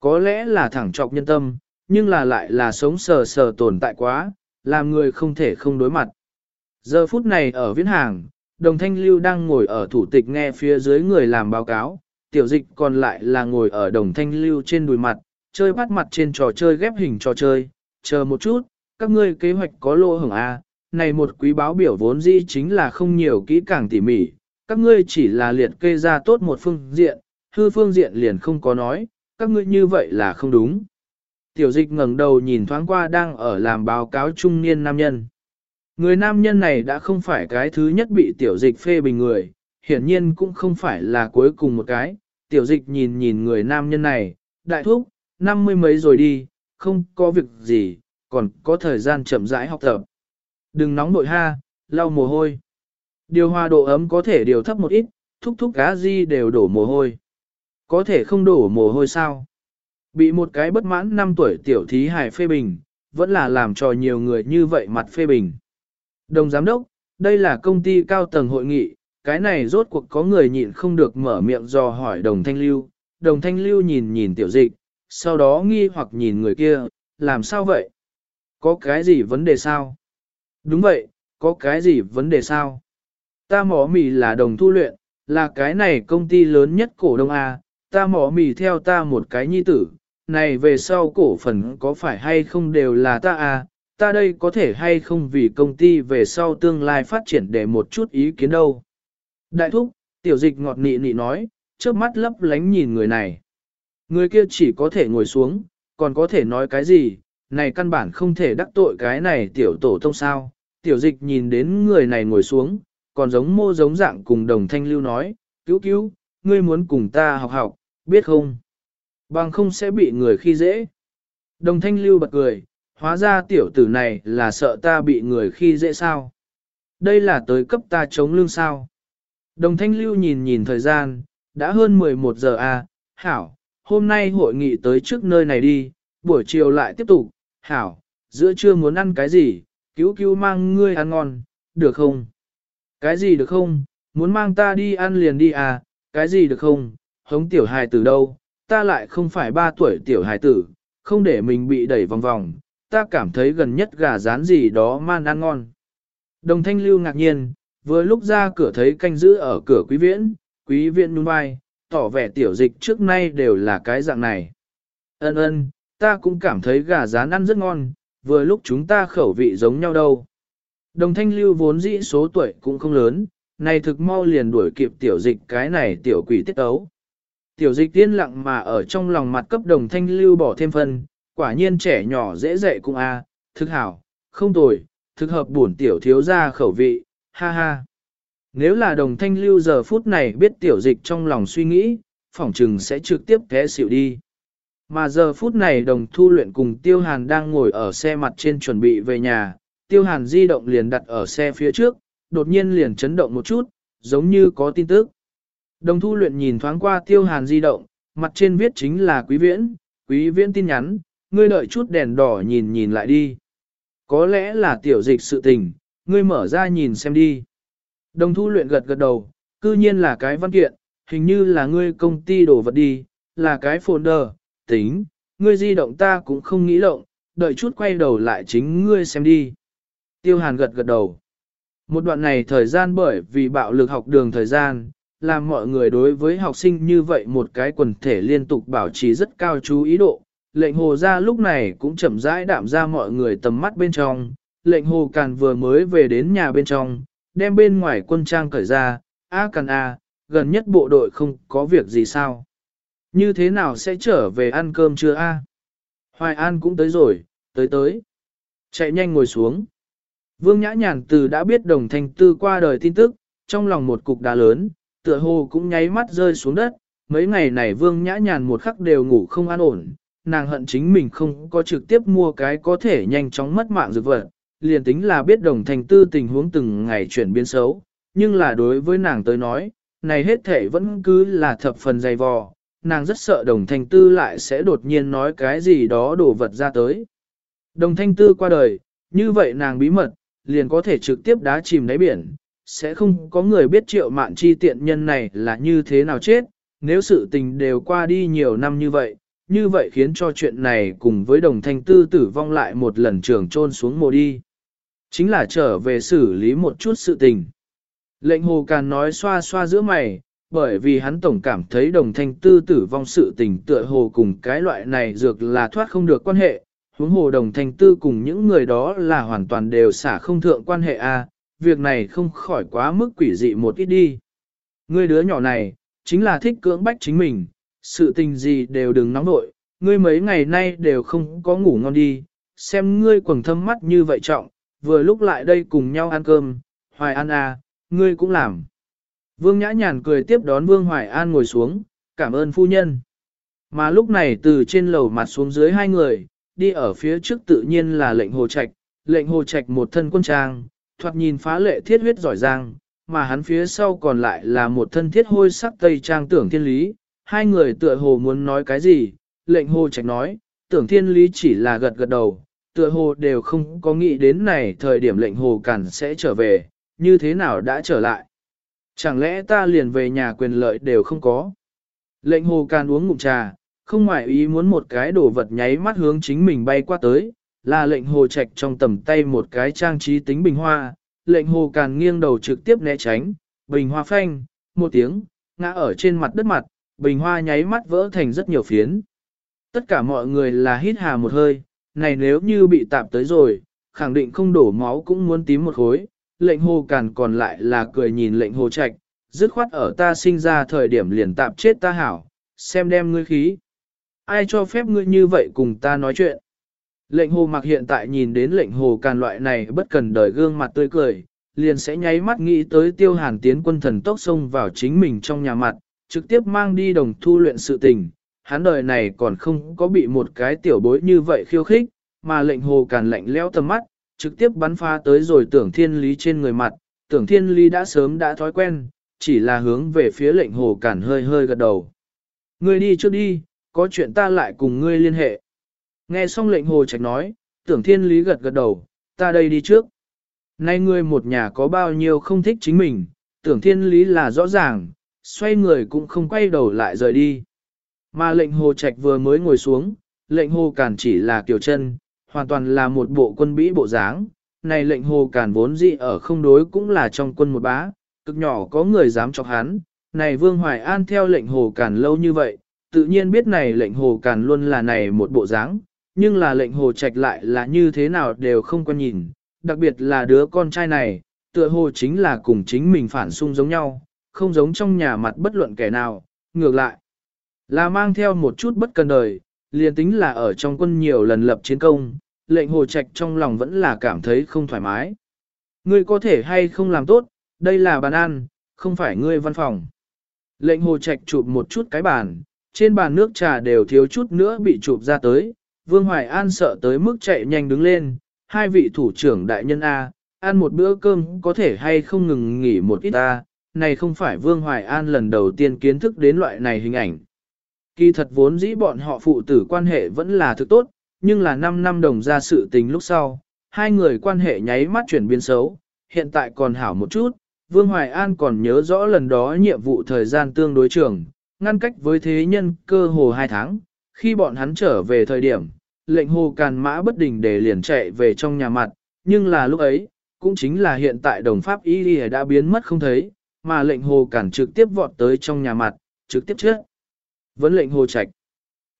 có lẽ là thẳng trọc nhân tâm, nhưng là lại là sống sờ sờ tồn tại quá, làm người không thể không đối mặt. Giờ phút này ở viễn hàng, đồng thanh lưu đang ngồi ở thủ tịch nghe phía dưới người làm báo cáo, tiểu dịch còn lại là ngồi ở đồng thanh lưu trên đùi mặt, chơi bắt mặt trên trò chơi ghép hình trò chơi, chờ một chút, các ngươi kế hoạch có lô hưởng A, à? này một quý báo biểu vốn dĩ chính là không nhiều kỹ càng tỉ mỉ, các ngươi chỉ là liệt kê ra tốt một phương diện, hư phương diện liền không có nói, các ngươi như vậy là không đúng. Tiểu dịch ngẩng đầu nhìn thoáng qua đang ở làm báo cáo trung niên nam nhân. Người nam nhân này đã không phải cái thứ nhất bị tiểu dịch phê bình người, hiển nhiên cũng không phải là cuối cùng một cái. Tiểu dịch nhìn nhìn người nam nhân này, đại thúc, năm mươi mấy rồi đi, không có việc gì, còn có thời gian chậm rãi học tập. Đừng nóng nội ha, lau mồ hôi. Điều hòa độ ấm có thể điều thấp một ít, thúc thúc cá di đều đổ mồ hôi. Có thể không đổ mồ hôi sao? Bị một cái bất mãn 5 tuổi tiểu thí hài phê bình, vẫn là làm cho nhiều người như vậy mặt phê bình. Đồng giám đốc, đây là công ty cao tầng hội nghị, cái này rốt cuộc có người nhịn không được mở miệng dò hỏi đồng thanh lưu. Đồng thanh lưu nhìn nhìn tiểu dịch, sau đó nghi hoặc nhìn người kia, làm sao vậy? Có cái gì vấn đề sao? Đúng vậy, có cái gì vấn đề sao? Ta mỏ mì là đồng thu luyện, là cái này công ty lớn nhất cổ đông A, ta mỏ mì theo ta một cái nhi tử, này về sau cổ phần có phải hay không đều là ta A, ta đây có thể hay không vì công ty về sau tương lai phát triển để một chút ý kiến đâu. Đại thúc, tiểu dịch ngọt nị nị nói, trước mắt lấp lánh nhìn người này. Người kia chỉ có thể ngồi xuống, còn có thể nói cái gì, này căn bản không thể đắc tội cái này tiểu tổ tông sao. Tiểu dịch nhìn đến người này ngồi xuống, còn giống mô giống dạng cùng đồng thanh lưu nói, cứu cứu, ngươi muốn cùng ta học học, biết không? Bằng không sẽ bị người khi dễ. Đồng thanh lưu bật cười, hóa ra tiểu tử này là sợ ta bị người khi dễ sao. Đây là tới cấp ta chống lương sao. Đồng thanh lưu nhìn nhìn thời gian, đã hơn 11 giờ à, hảo, hôm nay hội nghị tới trước nơi này đi, buổi chiều lại tiếp tục, hảo, giữa trưa muốn ăn cái gì, cứu cứu mang ngươi ăn ngon, được không? Cái gì được không, muốn mang ta đi ăn liền đi à, cái gì được không, hống tiểu hài tử đâu, ta lại không phải ba tuổi tiểu hài tử, không để mình bị đẩy vòng vòng, ta cảm thấy gần nhất gà rán gì đó man ăn ngon. Đồng thanh lưu ngạc nhiên, vừa lúc ra cửa thấy canh giữ ở cửa quý viễn, quý viễn nhún vai, tỏ vẻ tiểu dịch trước nay đều là cái dạng này. Ân ân, ta cũng cảm thấy gà rán ăn rất ngon, vừa lúc chúng ta khẩu vị giống nhau đâu. Đồng thanh lưu vốn dĩ số tuổi cũng không lớn, này thực mau liền đuổi kịp tiểu dịch cái này tiểu quỷ tiết ấu. Tiểu dịch tiên lặng mà ở trong lòng mặt cấp đồng thanh lưu bỏ thêm phân, quả nhiên trẻ nhỏ dễ dạy cũng a, thực hảo, không tồi, thực hợp bổn tiểu thiếu ra khẩu vị, ha ha. Nếu là đồng thanh lưu giờ phút này biết tiểu dịch trong lòng suy nghĩ, phỏng trừng sẽ trực tiếp té xỉu đi. Mà giờ phút này đồng thu luyện cùng tiêu hàn đang ngồi ở xe mặt trên chuẩn bị về nhà, tiêu hàn di động liền đặt ở xe phía trước, đột nhiên liền chấn động một chút, giống như có tin tức. Đồng thu luyện nhìn thoáng qua tiêu hàn di động, mặt trên viết chính là quý viễn, quý viễn tin nhắn, ngươi đợi chút đèn đỏ nhìn nhìn lại đi. Có lẽ là tiểu dịch sự tình, ngươi mở ra nhìn xem đi. Đồng thu luyện gật gật đầu, cư nhiên là cái văn kiện, hình như là ngươi công ty đổ vật đi, là cái folder, tính, ngươi di động ta cũng không nghĩ lộng, đợi chút quay đầu lại chính ngươi xem đi. Tiêu hàn gật gật đầu. Một đoạn này thời gian bởi vì bạo lực học đường thời gian, làm mọi người đối với học sinh như vậy một cái quần thể liên tục bảo trì rất cao chú ý độ. Lệnh hồ ra lúc này cũng chậm rãi đạm ra mọi người tầm mắt bên trong, lệnh hồ càn vừa mới về đến nhà bên trong, đem bên ngoài quân trang cởi ra, A càn A, gần nhất bộ đội không có việc gì sao. Như thế nào sẽ trở về ăn cơm chưa A? Hoài An cũng tới rồi, tới tới. Chạy nhanh ngồi xuống. Vương Nhã Nhàn từ đã biết đồng thanh tư qua đời tin tức, trong lòng một cục đá lớn, tựa hồ cũng nháy mắt rơi xuống đất. Mấy ngày này Vương Nhã Nhàn một khắc đều ngủ không an ổn, nàng hận chính mình không có trực tiếp mua cái có thể nhanh chóng mất mạng dược vật, liền tính là biết đồng thành tư tình huống từng ngày chuyển biến xấu, nhưng là đối với nàng tới nói, này hết thể vẫn cứ là thập phần dày vò, nàng rất sợ đồng thanh tư lại sẽ đột nhiên nói cái gì đó đổ vật ra tới. Đồng thanh tư qua đời, như vậy nàng bí mật, liền có thể trực tiếp đá chìm đáy biển, sẽ không có người biết triệu mạn chi tiện nhân này là như thế nào chết, nếu sự tình đều qua đi nhiều năm như vậy, như vậy khiến cho chuyện này cùng với đồng thanh tư tử vong lại một lần trường trôn xuống mồ đi. Chính là trở về xử lý một chút sự tình. Lệnh hồ càn nói xoa xoa giữa mày, bởi vì hắn tổng cảm thấy đồng thanh tư tử vong sự tình tựa hồ cùng cái loại này dược là thoát không được quan hệ, huống hồ đồng thanh tư cùng những người đó là hoàn toàn đều xả không thượng quan hệ a việc này không khỏi quá mức quỷ dị một ít đi. Ngươi đứa nhỏ này, chính là thích cưỡng bách chính mình, sự tình gì đều đừng nóng nội, ngươi mấy ngày nay đều không có ngủ ngon đi, xem ngươi quầng thâm mắt như vậy trọng, vừa lúc lại đây cùng nhau ăn cơm, hoài an à, ngươi cũng làm. Vương Nhã Nhàn cười tiếp đón Vương Hoài An ngồi xuống, cảm ơn phu nhân. Mà lúc này từ trên lầu mặt xuống dưới hai người, đi ở phía trước tự nhiên là lệnh hồ trạch, lệnh hồ trạch một thân quân trang, thoạt nhìn phá lệ thiết huyết giỏi giang, mà hắn phía sau còn lại là một thân thiết hôi sắc tây trang tưởng thiên lý. Hai người tựa hồ muốn nói cái gì, lệnh hồ trạch nói, tưởng thiên lý chỉ là gật gật đầu, tựa hồ đều không có nghĩ đến này thời điểm lệnh hồ cản sẽ trở về, như thế nào đã trở lại. Chẳng lẽ ta liền về nhà quyền lợi đều không có. Lệnh hồ càn uống ngụm trà, không ngoại ý muốn một cái đồ vật nháy mắt hướng chính mình bay qua tới, là lệnh hồ trạch trong tầm tay một cái trang trí tính bình hoa, lệnh hồ càn nghiêng đầu trực tiếp né tránh, bình hoa phanh, một tiếng, ngã ở trên mặt đất mặt, bình hoa nháy mắt vỡ thành rất nhiều phiến. Tất cả mọi người là hít hà một hơi, này nếu như bị tạp tới rồi, khẳng định không đổ máu cũng muốn tím một khối, lệnh hồ càn còn lại là cười nhìn lệnh hồ trạch, dứt khoát ở ta sinh ra thời điểm liền tạp chết ta hảo, xem đem ngươi khí. Ai cho phép ngươi như vậy cùng ta nói chuyện? Lệnh hồ mặc hiện tại nhìn đến lệnh hồ càn loại này bất cần đời gương mặt tươi cười, liền sẽ nháy mắt nghĩ tới tiêu hàn tiến quân thần tốc xông vào chính mình trong nhà mặt, trực tiếp mang đi đồng thu luyện sự tình. Hắn đời này còn không có bị một cái tiểu bối như vậy khiêu khích, mà lệnh hồ càn lạnh lẽo tầm mắt, trực tiếp bắn pha tới rồi tưởng thiên lý trên người mặt. Tưởng thiên lý đã sớm đã thói quen, chỉ là hướng về phía lệnh hồ càn hơi hơi gật đầu. Ngươi đi trước đi, có chuyện ta lại cùng ngươi liên hệ. Nghe xong lệnh hồ trạch nói, tưởng thiên lý gật gật đầu, ta đây đi trước. Nay ngươi một nhà có bao nhiêu không thích chính mình, tưởng thiên lý là rõ ràng, xoay người cũng không quay đầu lại rời đi. Mà lệnh hồ trạch vừa mới ngồi xuống, lệnh hồ càn chỉ là kiểu chân, hoàn toàn là một bộ quân bĩ bộ dáng. Này lệnh hồ càn vốn dị ở không đối cũng là trong quân một bá, cực nhỏ có người dám chọc hắn. Này Vương Hoài An theo lệnh hồ càn lâu như vậy, tự nhiên biết này lệnh hồ càn luôn là này một bộ dáng, nhưng là lệnh hồ trạch lại là như thế nào đều không quan nhìn, đặc biệt là đứa con trai này, tựa hồ chính là cùng chính mình phản xung giống nhau, không giống trong nhà mặt bất luận kẻ nào, ngược lại. Là mang theo một chút bất cần đời, liền tính là ở trong quân nhiều lần lập chiến công, lệnh hồ trạch trong lòng vẫn là cảm thấy không thoải mái. Ngươi có thể hay không làm tốt, đây là bàn ăn, không phải ngươi văn phòng. Lệnh hồ trạch chụp một chút cái bàn, trên bàn nước trà đều thiếu chút nữa bị chụp ra tới, Vương Hoài An sợ tới mức chạy nhanh đứng lên, hai vị thủ trưởng đại nhân A, ăn một bữa cơm có thể hay không ngừng nghỉ một ít ta này không phải Vương Hoài An lần đầu tiên kiến thức đến loại này hình ảnh. Kỳ thật vốn dĩ bọn họ phụ tử quan hệ vẫn là thực tốt, nhưng là 5 năm đồng ra sự tình lúc sau, hai người quan hệ nháy mắt chuyển biến xấu, hiện tại còn hảo một chút, Vương Hoài An còn nhớ rõ lần đó nhiệm vụ thời gian tương đối trường, ngăn cách với thế nhân cơ hồ 2 tháng, khi bọn hắn trở về thời điểm, lệnh hồ càn mã bất đình để liền chạy về trong nhà mặt, nhưng là lúc ấy, cũng chính là hiện tại đồng pháp y đã biến mất không thấy, mà lệnh hồ cản trực tiếp vọt tới trong nhà mặt, trực tiếp chết. Vẫn lệnh hồ trạch.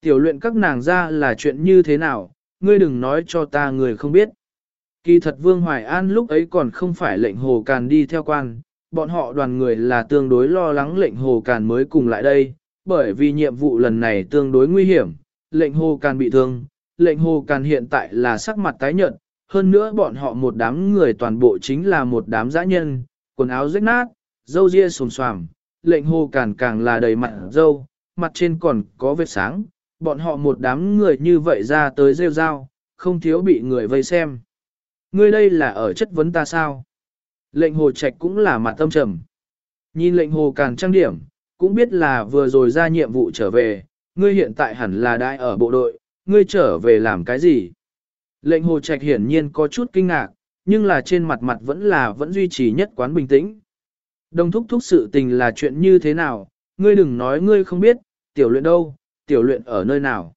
Tiểu luyện các nàng ra là chuyện như thế nào, ngươi đừng nói cho ta người không biết. Kỳ thật Vương Hoài An lúc ấy còn không phải lệnh hồ càn đi theo quan, bọn họ đoàn người là tương đối lo lắng lệnh hồ càn mới cùng lại đây, bởi vì nhiệm vụ lần này tương đối nguy hiểm, lệnh hồ càn bị thương, lệnh hồ càn hiện tại là sắc mặt tái nhợt, hơn nữa bọn họ một đám người toàn bộ chính là một đám dã nhân, quần áo rách nát, dâu ria xồm xoàm, lệnh hồ càn càng là đầy mặt dâu, mặt trên còn có vết sáng, bọn họ một đám người như vậy ra tới rêu rao, không thiếu bị người vây xem. Ngươi đây là ở chất vấn ta sao? Lệnh hồ trạch cũng là mặt tâm trầm. Nhìn lệnh hồ càn trang điểm, cũng biết là vừa rồi ra nhiệm vụ trở về, ngươi hiện tại hẳn là đại ở bộ đội, ngươi trở về làm cái gì? Lệnh hồ trạch hiển nhiên có chút kinh ngạc, nhưng là trên mặt mặt vẫn là vẫn duy trì nhất quán bình tĩnh. Đồng thúc thúc sự tình là chuyện như thế nào, ngươi đừng nói ngươi không biết, tiểu luyện đâu, tiểu luyện ở nơi nào.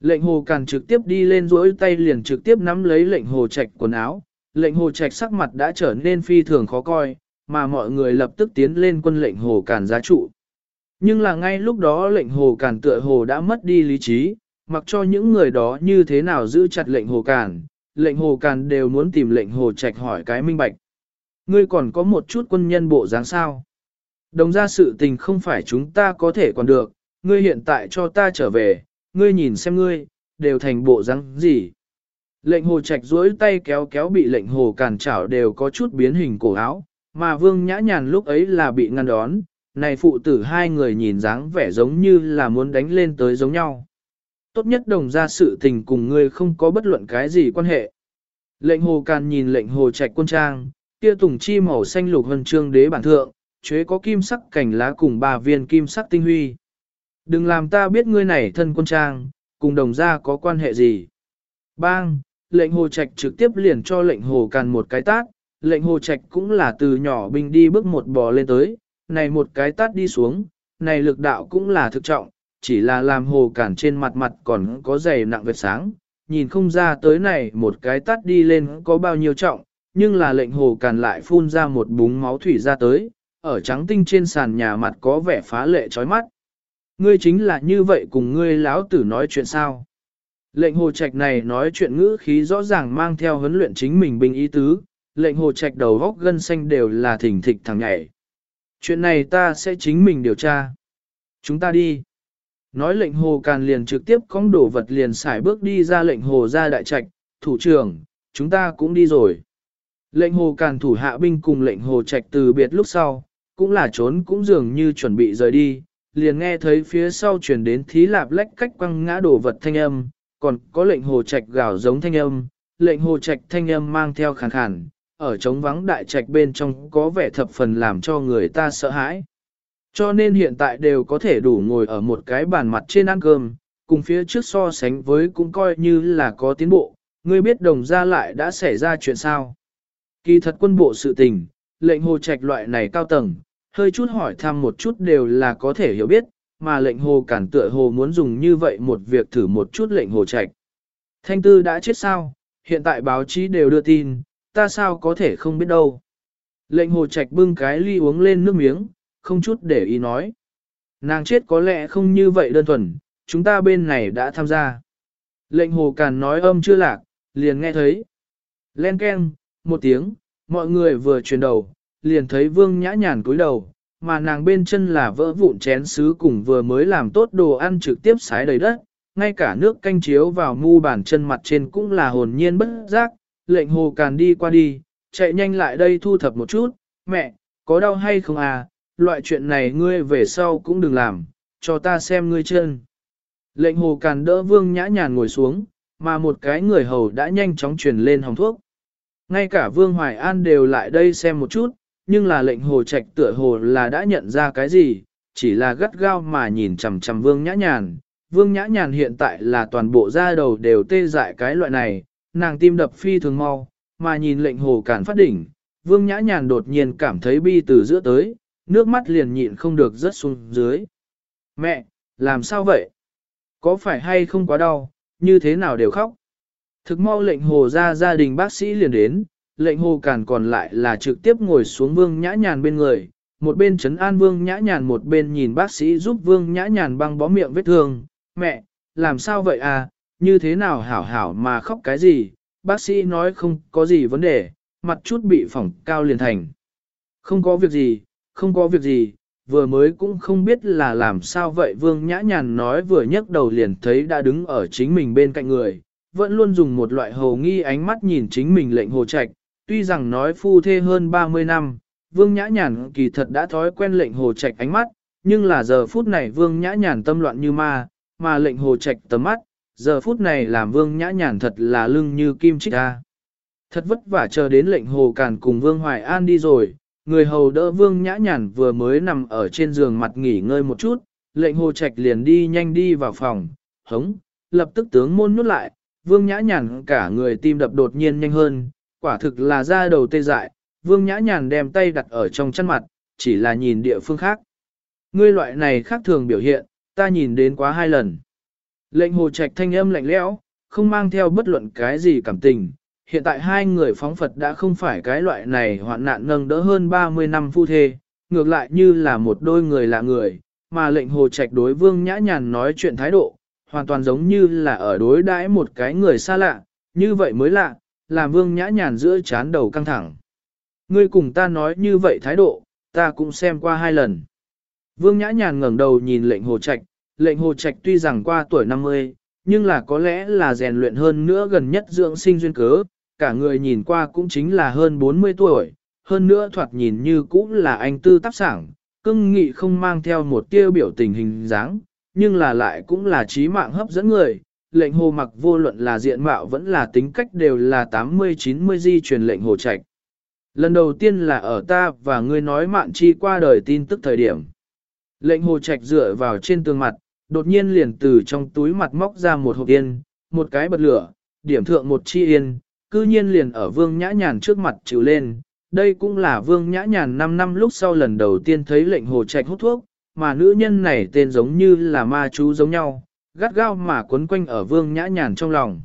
Lệnh hồ càn trực tiếp đi lên rỗi tay liền trực tiếp nắm lấy lệnh hồ trạch quần áo, lệnh hồ trạch sắc mặt đã trở nên phi thường khó coi, mà mọi người lập tức tiến lên quân lệnh hồ càn giá trụ. Nhưng là ngay lúc đó lệnh hồ càn tựa hồ đã mất đi lý trí, mặc cho những người đó như thế nào giữ chặt lệnh hồ càn, lệnh hồ càn đều muốn tìm lệnh hồ trạch hỏi cái minh bạch. Ngươi còn có một chút quân nhân bộ dáng sao? Đồng ra sự tình không phải chúng ta có thể còn được, ngươi hiện tại cho ta trở về, ngươi nhìn xem ngươi, đều thành bộ dáng gì. Lệnh hồ trạch duỗi tay kéo kéo bị lệnh hồ cản chảo đều có chút biến hình cổ áo, mà vương nhã nhàn lúc ấy là bị ngăn đón, này phụ tử hai người nhìn dáng vẻ giống như là muốn đánh lên tới giống nhau. Tốt nhất đồng ra sự tình cùng ngươi không có bất luận cái gì quan hệ. Lệnh hồ càn nhìn lệnh hồ trạch quân trang, kia tùng chi màu xanh lục hân trương đế bản thượng, chế có kim sắc cảnh lá cùng ba viên kim sắc tinh huy. Đừng làm ta biết ngươi này thân quân trang, cùng đồng gia có quan hệ gì. Bang, lệnh hồ trạch trực tiếp liền cho lệnh hồ càn một cái tát, lệnh hồ trạch cũng là từ nhỏ binh đi bước một bò lên tới, này một cái tát đi xuống, này lực đạo cũng là thực trọng, chỉ là làm hồ càn trên mặt mặt còn có dày nặng vệt sáng, nhìn không ra tới này một cái tát đi lên có bao nhiêu trọng, nhưng là lệnh hồ càn lại phun ra một búng máu thủy ra tới, ở trắng tinh trên sàn nhà mặt có vẻ phá lệ chói mắt. Ngươi chính là như vậy cùng ngươi lão tử nói chuyện sao? Lệnh hồ trạch này nói chuyện ngữ khí rõ ràng mang theo huấn luyện chính mình bình ý tứ, lệnh hồ trạch đầu góc gân xanh đều là thỉnh thịch thằng nhảy. Chuyện này ta sẽ chính mình điều tra. Chúng ta đi. Nói lệnh hồ càn liền trực tiếp cong đổ vật liền xài bước đi ra lệnh hồ ra đại trạch, thủ trưởng, chúng ta cũng đi rồi. Lệnh hồ càn thủ hạ binh cùng lệnh hồ trạch từ biệt lúc sau, cũng là trốn cũng dường như chuẩn bị rời đi, liền nghe thấy phía sau chuyển đến thí lạp lách cách quăng ngã đổ vật thanh âm, còn có lệnh hồ trạch gào giống thanh âm, lệnh hồ trạch thanh âm mang theo khàn khàn, ở trống vắng đại trạch bên trong có vẻ thập phần làm cho người ta sợ hãi. Cho nên hiện tại đều có thể đủ ngồi ở một cái bàn mặt trên ăn cơm, cùng phía trước so sánh với cũng coi như là có tiến bộ, ngươi biết đồng ra lại đã xảy ra chuyện sao. Kỳ thật quân bộ sự tình, lệnh hồ trạch loại này cao tầng, hơi chút hỏi thăm một chút đều là có thể hiểu biết, mà lệnh hồ cản tựa hồ muốn dùng như vậy một việc thử một chút lệnh hồ trạch. Thanh tư đã chết sao, hiện tại báo chí đều đưa tin, ta sao có thể không biết đâu. Lệnh hồ trạch bưng cái ly uống lên nước miếng, không chút để ý nói. Nàng chết có lẽ không như vậy đơn thuần, chúng ta bên này đã tham gia. Lệnh hồ càn nói âm chưa lạc, liền nghe thấy. Len keng, một tiếng, mọi người vừa chuyển đầu, liền thấy vương nhã nhàn cúi đầu, mà nàng bên chân là vỡ vụn chén sứ cùng vừa mới làm tốt đồ ăn trực tiếp sái đầy đất, ngay cả nước canh chiếu vào mu bàn chân mặt trên cũng là hồn nhiên bất giác, lệnh hồ càn đi qua đi, chạy nhanh lại đây thu thập một chút, mẹ, có đau hay không à, loại chuyện này ngươi về sau cũng đừng làm, cho ta xem ngươi chân. Lệnh hồ càn đỡ vương nhã nhàn ngồi xuống, mà một cái người hầu đã nhanh chóng truyền lên hồng thuốc. Ngay cả vương Hoài An đều lại đây xem một chút, nhưng là lệnh hồ trạch tựa hồ là đã nhận ra cái gì, chỉ là gắt gao mà nhìn chằm chằm vương nhã nhàn. Vương nhã nhàn hiện tại là toàn bộ da đầu đều tê dại cái loại này, nàng tim đập phi thường mau, mà nhìn lệnh hồ cản phát đỉnh, vương nhã nhàn đột nhiên cảm thấy bi từ giữa tới, nước mắt liền nhịn không được rớt xuống dưới. Mẹ, làm sao vậy? Có phải hay không quá đau, như thế nào đều khóc? Thực mau lệnh hồ ra gia đình bác sĩ liền đến, lệnh hồ cản còn lại là trực tiếp ngồi xuống vương nhã nhàn bên người, một bên chấn an vương nhã nhàn một bên nhìn bác sĩ giúp vương nhã nhàn băng bó miệng vết thương. Mẹ, làm sao vậy à, như thế nào hảo hảo mà khóc cái gì, bác sĩ nói không có gì vấn đề, mặt chút bị phỏng cao liền thành. Không có việc gì, không có việc gì, vừa mới cũng không biết là làm sao vậy Vương Nhã Nhàn nói vừa nhấc đầu liền thấy đã đứng ở chính mình bên cạnh người, vẫn luôn dùng một loại hầu nghi ánh mắt nhìn chính mình lệnh hồ trạch, tuy rằng nói phu thê hơn 30 năm, Vương Nhã Nhàn kỳ thật đã thói quen lệnh hồ trạch ánh mắt, nhưng là giờ phút này Vương Nhã Nhàn tâm loạn như ma, mà lệnh hồ trạch tầm mắt, giờ phút này làm Vương Nhã Nhàn thật là lưng như kim chích ra. Thật vất vả chờ đến lệnh hồ càn cùng Vương Hoài An đi rồi, người hầu đỡ Vương Nhã Nhàn vừa mới nằm ở trên giường mặt nghỉ ngơi một chút, lệnh hồ trạch liền đi nhanh đi vào phòng, hống, lập tức tướng môn nuốt lại, Vương Nhã Nhàn cả người tim đập đột nhiên nhanh hơn, quả thực là ra đầu tê dại, Vương Nhã Nhàn đem tay đặt ở trong chân mặt, chỉ là nhìn địa phương khác. Ngươi loại này khác thường biểu hiện, ta nhìn đến quá hai lần. Lệnh hồ trạch thanh âm lạnh lẽo, không mang theo bất luận cái gì cảm tình. Hiện tại hai người phóng Phật đã không phải cái loại này hoạn nạn nâng đỡ hơn 30 năm phu thê, ngược lại như là một đôi người lạ người, mà lệnh hồ trạch đối vương nhã nhàn nói chuyện thái độ, hoàn toàn giống như là ở đối đãi một cái người xa lạ, như vậy mới lạ, làm vương nhã nhàn giữa chán đầu căng thẳng. Ngươi cùng ta nói như vậy thái độ, ta cũng xem qua hai lần. Vương nhã nhàn ngẩng đầu nhìn lệnh hồ trạch, lệnh hồ trạch tuy rằng qua tuổi 50, nhưng là có lẽ là rèn luyện hơn nữa gần nhất dưỡng sinh duyên cớ, cả người nhìn qua cũng chính là hơn 40 tuổi, hơn nữa thoạt nhìn như cũng là anh tư tác sảng, cưng nghị không mang theo một tiêu biểu tình hình dáng, nhưng là lại cũng là trí mạng hấp dẫn người. Lệnh hồ mặc vô luận là diện mạo vẫn là tính cách đều là 80-90 di truyền lệnh hồ trạch. Lần đầu tiên là ở ta và ngươi nói mạn chi qua đời tin tức thời điểm. Lệnh hồ trạch dựa vào trên tường mặt, đột nhiên liền từ trong túi mặt móc ra một hộp yên, một cái bật lửa, điểm thượng một chi yên, cư nhiên liền ở vương nhã nhàn trước mặt chịu lên. Đây cũng là vương nhã nhàn 5 năm lúc sau lần đầu tiên thấy lệnh hồ trạch hút thuốc, mà nữ nhân này tên giống như là ma chú giống nhau, gắt gao mà quấn quanh ở vương nhã nhàn trong lòng.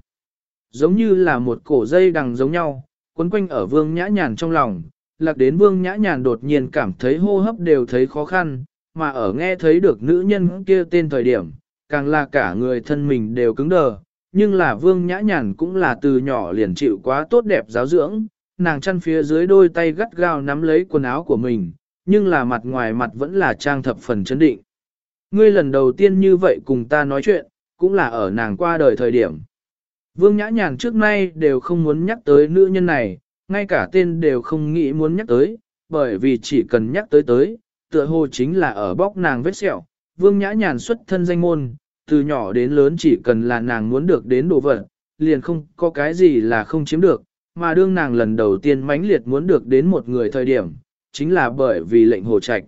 Giống như là một cổ dây đằng giống nhau, quấn quanh ở vương nhã nhàn trong lòng, lạc đến vương nhã nhàn đột nhiên cảm thấy hô hấp đều thấy khó khăn, mà ở nghe thấy được nữ nhân kia tên thời điểm, càng là cả người thân mình đều cứng đờ, nhưng là vương nhã nhàn cũng là từ nhỏ liền chịu quá tốt đẹp giáo dưỡng, nàng chăn phía dưới đôi tay gắt gao nắm lấy quần áo của mình, nhưng là mặt ngoài mặt vẫn là trang thập phần chấn định. Ngươi lần đầu tiên như vậy cùng ta nói chuyện, cũng là ở nàng qua đời thời điểm. Vương Nhã Nhàn trước nay đều không muốn nhắc tới nữ nhân này, ngay cả tên đều không nghĩ muốn nhắc tới, bởi vì chỉ cần nhắc tới tới, tựa hồ chính là ở bóc nàng vết sẹo. Vương Nhã Nhàn xuất thân danh môn, từ nhỏ đến lớn chỉ cần là nàng muốn được đến đồ vật, liền không có cái gì là không chiếm được, mà đương nàng lần đầu tiên mãnh liệt muốn được đến một người thời điểm, chính là bởi vì lệnh hồ trạch.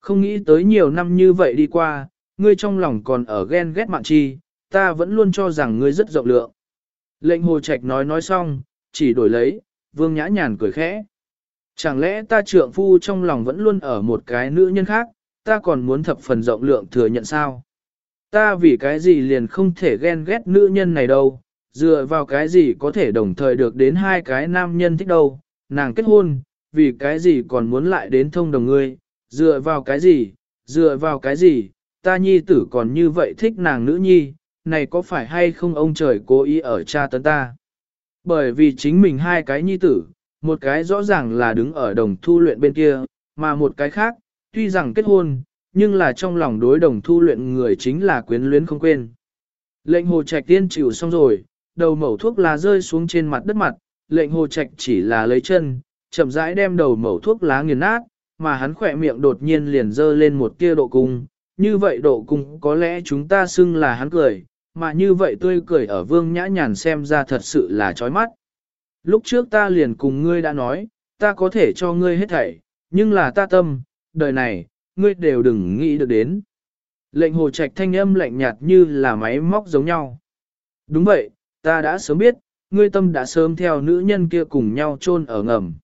Không nghĩ tới nhiều năm như vậy đi qua, ngươi trong lòng còn ở ghen ghét mạn chi, ta vẫn luôn cho rằng ngươi rất rộng lượng. Lệnh hồ trạch nói nói xong, chỉ đổi lấy, vương nhã nhàn cười khẽ. Chẳng lẽ ta trượng phu trong lòng vẫn luôn ở một cái nữ nhân khác, ta còn muốn thập phần rộng lượng thừa nhận sao? Ta vì cái gì liền không thể ghen ghét nữ nhân này đâu, dựa vào cái gì có thể đồng thời được đến hai cái nam nhân thích đâu, nàng kết hôn, vì cái gì còn muốn lại đến thông đồng ngươi, dựa vào cái gì, dựa vào cái gì, ta nhi tử còn như vậy thích nàng nữ nhi, này có phải hay không ông trời cố ý ở cha tấn ta. Bởi vì chính mình hai cái nhi tử, một cái rõ ràng là đứng ở đồng thu luyện bên kia, mà một cái khác, tuy rằng kết hôn, nhưng là trong lòng đối đồng thu luyện người chính là quyến luyến không quên. Lệnh hồ trạch tiên chịu xong rồi, đầu mẩu thuốc lá rơi xuống trên mặt đất mặt, lệnh hồ trạch chỉ là lấy chân, chậm rãi đem đầu mẩu thuốc lá nghiền nát, mà hắn khỏe miệng đột nhiên liền dơ lên một tia độ cung, như vậy độ cung có lẽ chúng ta xưng là hắn cười, mà như vậy tươi cười ở vương nhã nhàn xem ra thật sự là chói mắt. Lúc trước ta liền cùng ngươi đã nói, ta có thể cho ngươi hết thảy, nhưng là ta tâm, đời này, ngươi đều đừng nghĩ được đến. Lệnh hồ trạch thanh âm lạnh nhạt như là máy móc giống nhau. Đúng vậy, ta đã sớm biết, ngươi tâm đã sớm theo nữ nhân kia cùng nhau chôn ở ngầm.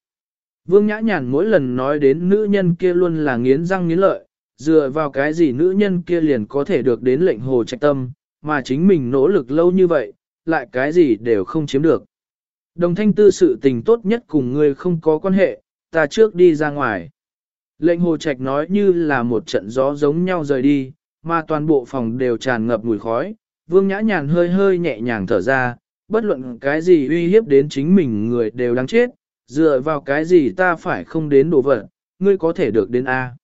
Vương Nhã Nhàn mỗi lần nói đến nữ nhân kia luôn là nghiến răng nghiến lợi, dựa vào cái gì nữ nhân kia liền có thể được đến lệnh hồ trạch tâm, mà chính mình nỗ lực lâu như vậy, lại cái gì đều không chiếm được. Đồng thanh tư sự tình tốt nhất cùng ngươi không có quan hệ, ta trước đi ra ngoài. Lệnh hồ trạch nói như là một trận gió giống nhau rời đi, mà toàn bộ phòng đều tràn ngập mùi khói, vương nhã nhàn hơi hơi nhẹ nhàng thở ra, bất luận cái gì uy hiếp đến chính mình người đều đáng chết, dựa vào cái gì ta phải không đến đồ vật, ngươi có thể được đến A.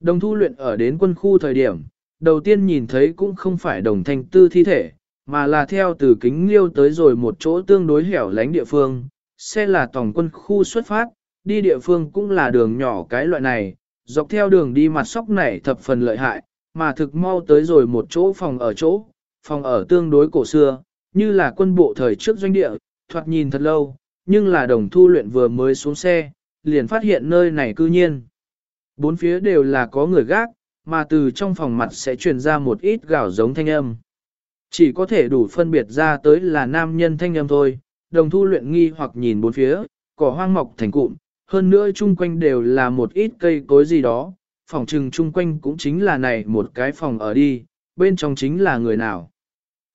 Đồng thu luyện ở đến quân khu thời điểm, đầu tiên nhìn thấy cũng không phải đồng thanh tư thi thể, mà là theo từ kính liêu tới rồi một chỗ tương đối hẻo lánh địa phương, xe là tổng quân khu xuất phát, đi địa phương cũng là đường nhỏ cái loại này, dọc theo đường đi mặt sóc này thập phần lợi hại, mà thực mau tới rồi một chỗ phòng ở chỗ, phòng ở tương đối cổ xưa, như là quân bộ thời trước doanh địa, thoạt nhìn thật lâu, nhưng là đồng thu luyện vừa mới xuống xe, liền phát hiện nơi này cư nhiên. Bốn phía đều là có người gác, mà từ trong phòng mặt sẽ truyền ra một ít gạo giống thanh âm. Chỉ có thể đủ phân biệt ra tới là nam nhân thanh âm thôi, đồng thu luyện nghi hoặc nhìn bốn phía, cỏ hoang mọc thành cụm, hơn nữa chung quanh đều là một ít cây cối gì đó, phòng trừng chung quanh cũng chính là này một cái phòng ở đi, bên trong chính là người nào.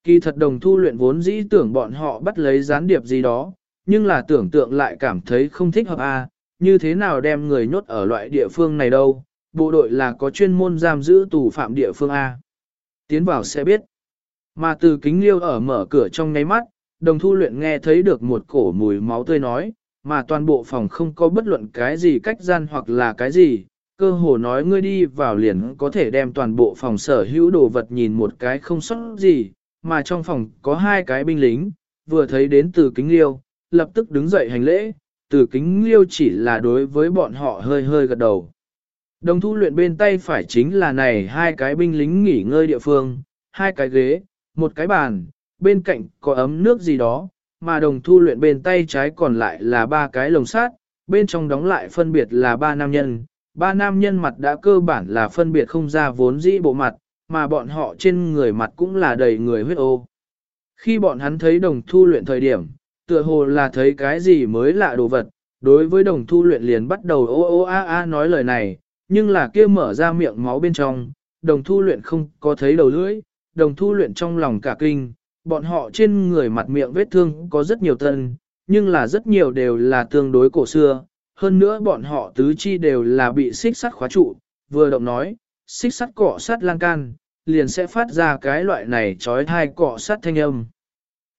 Kỳ thật đồng thu luyện vốn dĩ tưởng bọn họ bắt lấy gián điệp gì đó, nhưng là tưởng tượng lại cảm thấy không thích hợp a à, như thế nào đem người nhốt ở loại địa phương này đâu, bộ đội là có chuyên môn giam giữ tù phạm địa phương A. Tiến vào sẽ biết. Mà từ kính liêu ở mở cửa trong ngáy mắt, đồng thu luyện nghe thấy được một cổ mùi máu tươi nói, mà toàn bộ phòng không có bất luận cái gì cách gian hoặc là cái gì, cơ hồ nói ngươi đi vào liền có thể đem toàn bộ phòng sở hữu đồ vật nhìn một cái không sót gì, mà trong phòng có hai cái binh lính, vừa thấy đến từ kính liêu, lập tức đứng dậy hành lễ, từ kính liêu chỉ là đối với bọn họ hơi hơi gật đầu. Đồng thu luyện bên tay phải chính là này hai cái binh lính nghỉ ngơi địa phương, hai cái ghế, một cái bàn, bên cạnh có ấm nước gì đó, mà đồng thu luyện bên tay trái còn lại là ba cái lồng sát, bên trong đóng lại phân biệt là ba nam nhân, ba nam nhân mặt đã cơ bản là phân biệt không ra vốn dĩ bộ mặt, mà bọn họ trên người mặt cũng là đầy người huyết ô. Khi bọn hắn thấy đồng thu luyện thời điểm, tựa hồ là thấy cái gì mới lạ đồ vật, đối với đồng thu luyện liền bắt đầu ô ô a a nói lời này, nhưng là kia mở ra miệng máu bên trong, đồng thu luyện không có thấy đầu lưỡi, đồng thu luyện trong lòng cả kinh, bọn họ trên người mặt miệng vết thương có rất nhiều tân, nhưng là rất nhiều đều là tương đối cổ xưa, hơn nữa bọn họ tứ chi đều là bị xích sắt khóa trụ, vừa động nói, xích sắt cọ sắt lan can, liền sẽ phát ra cái loại này trói thai cọ sắt thanh âm.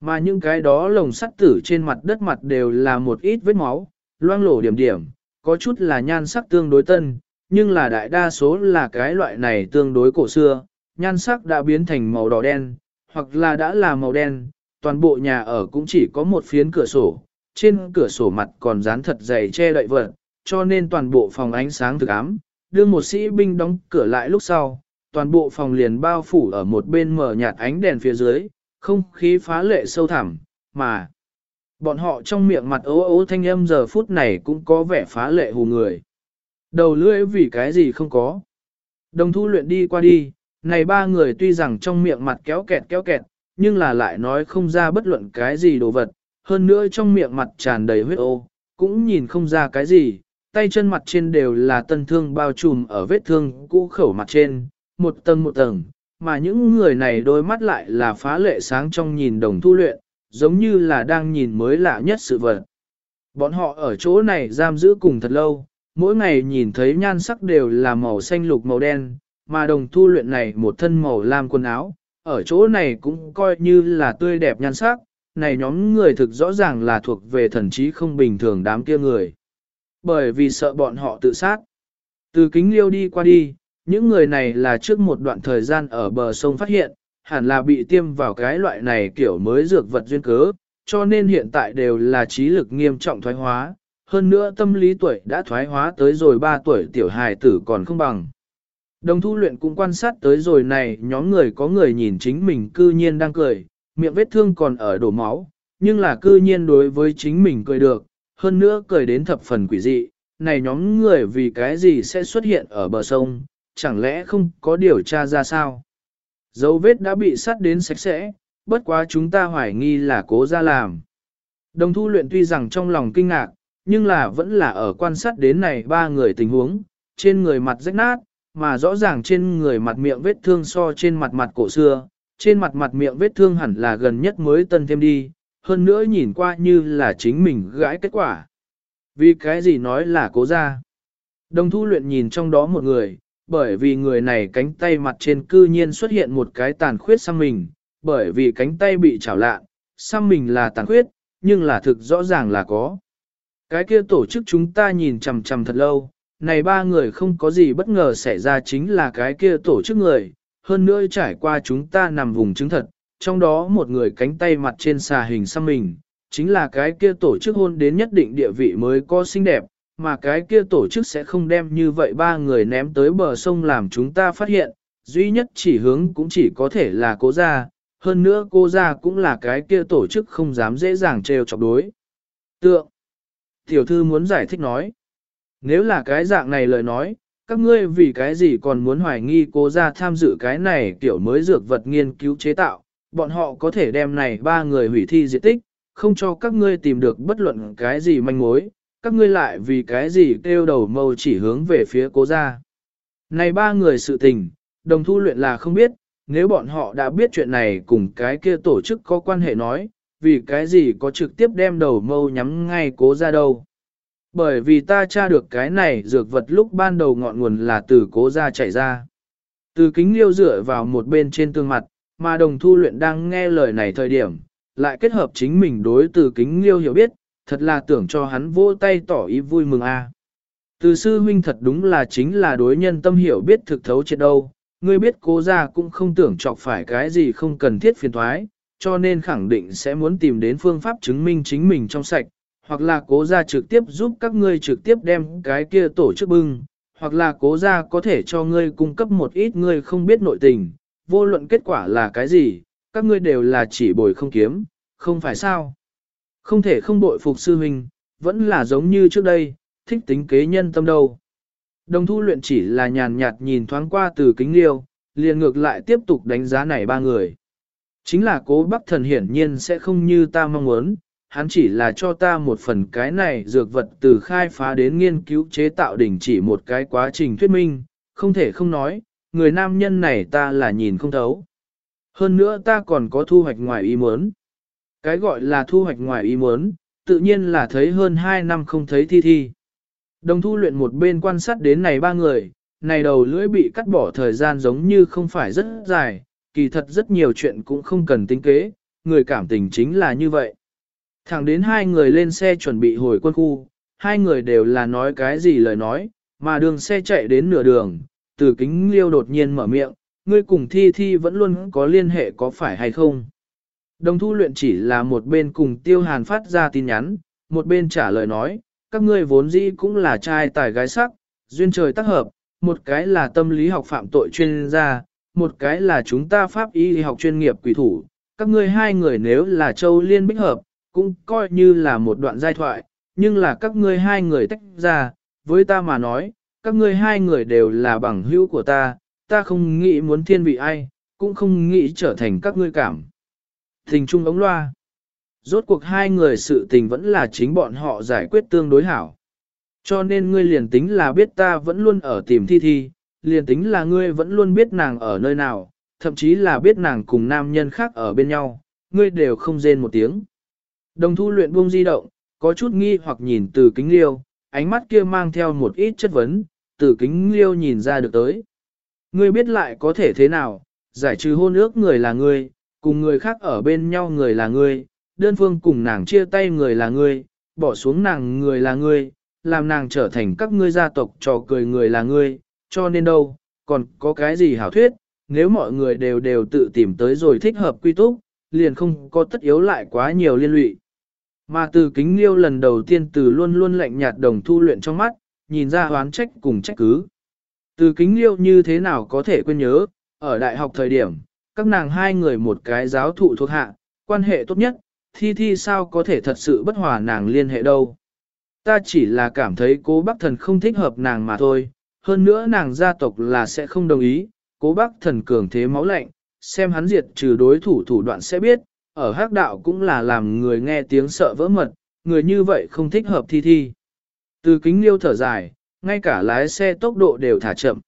Mà những cái đó lồng sắt tử trên mặt đất mặt đều là một ít vết máu, loang lổ điểm điểm, có chút là nhan sắc tương đối tân, nhưng là đại đa số là cái loại này tương đối cổ xưa, nhan sắc đã biến thành màu đỏ đen, hoặc là đã là màu đen, toàn bộ nhà ở cũng chỉ có một phiến cửa sổ, trên cửa sổ mặt còn dán thật dày che đậy vật, cho nên toàn bộ phòng ánh sáng thực ám. Đưa một sĩ binh đóng cửa lại lúc sau, toàn bộ phòng liền bao phủ ở một bên mở nhạt ánh đèn phía dưới, không khí phá lệ sâu thẳm, mà bọn họ trong miệng mặt ố ố thanh âm giờ phút này cũng có vẻ phá lệ hù người. Đầu lưỡi vì cái gì không có. Đồng thu luyện đi qua đi, này ba người tuy rằng trong miệng mặt kéo kẹt kéo kẹt, nhưng là lại nói không ra bất luận cái gì đồ vật, hơn nữa trong miệng mặt tràn đầy huyết ô, cũng nhìn không ra cái gì, tay chân mặt trên đều là tân thương bao trùm ở vết thương cũ khẩu mặt trên, một tầng một tầng, mà những người này đôi mắt lại là phá lệ sáng trong nhìn đồng thu luyện, giống như là đang nhìn mới lạ nhất sự vật. Bọn họ ở chỗ này giam giữ cùng thật lâu, mỗi ngày nhìn thấy nhan sắc đều là màu xanh lục màu đen, mà đồng thu luyện này một thân màu lam quần áo, ở chỗ này cũng coi như là tươi đẹp nhan sắc, này nhóm người thực rõ ràng là thuộc về thần trí không bình thường đám kia người. Bởi vì sợ bọn họ tự sát. Từ kính liêu đi qua đi, những người này là trước một đoạn thời gian ở bờ sông phát hiện, hẳn là bị tiêm vào cái loại này kiểu mới dược vật duyên cớ, cho nên hiện tại đều là trí lực nghiêm trọng thoái hóa, hơn nữa tâm lý tuổi đã thoái hóa tới rồi 3 tuổi tiểu hài tử còn không bằng. Đồng thu luyện cũng quan sát tới rồi này nhóm người có người nhìn chính mình cư nhiên đang cười, miệng vết thương còn ở đổ máu, nhưng là cư nhiên đối với chính mình cười được, hơn nữa cười đến thập phần quỷ dị, này nhóm người vì cái gì sẽ xuất hiện ở bờ sông, chẳng lẽ không có điều tra ra sao? Dấu vết đã bị sát đến sạch sẽ, bất quá chúng ta hoài nghi là cố ra làm. Đồng thu luyện tuy rằng trong lòng kinh ngạc, nhưng là vẫn là ở quan sát đến này ba người tình huống, trên người mặt rách nát, mà rõ ràng trên người mặt miệng vết thương so trên mặt mặt cổ xưa, trên mặt mặt miệng vết thương hẳn là gần nhất mới tân thêm đi, hơn nữa nhìn qua như là chính mình gãi kết quả. Vì cái gì nói là cố ra? Đồng thu luyện nhìn trong đó một người, bởi vì người này cánh tay mặt trên cư nhiên xuất hiện một cái tàn khuyết xăm mình, bởi vì cánh tay bị chảo lạ, xăm mình là tàn khuyết, nhưng là thực rõ ràng là có. Cái kia tổ chức chúng ta nhìn chằm chằm thật lâu, này ba người không có gì bất ngờ xảy ra chính là cái kia tổ chức người, hơn nữa trải qua chúng ta nằm vùng chứng thật, trong đó một người cánh tay mặt trên xà hình xăm mình, chính là cái kia tổ chức hôn đến nhất định địa vị mới có xinh đẹp, mà cái kia tổ chức sẽ không đem như vậy ba người ném tới bờ sông làm chúng ta phát hiện, duy nhất chỉ hướng cũng chỉ có thể là cố gia, hơn nữa cô gia cũng là cái kia tổ chức không dám dễ dàng trêu chọc đối. Tượng. Tiểu thư muốn giải thích nói. Nếu là cái dạng này lời nói, các ngươi vì cái gì còn muốn hoài nghi cố gia tham dự cái này tiểu mới dược vật nghiên cứu chế tạo, bọn họ có thể đem này ba người hủy thi diệt tích, không cho các ngươi tìm được bất luận cái gì manh mối, các ngươi lại vì cái gì kêu đầu mâu chỉ hướng về phía cố gia. Này ba người sự tình, đồng thu luyện là không biết, nếu bọn họ đã biết chuyện này cùng cái kia tổ chức có quan hệ nói, vì cái gì có trực tiếp đem đầu mâu nhắm ngay cố gia đâu. Bởi vì ta tra được cái này dược vật lúc ban đầu ngọn nguồn là từ cố gia chảy ra. Từ kính liêu dựa vào một bên trên tương mặt, mà đồng thu luyện đang nghe lời này thời điểm, lại kết hợp chính mình đối từ kính liêu hiểu biết, thật là tưởng cho hắn vỗ tay tỏ ý vui mừng a. Từ sư huynh thật đúng là chính là đối nhân tâm hiểu biết thực thấu chết đâu, ngươi biết cố gia cũng không tưởng chọc phải cái gì không cần thiết phiền thoái, cho nên khẳng định sẽ muốn tìm đến phương pháp chứng minh chính mình trong sạch, hoặc là cố gia trực tiếp giúp các ngươi trực tiếp đem cái kia tổ chức bưng, hoặc là cố gia có thể cho ngươi cung cấp một ít ngươi không biết nội tình, vô luận kết quả là cái gì, các ngươi đều là chỉ bồi không kiếm, không phải sao. Không thể không bội phục sư huynh, vẫn là giống như trước đây, thích tính kế nhân tâm đâu. Đồng thu luyện chỉ là nhàn nhạt nhìn thoáng qua từ kính liêu, liền ngược lại tiếp tục đánh giá này ba người. Chính là cố bắc thần hiển nhiên sẽ không như ta mong muốn, hắn chỉ là cho ta một phần cái này dược vật từ khai phá đến nghiên cứu chế tạo đỉnh chỉ một cái quá trình thuyết minh, không thể không nói, người nam nhân này ta là nhìn không thấu. Hơn nữa ta còn có thu hoạch ngoài ý muốn. Cái gọi là thu hoạch ngoài ý muốn, tự nhiên là thấy hơn 2 năm không thấy thi thi. Đồng thu luyện một bên quan sát đến này ba người, này đầu lưỡi bị cắt bỏ thời gian giống như không phải rất dài, kỳ thật rất nhiều chuyện cũng không cần tính kế, người cảm tình chính là như vậy. Thẳng đến hai người lên xe chuẩn bị hồi quân khu, hai người đều là nói cái gì lời nói, mà đường xe chạy đến nửa đường, từ kính liêu đột nhiên mở miệng, ngươi cùng thi thi vẫn luôn có liên hệ có phải hay không. Đồng thu luyện chỉ là một bên cùng tiêu hàn phát ra tin nhắn, một bên trả lời nói, các ngươi vốn dĩ cũng là trai tài gái sắc, duyên trời tác hợp, một cái là tâm lý học phạm tội chuyên gia, một cái là chúng ta pháp y học chuyên nghiệp quỷ thủ, các ngươi hai người nếu là châu liên bích hợp, cũng coi như là một đoạn giai thoại, nhưng là các ngươi hai người tách ra, với ta mà nói, các ngươi hai người đều là bằng hữu của ta, ta không nghĩ muốn thiên vị ai, cũng không nghĩ trở thành các ngươi cảm. Tình trung ống loa. Rốt cuộc hai người sự tình vẫn là chính bọn họ giải quyết tương đối hảo. Cho nên ngươi liền tính là biết ta vẫn luôn ở tìm thi thi, liền tính là ngươi vẫn luôn biết nàng ở nơi nào, thậm chí là biết nàng cùng nam nhân khác ở bên nhau, ngươi đều không rên một tiếng. Đồng thu luyện buông di động, có chút nghi hoặc nhìn từ kính liêu, ánh mắt kia mang theo một ít chất vấn, từ kính liêu nhìn ra được tới. Ngươi biết lại có thể thế nào, giải trừ hôn ước người là ngươi, cùng người khác ở bên nhau người là ngươi, đơn phương cùng nàng chia tay người là ngươi, bỏ xuống nàng người là ngươi, làm nàng trở thành các ngươi gia tộc trò cười người là ngươi, cho nên đâu, còn có cái gì hảo thuyết, nếu mọi người đều đều tự tìm tới rồi thích hợp quy túc, liền không có tất yếu lại quá nhiều liên lụy. Mà từ kính liêu lần đầu tiên từ luôn luôn lạnh nhạt đồng thu luyện trong mắt, nhìn ra hoán trách cùng trách cứ. Từ kính liêu như thế nào có thể quên nhớ, ở đại học thời điểm, các nàng hai người một cái giáo thụ thuộc hạ, quan hệ tốt nhất, thi thi sao có thể thật sự bất hòa nàng liên hệ đâu. Ta chỉ là cảm thấy cố bác thần không thích hợp nàng mà thôi, hơn nữa nàng gia tộc là sẽ không đồng ý, cố bác thần cường thế máu lạnh, xem hắn diệt trừ đối thủ thủ đoạn sẽ biết, ở hắc đạo cũng là làm người nghe tiếng sợ vỡ mật, người như vậy không thích hợp thi thi. Từ kính liêu thở dài, ngay cả lái xe tốc độ đều thả chậm.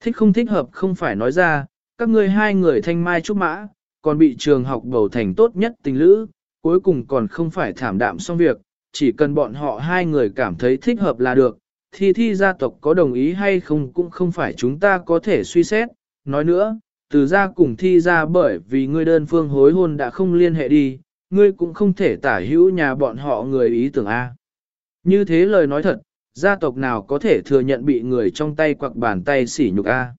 Thích không thích hợp không phải nói ra, các ngươi hai người thanh mai trúc mã, còn bị trường học bầu thành tốt nhất tình lữ, cuối cùng còn không phải thảm đạm xong việc, chỉ cần bọn họ hai người cảm thấy thích hợp là được, thi thi gia tộc có đồng ý hay không cũng không phải chúng ta có thể suy xét. Nói nữa, từ gia cùng thi gia bởi vì ngươi đơn phương hối hôn đã không liên hệ đi, ngươi cũng không thể tả hữu nhà bọn họ người ý tưởng A. Như thế lời nói thật, gia tộc nào có thể thừa nhận bị người trong tay quặc bàn tay xỉ nhục A.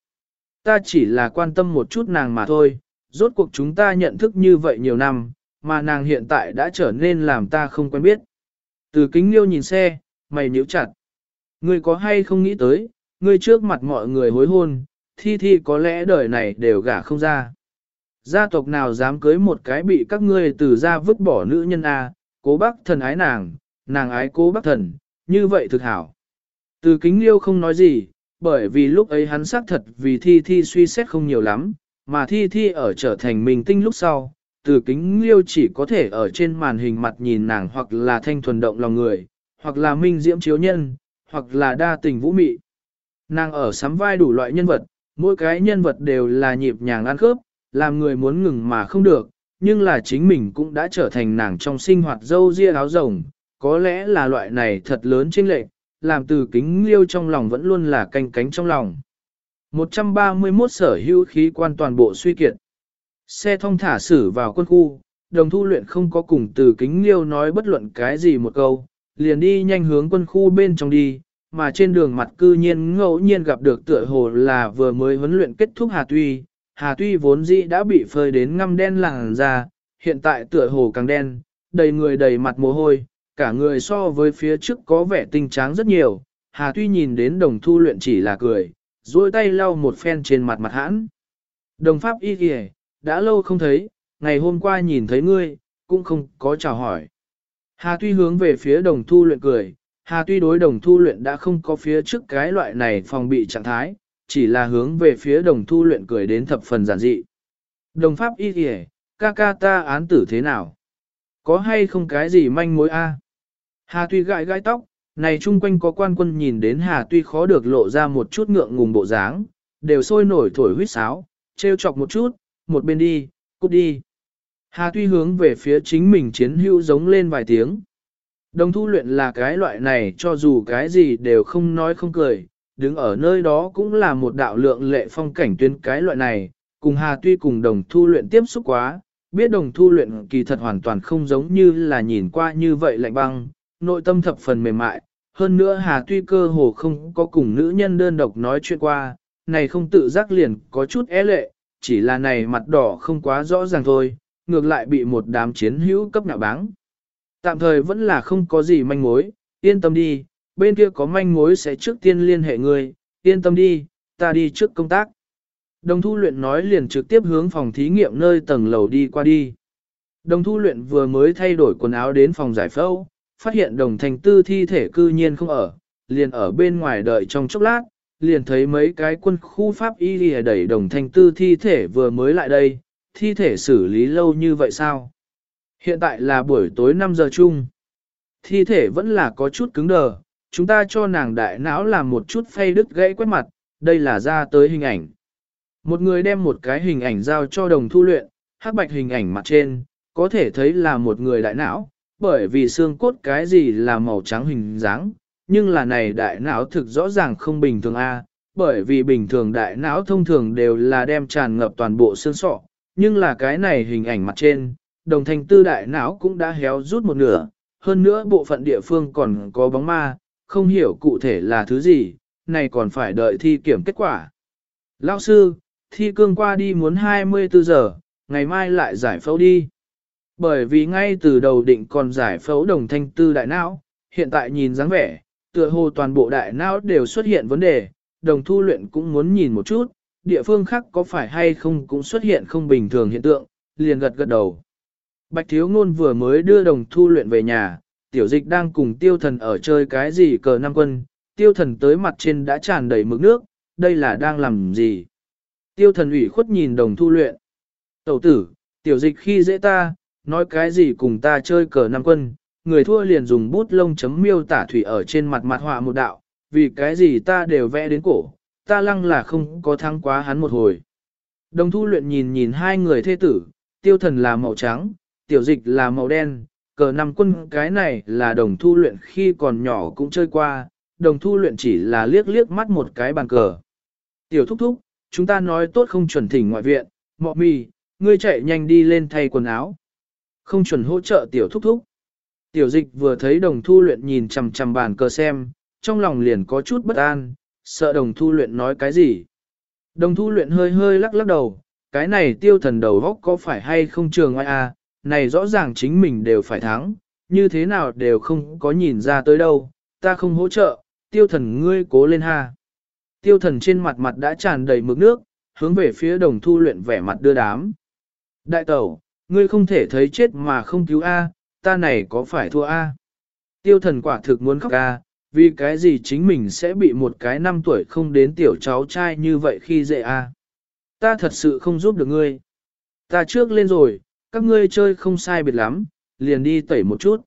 Ta chỉ là quan tâm một chút nàng mà thôi, rốt cuộc chúng ta nhận thức như vậy nhiều năm, mà nàng hiện tại đã trở nên làm ta không quen biết. Từ kính liêu nhìn xe, mày nhíu chặt. Ngươi có hay không nghĩ tới, ngươi trước mặt mọi người hối hôn, thi thi có lẽ đời này đều gả không ra. Gia tộc nào dám cưới một cái bị các ngươi từ ra vứt bỏ nữ nhân A, cố bác thần ái nàng, nàng ái cố bác thần, như vậy thực hảo. Từ kính liêu không nói gì, bởi vì lúc ấy hắn xác thật vì thi thi suy xét không nhiều lắm, mà thi thi ở trở thành mình tinh lúc sau, từ kính liêu chỉ có thể ở trên màn hình mặt nhìn nàng hoặc là thanh thuần động lòng người, hoặc là minh diễm chiếu nhân, hoặc là đa tình vũ mị. Nàng ở sắm vai đủ loại nhân vật, mỗi cái nhân vật đều là nhịp nhàng ăn khớp, làm người muốn ngừng mà không được, nhưng là chính mình cũng đã trở thành nàng trong sinh hoạt dâu ria áo rồng, có lẽ là loại này thật lớn chênh lệch, làm từ kính liêu trong lòng vẫn luôn là canh cánh trong lòng. 131 sở hữu khí quan toàn bộ suy kiệt. Xe thông thả xử vào quân khu, đồng thu luyện không có cùng từ kính liêu nói bất luận cái gì một câu, liền đi nhanh hướng quân khu bên trong đi, mà trên đường mặt cư nhiên ngẫu nhiên gặp được tựa hồ là vừa mới huấn luyện kết thúc Hà Tuy. Hà Tuy vốn dĩ đã bị phơi đến ngăm đen làng ra, hiện tại tựa hồ càng đen, đầy người đầy mặt mồ hôi, cả người so với phía trước có vẻ tinh tráng rất nhiều. Hà Tuy nhìn đến đồng thu luyện chỉ là cười, duỗi tay lau một phen trên mặt mặt hãn. Đồng pháp y kìa, đã lâu không thấy, ngày hôm qua nhìn thấy ngươi, cũng không có chào hỏi. Hà Tuy hướng về phía đồng thu luyện cười, Hà Tuy đối đồng thu luyện đã không có phía trước cái loại này phòng bị trạng thái, chỉ là hướng về phía đồng thu luyện cười đến thập phần giản dị. Đồng pháp y kìa, ca ca ta án tử thế nào? Có hay không cái gì manh mối a? Hà Tuy gãi gãi tóc, này chung quanh có quan quân nhìn đến Hà Tuy khó được lộ ra một chút ngượng ngùng bộ dáng, đều sôi nổi thổi huýt sáo, trêu chọc một chút, một bên đi, cút đi. Hà Tuy hướng về phía chính mình chiến hữu giống lên vài tiếng. Đồng thu luyện là cái loại này cho dù cái gì đều không nói không cười, đứng ở nơi đó cũng là một đạo lượng lệ phong cảnh tuyên cái loại này, cùng Hà Tuy cùng đồng thu luyện tiếp xúc quá, biết đồng thu luyện kỳ thật hoàn toàn không giống như là nhìn qua như vậy lạnh băng, nội tâm thập phần mềm mại, hơn nữa Hà Tuy cơ hồ không có cùng nữ nhân đơn độc nói chuyện qua, này không tự giác liền có chút é lệ, chỉ là này mặt đỏ không quá rõ ràng thôi, ngược lại bị một đám chiến hữu cấp nạo báng. Tạm thời vẫn là không có gì manh mối, yên tâm đi, bên kia có manh mối sẽ trước tiên liên hệ người yên tâm đi, ta đi trước công tác. Đồng thu luyện nói liền trực tiếp hướng phòng thí nghiệm nơi tầng lầu đi qua đi. Đồng thu luyện vừa mới thay đổi quần áo đến phòng giải phẫu, phát hiện đồng thành tư thi thể cư nhiên không ở, liền ở bên ngoài đợi trong chốc lát, liền thấy mấy cái quân khu pháp y lìa đẩy đồng thành tư thi thể vừa mới lại đây, thi thể xử lý lâu như vậy sao? Hiện tại là buổi tối 5 giờ chung. Thi thể vẫn là có chút cứng đờ, chúng ta cho nàng đại não làm một chút phay đứt gãy quét mặt, đây là ra tới hình ảnh. Một người đem một cái hình ảnh giao cho đồng thu luyện, hắc bạch hình ảnh mặt trên, có thể thấy là một người đại não, bởi vì xương cốt cái gì là màu trắng hình dáng, nhưng là này đại não thực rõ ràng không bình thường a, bởi vì bình thường đại não thông thường đều là đem tràn ngập toàn bộ xương sọ, nhưng là cái này hình ảnh mặt trên, đồng thành tư đại não cũng đã héo rút một nửa, hơn nữa bộ phận địa phương còn có bóng ma, không hiểu cụ thể là thứ gì, này còn phải đợi thi kiểm kết quả. Lão sư, thi cương qua đi muốn 24 giờ, ngày mai lại giải phẫu đi. Bởi vì ngay từ đầu định còn giải phẫu đồng thanh tư đại não, hiện tại nhìn dáng vẻ, tựa hồ toàn bộ đại não đều xuất hiện vấn đề, đồng thu luyện cũng muốn nhìn một chút, địa phương khác có phải hay không cũng xuất hiện không bình thường hiện tượng, liền gật gật đầu. Bạch thiếu ngôn vừa mới đưa đồng thu luyện về nhà, tiểu dịch đang cùng tiêu thần ở chơi cái gì cờ năm quân, tiêu thần tới mặt trên đã tràn đầy mực nước, đây là đang làm gì? Tiêu thần ủy khuất nhìn đồng thu luyện. Tẩu tử, tiểu dịch khi dễ ta, nói cái gì cùng ta chơi cờ năm quân, người thua liền dùng bút lông chấm miêu tả thủy ở trên mặt mặt họa một đạo, vì cái gì ta đều vẽ đến cổ, ta lăng là không có thắng quá hắn một hồi. Đồng thu luyện nhìn nhìn hai người thê tử, tiêu thần là màu trắng, tiểu dịch là màu đen, cờ năm quân cái này là đồng thu luyện khi còn nhỏ cũng chơi qua, đồng thu luyện chỉ là liếc liếc mắt một cái bàn cờ. Tiểu thúc thúc, chúng ta nói tốt không chuẩn thỉnh ngoại viện, mọ mì, ngươi chạy nhanh đi lên thay quần áo. Không chuẩn hỗ trợ tiểu thúc thúc. Tiểu dịch vừa thấy đồng thu luyện nhìn chằm chằm bàn cờ xem, trong lòng liền có chút bất an, sợ đồng thu luyện nói cái gì. Đồng thu luyện hơi hơi lắc lắc đầu, cái này tiêu thần đầu góc có phải hay không trường ngoại à, này rõ ràng chính mình đều phải thắng, như thế nào đều không có nhìn ra tới đâu, ta không hỗ trợ, tiêu thần ngươi cố lên ha. Tiêu thần trên mặt mặt đã tràn đầy mực nước, hướng về phía đồng thu luyện vẻ mặt đưa đám. Đại tẩu, ngươi không thể thấy chết mà không cứu A, ta này có phải thua A. Tiêu thần quả thực muốn khóc A, vì cái gì chính mình sẽ bị một cái năm tuổi không đến tiểu cháu trai như vậy khi dễ A. Ta thật sự không giúp được ngươi. Ta trước lên rồi, các ngươi chơi không sai biệt lắm, liền đi tẩy một chút.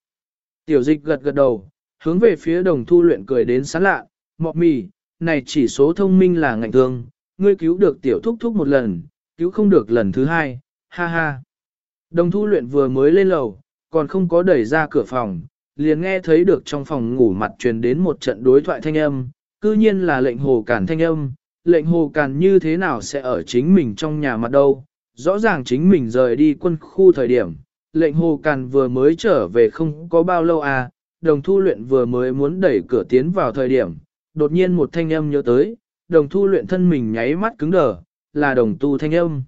Tiểu dịch gật gật đầu, hướng về phía đồng thu luyện cười đến sán lạ, mọc mì, này chỉ số thông minh là ngạnh thương, ngươi cứu được tiểu thúc thúc một lần, cứu không được lần thứ hai, ha ha. Đồng thu luyện vừa mới lên lầu, còn không có đẩy ra cửa phòng, liền nghe thấy được trong phòng ngủ mặt truyền đến một trận đối thoại thanh âm, cư nhiên là lệnh hồ cản thanh âm, lệnh hồ cản như thế nào sẽ ở chính mình trong nhà mặt đâu, rõ ràng chính mình rời đi quân khu thời điểm, lệnh hồ cản vừa mới trở về không có bao lâu à, đồng thu luyện vừa mới muốn đẩy cửa tiến vào thời điểm, đột nhiên một thanh âm nhớ tới, đồng thu luyện thân mình nháy mắt cứng đờ, là đồng tu thanh âm.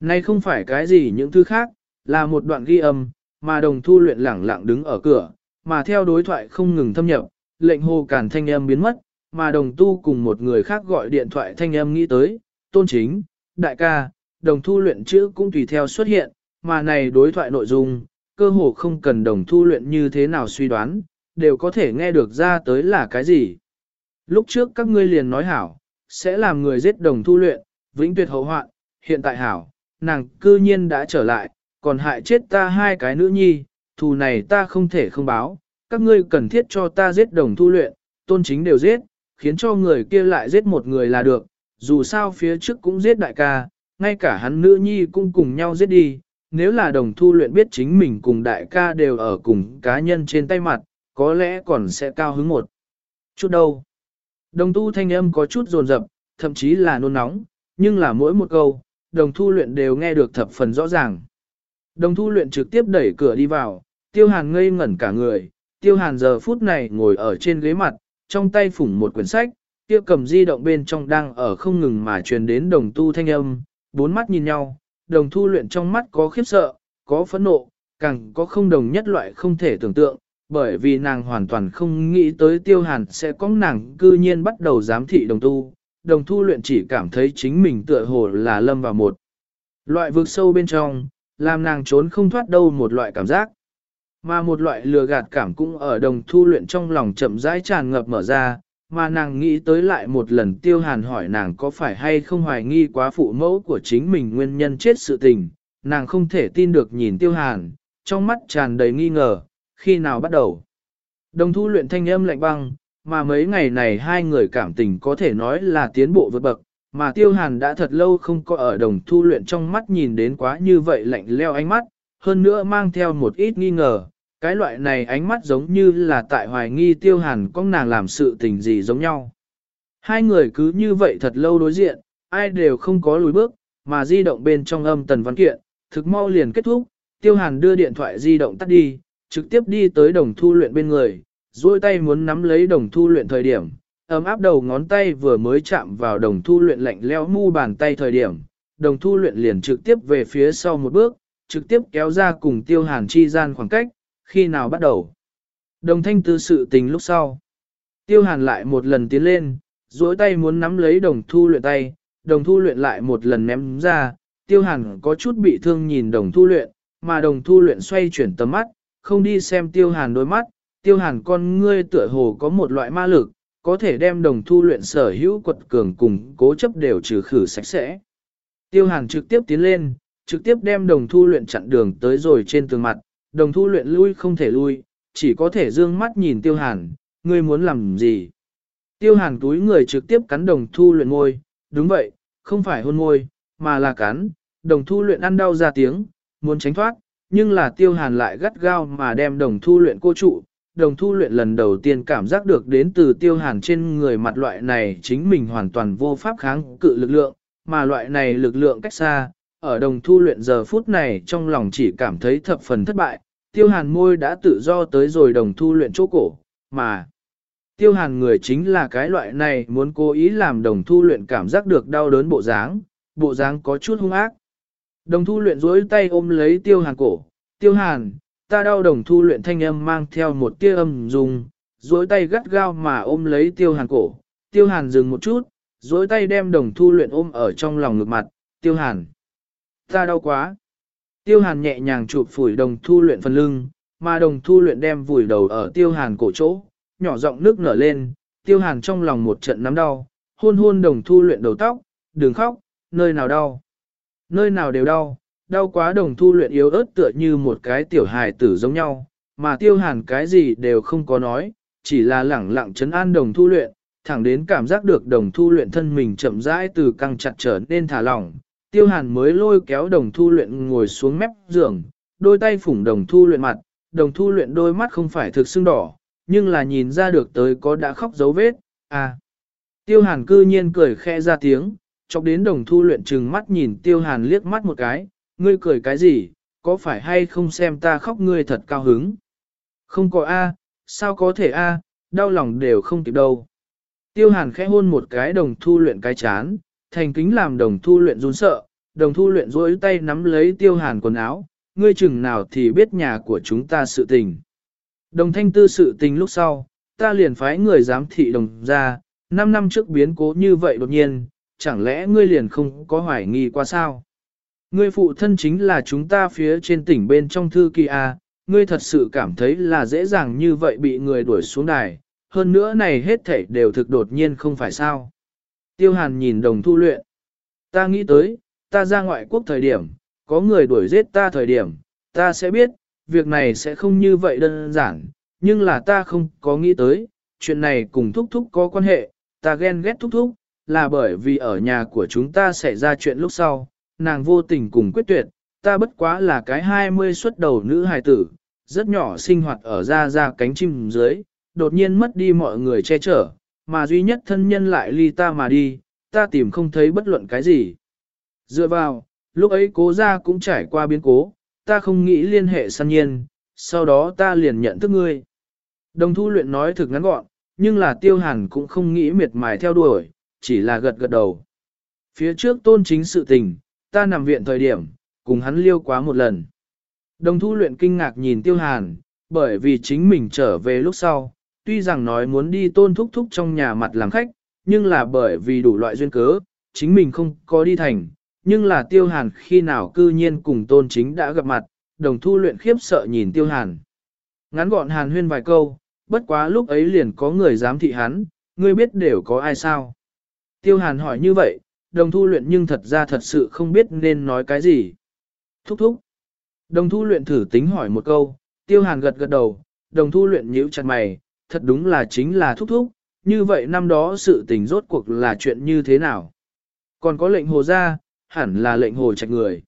Này không phải cái gì những thứ khác, là một đoạn ghi âm, mà đồng thu luyện lẳng lặng đứng ở cửa, mà theo đối thoại không ngừng thâm nhập, lệnh hồ cản thanh âm biến mất, mà đồng tu cùng một người khác gọi điện thoại thanh âm nghĩ tới, tôn chính, đại ca, đồng thu luyện chữ cũng tùy theo xuất hiện, mà này đối thoại nội dung, cơ hồ không cần đồng thu luyện như thế nào suy đoán, đều có thể nghe được ra tới là cái gì. Lúc trước các ngươi liền nói hảo, sẽ làm người giết đồng thu luyện, vĩnh tuyệt hậu hoạn, hiện tại hảo, nàng cư nhiên đã trở lại, còn hại chết ta hai cái nữ nhi, thù này ta không thể không báo, các ngươi cần thiết cho ta giết đồng thu luyện, tôn chính đều giết, khiến cho người kia lại giết một người là được, dù sao phía trước cũng giết đại ca, ngay cả hắn nữ nhi cũng cùng nhau giết đi, nếu là đồng thu luyện biết chính mình cùng đại ca đều ở cùng cá nhân trên tay mặt, có lẽ còn sẽ cao hứng một chút đâu. Đồng tu thanh âm có chút rồn rập, thậm chí là nôn nóng, nhưng là mỗi một câu, đồng thu luyện đều nghe được thập phần rõ ràng. Đồng thu luyện trực tiếp đẩy cửa đi vào, tiêu hàn ngây ngẩn cả người, tiêu hàn giờ phút này ngồi ở trên ghế mặt, trong tay phủng một quyển sách, kia cầm di động bên trong đang ở không ngừng mà truyền đến đồng tu thanh âm, bốn mắt nhìn nhau, đồng thu luyện trong mắt có khiếp sợ, có phẫn nộ, càng có không đồng nhất loại không thể tưởng tượng, bởi vì nàng hoàn toàn không nghĩ tới tiêu hàn sẽ có nàng cư nhiên bắt đầu giám thị đồng tu, đồng thu luyện chỉ cảm thấy chính mình tựa hồ là lâm vào một loại vực sâu bên trong, làm nàng trốn không thoát đâu một loại cảm giác. Mà một loại lừa gạt cảm cũng ở đồng thu luyện trong lòng chậm rãi tràn ngập mở ra, mà nàng nghĩ tới lại một lần tiêu hàn hỏi nàng có phải hay không hoài nghi quá phụ mẫu của chính mình nguyên nhân chết sự tình, nàng không thể tin được nhìn tiêu hàn, trong mắt tràn đầy nghi ngờ, khi nào bắt đầu. Đồng thu luyện thanh âm lạnh băng, mà mấy ngày này hai người cảm tình có thể nói là tiến bộ vượt bậc, mà tiêu hàn đã thật lâu không có ở đồng thu luyện trong mắt nhìn đến quá như vậy lạnh leo ánh mắt, hơn nữa mang theo một ít nghi ngờ, cái loại này ánh mắt giống như là tại hoài nghi tiêu hàn có nàng làm sự tình gì giống nhau. Hai người cứ như vậy thật lâu đối diện, ai đều không có lùi bước, mà di động bên trong âm tần văn kiện, thực mau liền kết thúc, tiêu hàn đưa điện thoại di động tắt đi, trực tiếp đi tới đồng thu luyện bên người, duỗi tay muốn nắm lấy đồng thu luyện thời điểm, ấm áp đầu ngón tay vừa mới chạm vào đồng thu luyện lạnh leo mu bàn tay thời điểm, đồng thu luyện liền trực tiếp về phía sau một bước, trực tiếp kéo ra cùng tiêu hàn chi gian khoảng cách, khi nào bắt đầu. Đồng thanh tư sự tình lúc sau. Tiêu hàn lại một lần tiến lên, duỗi tay muốn nắm lấy đồng thu luyện tay, đồng thu luyện lại một lần ném ra, tiêu hàn có chút bị thương nhìn đồng thu luyện, mà đồng thu luyện xoay chuyển tầm mắt, không đi xem tiêu hàn đôi mắt, tiêu hàn con ngươi tựa hồ có một loại ma lực, có thể đem đồng thu luyện sở hữu quật cường cùng cố chấp đều trừ khử sạch sẽ. Tiêu hàn trực tiếp tiến lên, trực tiếp đem đồng thu luyện chặn đường tới rồi trên tường mặt, đồng thu luyện lui không thể lui, chỉ có thể dương mắt nhìn tiêu hàn, ngươi muốn làm gì? Tiêu hàn túi người trực tiếp cắn đồng thu luyện ngôi, đúng vậy, không phải hôn ngôi, mà là cắn, đồng thu luyện ăn đau ra tiếng, muốn tránh thoát, nhưng là tiêu hàn lại gắt gao mà đem đồng thu luyện cô trụ. Đồng thu luyện lần đầu tiên cảm giác được đến từ tiêu hàn trên người mặt loại này chính mình hoàn toàn vô pháp kháng cự lực lượng, mà loại này lực lượng cách xa, ở đồng thu luyện giờ phút này trong lòng chỉ cảm thấy thập phần thất bại, tiêu hàn môi đã tự do tới rồi đồng thu luyện chỗ cổ, mà tiêu hàn người chính là cái loại này muốn cố ý làm đồng thu luyện cảm giác được đau đớn bộ dáng, bộ dáng có chút hung ác. Đồng thu luyện dối tay ôm lấy tiêu hàn cổ, tiêu hàn, ta đau đồng thu luyện thanh âm mang theo một tia âm dùng, dối tay gắt gao mà ôm lấy tiêu hàn cổ, tiêu hàn dừng một chút, dối tay đem đồng thu luyện ôm ở trong lòng ngực mặt, tiêu hàn. Ta đau quá. Tiêu hàn nhẹ nhàng chụp phủi đồng thu luyện phần lưng, mà đồng thu luyện đem vùi đầu ở tiêu hàn cổ chỗ, nhỏ giọng nước nở lên, tiêu hàn trong lòng một trận nắm đau, hôn hôn đồng thu luyện đầu tóc, đừng khóc, nơi nào đau. Nơi nào đều đau, đau quá đồng thu luyện yếu ớt tựa như một cái tiểu hài tử giống nhau, mà tiêu hàn cái gì đều không có nói, chỉ là lẳng lặng chấn an đồng thu luyện, thẳng đến cảm giác được đồng thu luyện thân mình chậm rãi từ căng chặt trở nên thả lỏng, tiêu hàn mới lôi kéo đồng thu luyện ngồi xuống mép giường, đôi tay phủng đồng thu luyện mặt, đồng thu luyện đôi mắt không phải thực sưng đỏ, nhưng là nhìn ra được tới có đã khóc dấu vết, à. Tiêu hàn cư nhiên cười khẽ ra tiếng, chọc đến đồng thu luyện trừng mắt nhìn tiêu hàn liếc mắt một cái, ngươi cười cái gì, có phải hay không xem ta khóc ngươi thật cao hứng? Không có A, sao có thể A, đau lòng đều không kịp đâu. Tiêu hàn khẽ hôn một cái đồng thu luyện cái chán, thành kính làm đồng thu luyện run sợ, đồng thu luyện rối tay nắm lấy tiêu hàn quần áo, ngươi chừng nào thì biết nhà của chúng ta sự tình. Đồng thanh tư sự tình lúc sau, ta liền phái người giám thị đồng ra, 5 năm trước biến cố như vậy đột nhiên, chẳng lẽ ngươi liền không có hoài nghi qua sao? Ngươi phụ thân chính là chúng ta phía trên tỉnh bên trong thư kỳ A, à, ngươi thật sự cảm thấy là dễ dàng như vậy bị người đuổi xuống đài, hơn nữa này hết thảy đều thực đột nhiên không phải sao. Tiêu hàn nhìn đồng thu luyện. Ta nghĩ tới, ta ra ngoại quốc thời điểm, có người đuổi giết ta thời điểm, ta sẽ biết, việc này sẽ không như vậy đơn giản, nhưng là ta không có nghĩ tới, chuyện này cùng thúc thúc có quan hệ, ta ghen ghét thúc thúc, là bởi vì ở nhà của chúng ta xảy ra chuyện lúc sau, nàng vô tình cùng quyết tuyệt, ta bất quá là cái 20 xuất đầu nữ hài tử, rất nhỏ sinh hoạt ở ra ra cánh chim dưới, đột nhiên mất đi mọi người che chở, mà duy nhất thân nhân lại ly ta mà đi, ta tìm không thấy bất luận cái gì. Dựa vào, lúc ấy cố ra cũng trải qua biến cố, ta không nghĩ liên hệ săn nhiên, sau đó ta liền nhận thức ngươi. Đồng thu luyện nói thực ngắn gọn, nhưng là tiêu hàn cũng không nghĩ miệt mài theo đuổi, chỉ là gật gật đầu. Phía trước tôn chính sự tình, ta nằm viện thời điểm, cùng hắn liêu quá một lần. Đồng thu luyện kinh ngạc nhìn tiêu hàn, bởi vì chính mình trở về lúc sau, tuy rằng nói muốn đi tôn thúc thúc trong nhà mặt làm khách, nhưng là bởi vì đủ loại duyên cớ, chính mình không có đi thành, nhưng là tiêu hàn khi nào cư nhiên cùng tôn chính đã gặp mặt, đồng thu luyện khiếp sợ nhìn tiêu hàn. Ngắn gọn hàn huyên vài câu, bất quá lúc ấy liền có người dám thị hắn, ngươi biết đều có ai sao. Tiêu hàn hỏi như vậy, đồng thu luyện nhưng thật ra thật sự không biết nên nói cái gì. Thúc thúc. Đồng thu luyện thử tính hỏi một câu, tiêu hàn gật gật đầu, đồng thu luyện nhíu chặt mày, thật đúng là chính là thúc thúc, như vậy năm đó sự tình rốt cuộc là chuyện như thế nào. Còn có lệnh hồ ra, hẳn là lệnh hồ trạch người.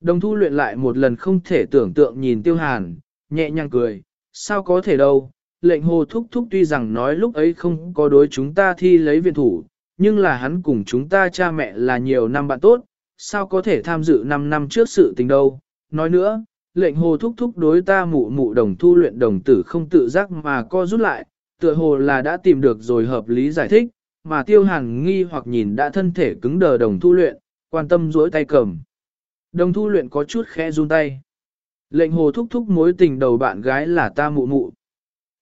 Đồng thu luyện lại một lần không thể tưởng tượng nhìn tiêu hàn, nhẹ nhàng cười, sao có thể đâu, lệnh hồ thúc thúc tuy rằng nói lúc ấy không có đối chúng ta thi lấy viện thủ, nhưng là hắn cùng chúng ta cha mẹ là nhiều năm bạn tốt, sao có thể tham dự 5 năm trước sự tình đâu. Nói nữa, lệnh hồ thúc thúc đối ta mụ mụ đồng thu luyện đồng tử không tự giác mà co rút lại, tựa hồ là đã tìm được rồi hợp lý giải thích, mà tiêu hàn nghi hoặc nhìn đã thân thể cứng đờ đồng thu luyện, quan tâm duỗi tay cầm. Đồng thu luyện có chút khẽ run tay. Lệnh hồ thúc thúc mối tình đầu bạn gái là ta mụ mụ.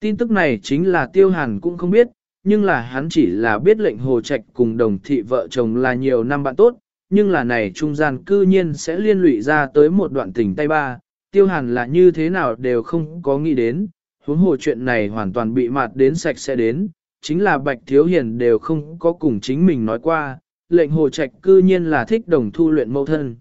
Tin tức này chính là tiêu hàn cũng không biết, nhưng là hắn chỉ là biết lệnh hồ trạch cùng đồng thị vợ chồng là nhiều năm bạn tốt, nhưng là này trung gian cư nhiên sẽ liên lụy ra tới một đoạn tình tay ba, tiêu hàn là như thế nào đều không có nghĩ đến, huống hồ chuyện này hoàn toàn bị mạt đến sạch sẽ đến, chính là bạch thiếu hiền đều không có cùng chính mình nói qua, lệnh hồ trạch cư nhiên là thích đồng thu luyện mẫu thân.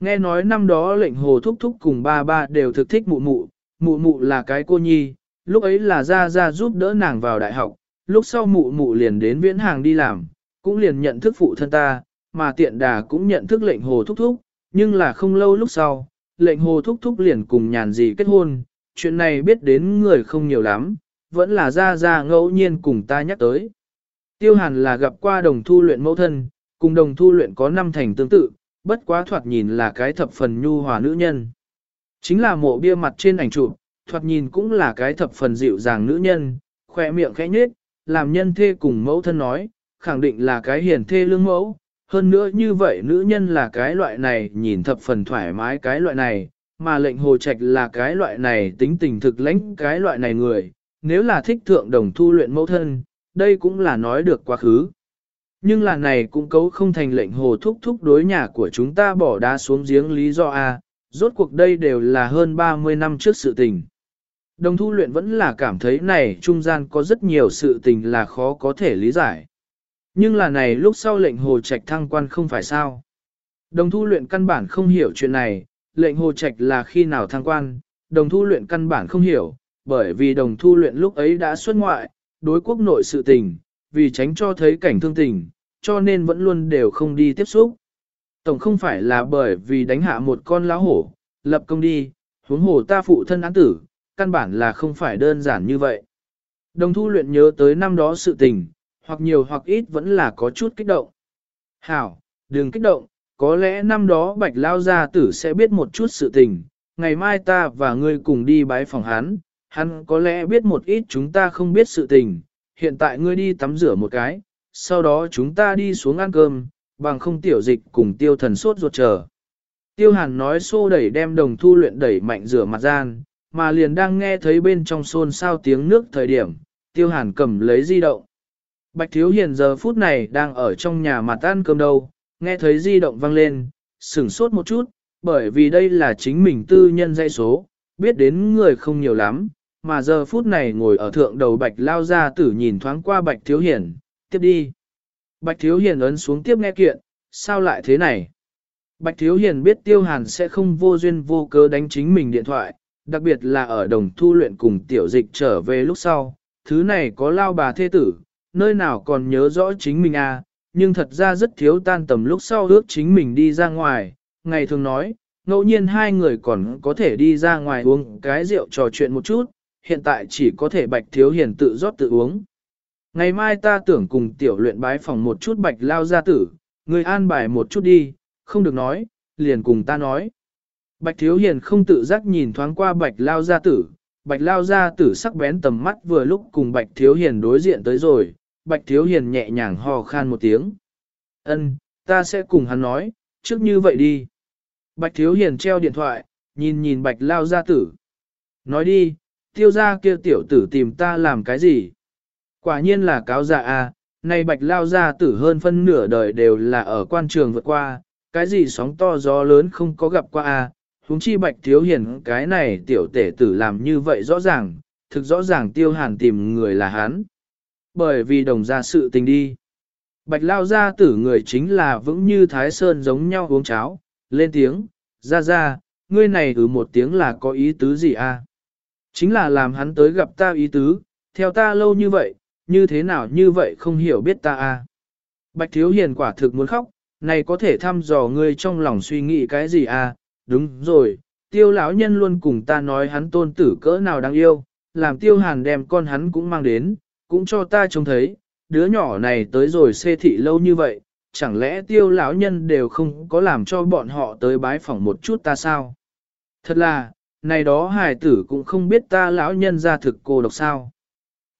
Nghe nói năm đó lệnh hồ thúc thúc cùng ba ba đều thực thích mụ mụ, mụ mụ là cái cô nhi, lúc ấy là ra ra giúp đỡ nàng vào đại học, lúc sau mụ mụ liền đến viễn hàng đi làm, cũng liền nhận thức phụ thân ta, mà tiện đà cũng nhận thức lệnh hồ thúc thúc, nhưng là không lâu lúc sau, lệnh hồ thúc thúc liền cùng nhàn gì kết hôn, chuyện này biết đến người không nhiều lắm, vẫn là ra ra ngẫu nhiên cùng ta nhắc tới. Tiêu hàn là gặp qua đồng thu luyện mẫu thân, cùng đồng thu luyện có năm thành tương tự, bất quá thoạt nhìn là cái thập phần nhu hòa nữ nhân. Chính là mộ bia mặt trên ảnh chụp, thoạt nhìn cũng là cái thập phần dịu dàng nữ nhân, khỏe miệng khẽ nhếch, làm nhân thê cùng mẫu thân nói, khẳng định là cái hiền thê lương mẫu. Hơn nữa như vậy nữ nhân là cái loại này nhìn thập phần thoải mái cái loại này, mà lệnh hồ trạch là cái loại này tính tình thực lãnh cái loại này người, nếu là thích thượng đồng thu luyện mẫu thân, đây cũng là nói được quá khứ. Nhưng là này cũng cấu không thành lệnh hồ thúc thúc đối nhà của chúng ta bỏ đá xuống giếng lý do A, rốt cuộc đây đều là hơn 30 năm trước sự tình. Đồng thu luyện vẫn là cảm thấy này trung gian có rất nhiều sự tình là khó có thể lý giải. Nhưng là này lúc sau lệnh hồ trạch thăng quan không phải sao. Đồng thu luyện căn bản không hiểu chuyện này, lệnh hồ trạch là khi nào thăng quan, đồng thu luyện căn bản không hiểu, bởi vì đồng thu luyện lúc ấy đã xuất ngoại, đối quốc nội sự tình, vì tránh cho thấy cảnh thương tình, cho nên vẫn luôn đều không đi tiếp xúc. Tổng không phải là bởi vì đánh hạ một con lá hổ, lập công đi, huống hồ ta phụ thân án tử, căn bản là không phải đơn giản như vậy. Đồng thu luyện nhớ tới năm đó sự tình, hoặc nhiều hoặc ít vẫn là có chút kích động. Hảo, đừng kích động, có lẽ năm đó bạch lao gia tử sẽ biết một chút sự tình, ngày mai ta và ngươi cùng đi bái phòng hắn, hắn có lẽ biết một ít chúng ta không biết sự tình, hiện tại ngươi đi tắm rửa một cái, sau đó chúng ta đi xuống ăn cơm, bằng không tiểu dịch cùng tiêu thần sốt ruột chờ. Tiêu hàn nói xô đẩy đem đồng thu luyện đẩy mạnh rửa mặt gian, mà liền đang nghe thấy bên trong xôn xao tiếng nước thời điểm, tiêu hàn cầm lấy di động. Bạch Thiếu Hiền giờ phút này đang ở trong nhà mặt ăn cơm đâu, nghe thấy di động vang lên, sửng sốt một chút, bởi vì đây là chính mình tư nhân dây số, biết đến người không nhiều lắm, mà giờ phút này ngồi ở thượng đầu Bạch lao ra tử nhìn thoáng qua Bạch Thiếu Hiền, tiếp đi. Bạch Thiếu Hiền ấn xuống tiếp nghe kiện, sao lại thế này? Bạch Thiếu Hiền biết Tiêu Hàn sẽ không vô duyên vô cớ đánh chính mình điện thoại, đặc biệt là ở đồng thu luyện cùng tiểu dịch trở về lúc sau, thứ này có lao bà thê tử, nơi nào còn nhớ rõ chính mình à, nhưng thật ra rất thiếu tan tầm lúc sau ước chính mình đi ra ngoài, ngày thường nói, ngẫu nhiên hai người còn có thể đi ra ngoài uống cái rượu trò chuyện một chút, hiện tại chỉ có thể bạch thiếu hiền tự rót tự uống. Ngày mai ta tưởng cùng tiểu luyện bái phòng một chút bạch lao gia tử, người an bài một chút đi, không được nói, liền cùng ta nói. Bạch thiếu hiền không tự giác nhìn thoáng qua bạch lao gia tử, bạch lao gia tử sắc bén tầm mắt vừa lúc cùng bạch thiếu hiền đối diện tới rồi, bạch thiếu hiền nhẹ nhàng hò khan một tiếng. Ân, ta sẽ cùng hắn nói, trước như vậy đi. Bạch thiếu hiền treo điện thoại, nhìn nhìn bạch lao gia tử. Nói đi, tiêu gia kia tiểu tử tìm ta làm cái gì? Quả nhiên là cáo già à, nay bạch lao gia tử hơn phân nửa đời đều là ở quan trường vượt qua, cái gì sóng to gió lớn không có gặp qua à, huống chi bạch thiếu hiền cái này tiểu tể tử làm như vậy rõ ràng, thực rõ ràng tiêu hàn tìm người là hắn. Bởi vì đồng ra sự tình đi. Bạch lao gia tử người chính là vững như thái sơn giống nhau uống cháo, lên tiếng, ra ra, ngươi này ừ một tiếng là có ý tứ gì a? Chính là làm hắn tới gặp ta ý tứ, theo ta lâu như vậy, như thế nào như vậy không hiểu biết ta a. Bạch thiếu hiền quả thực muốn khóc, này có thể thăm dò ngươi trong lòng suy nghĩ cái gì a? Đúng rồi, tiêu lão nhân luôn cùng ta nói hắn tôn tử cỡ nào đáng yêu, làm tiêu hàn đem con hắn cũng mang đến, cũng cho ta trông thấy, đứa nhỏ này tới rồi xê thị lâu như vậy, chẳng lẽ tiêu lão nhân đều không có làm cho bọn họ tới bái phỏng một chút ta sao? Thật là, này đó hài tử cũng không biết ta lão nhân ra thực cô độc sao.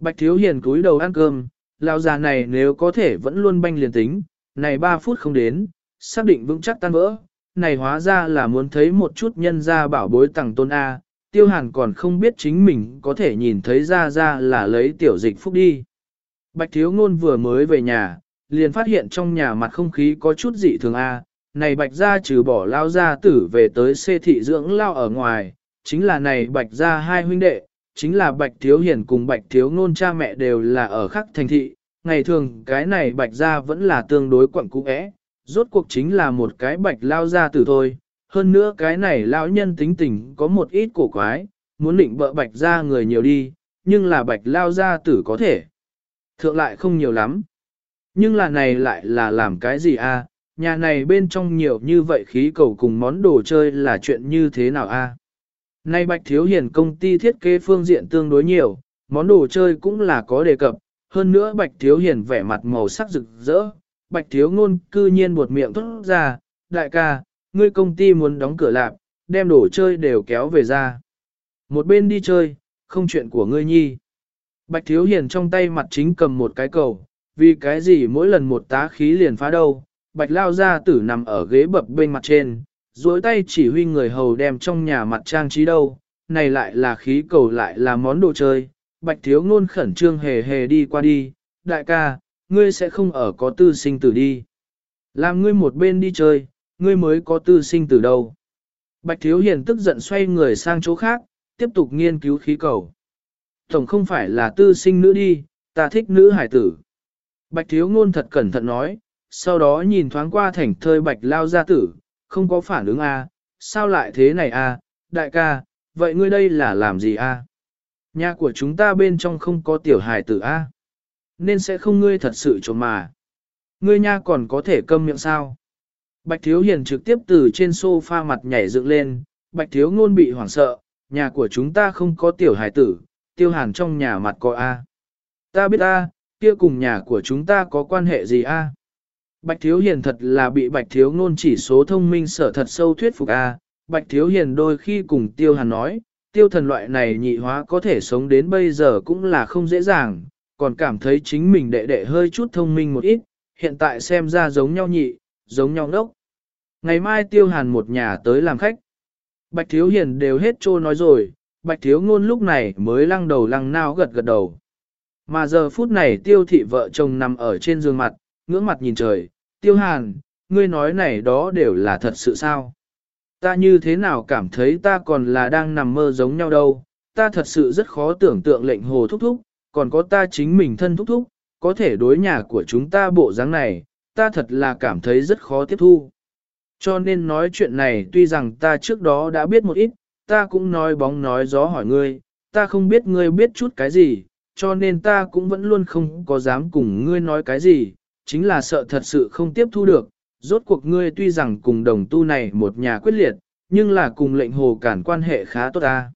Bạch thiếu hiền cúi đầu ăn cơm, lão già này nếu có thể vẫn luôn banh liền tính, này 3 phút không đến, xác định vững chắc tan vỡ, này hóa ra là muốn thấy một chút nhân ra bảo bối tặng tôn A, tiêu hàn còn không biết chính mình có thể nhìn thấy ra ra là lấy tiểu dịch phúc đi. Bạch thiếu ngôn vừa mới về nhà, liền phát hiện trong nhà mặt không khí có chút dị thường A, này bạch gia trừ bỏ lao gia tử về tới xê thị dưỡng lao ở ngoài, chính là này bạch gia hai huynh đệ, chính là bạch thiếu hiển cùng bạch thiếu ngôn cha mẹ đều là ở khắc thành thị, ngày thường cái này bạch gia vẫn là tương đối quẩn cũ ẽ, rốt cuộc chính là một cái bạch lao ra tử thôi, hơn nữa cái này lão nhân tính tình có một ít cổ quái, muốn định bợ bạch ra người nhiều đi, nhưng là bạch lao ra tử có thể. Thượng lại không nhiều lắm. Nhưng là này lại là làm cái gì a? nhà này bên trong nhiều như vậy khí cầu cùng món đồ chơi là chuyện như thế nào a? Nay Bạch Thiếu Hiền công ty thiết kế phương diện tương đối nhiều, món đồ chơi cũng là có đề cập, hơn nữa Bạch Thiếu Hiền vẻ mặt màu sắc rực rỡ, Bạch Thiếu Ngôn cư nhiên buột miệng thốt ra, đại ca, ngươi công ty muốn đóng cửa lạp, đem đồ chơi đều kéo về ra. Một bên đi chơi, không chuyện của ngươi nhi. Bạch Thiếu Hiền trong tay mặt chính cầm một cái cầu, vì cái gì mỗi lần một tá khí liền phá đâu. Bạch Lao gia tử nằm ở ghế bập bên mặt trên, duỗi tay chỉ huy người hầu đem trong nhà mặt trang trí đâu, này lại là khí cầu lại là món đồ chơi. Bạch Thiếu Ngôn khẩn trương hề hề đi qua đi, đại ca, ngươi sẽ không ở có tư sinh tử đi. Làm ngươi một bên đi chơi, ngươi mới có tư sinh tử đâu. Bạch Thiếu Hiền tức giận xoay người sang chỗ khác, tiếp tục nghiên cứu khí cầu. Tổng không phải là tư sinh nữ đi, ta thích nữ hải tử. Bạch Thiếu Ngôn thật cẩn thận nói, sau đó nhìn thoáng qua thảnh thơi Bạch Lao gia tử, không có phản ứng a, à, sao lại thế này a, à? đại ca, vậy ngươi đây là làm gì a? À? Nhà của chúng ta bên trong không có tiểu hải tử a, nên sẽ không ngươi thật sự trộm mà. Ngươi nha còn có thể câm miệng sao? Bạch Thiếu Hiền trực tiếp từ trên sofa mặt nhảy dựng lên, Bạch Thiếu Ngôn bị hoảng sợ, nhà của chúng ta không có tiểu hài tử, tiêu hàn trong nhà mặt có a. Ta biết a, kia cùng nhà của chúng ta có quan hệ gì a? Bạch Thiếu Hiền thật là bị Bạch Thiếu Ngôn chỉ số thông minh sở thật sâu thuyết phục a. Bạch Thiếu Hiền đôi khi cùng Tiêu Hàn nói, tiêu thần loại này nhị hóa có thể sống đến bây giờ cũng là không dễ dàng, còn cảm thấy chính mình đệ đệ hơi chút thông minh một ít, hiện tại xem ra giống nhau nhị, giống nhau đốc. Ngày mai Tiêu Hàn một nhà tới làm khách. Bạch Thiếu Hiền đều hết trô nói rồi, Bạch Thiếu Ngôn lúc này mới lăng đầu lăng nao gật gật đầu. Mà giờ phút này Tiêu thị vợ chồng nằm ở trên giường mặt, ngưỡng mặt nhìn trời, Tiêu Hàn, ngươi nói này đó đều là thật sự sao? Ta như thế nào cảm thấy ta còn là đang nằm mơ giống nhau đâu, ta thật sự rất khó tưởng tượng lệnh hồ thúc thúc, còn có ta chính mình thân thúc thúc, có thể đối nhà của chúng ta bộ dáng này, ta thật là cảm thấy rất khó tiếp thu. Cho nên nói chuyện này tuy rằng ta trước đó đã biết một ít, ta cũng nói bóng nói gió hỏi ngươi, ta không biết ngươi biết chút cái gì, cho nên ta cũng vẫn luôn không có dám cùng ngươi nói cái gì, chính là sợ thật sự không tiếp thu được. Rốt cuộc ngươi tuy rằng cùng đồng tu này một nhà quyết liệt, nhưng là cùng lệnh hồ cản quan hệ khá tốt ta.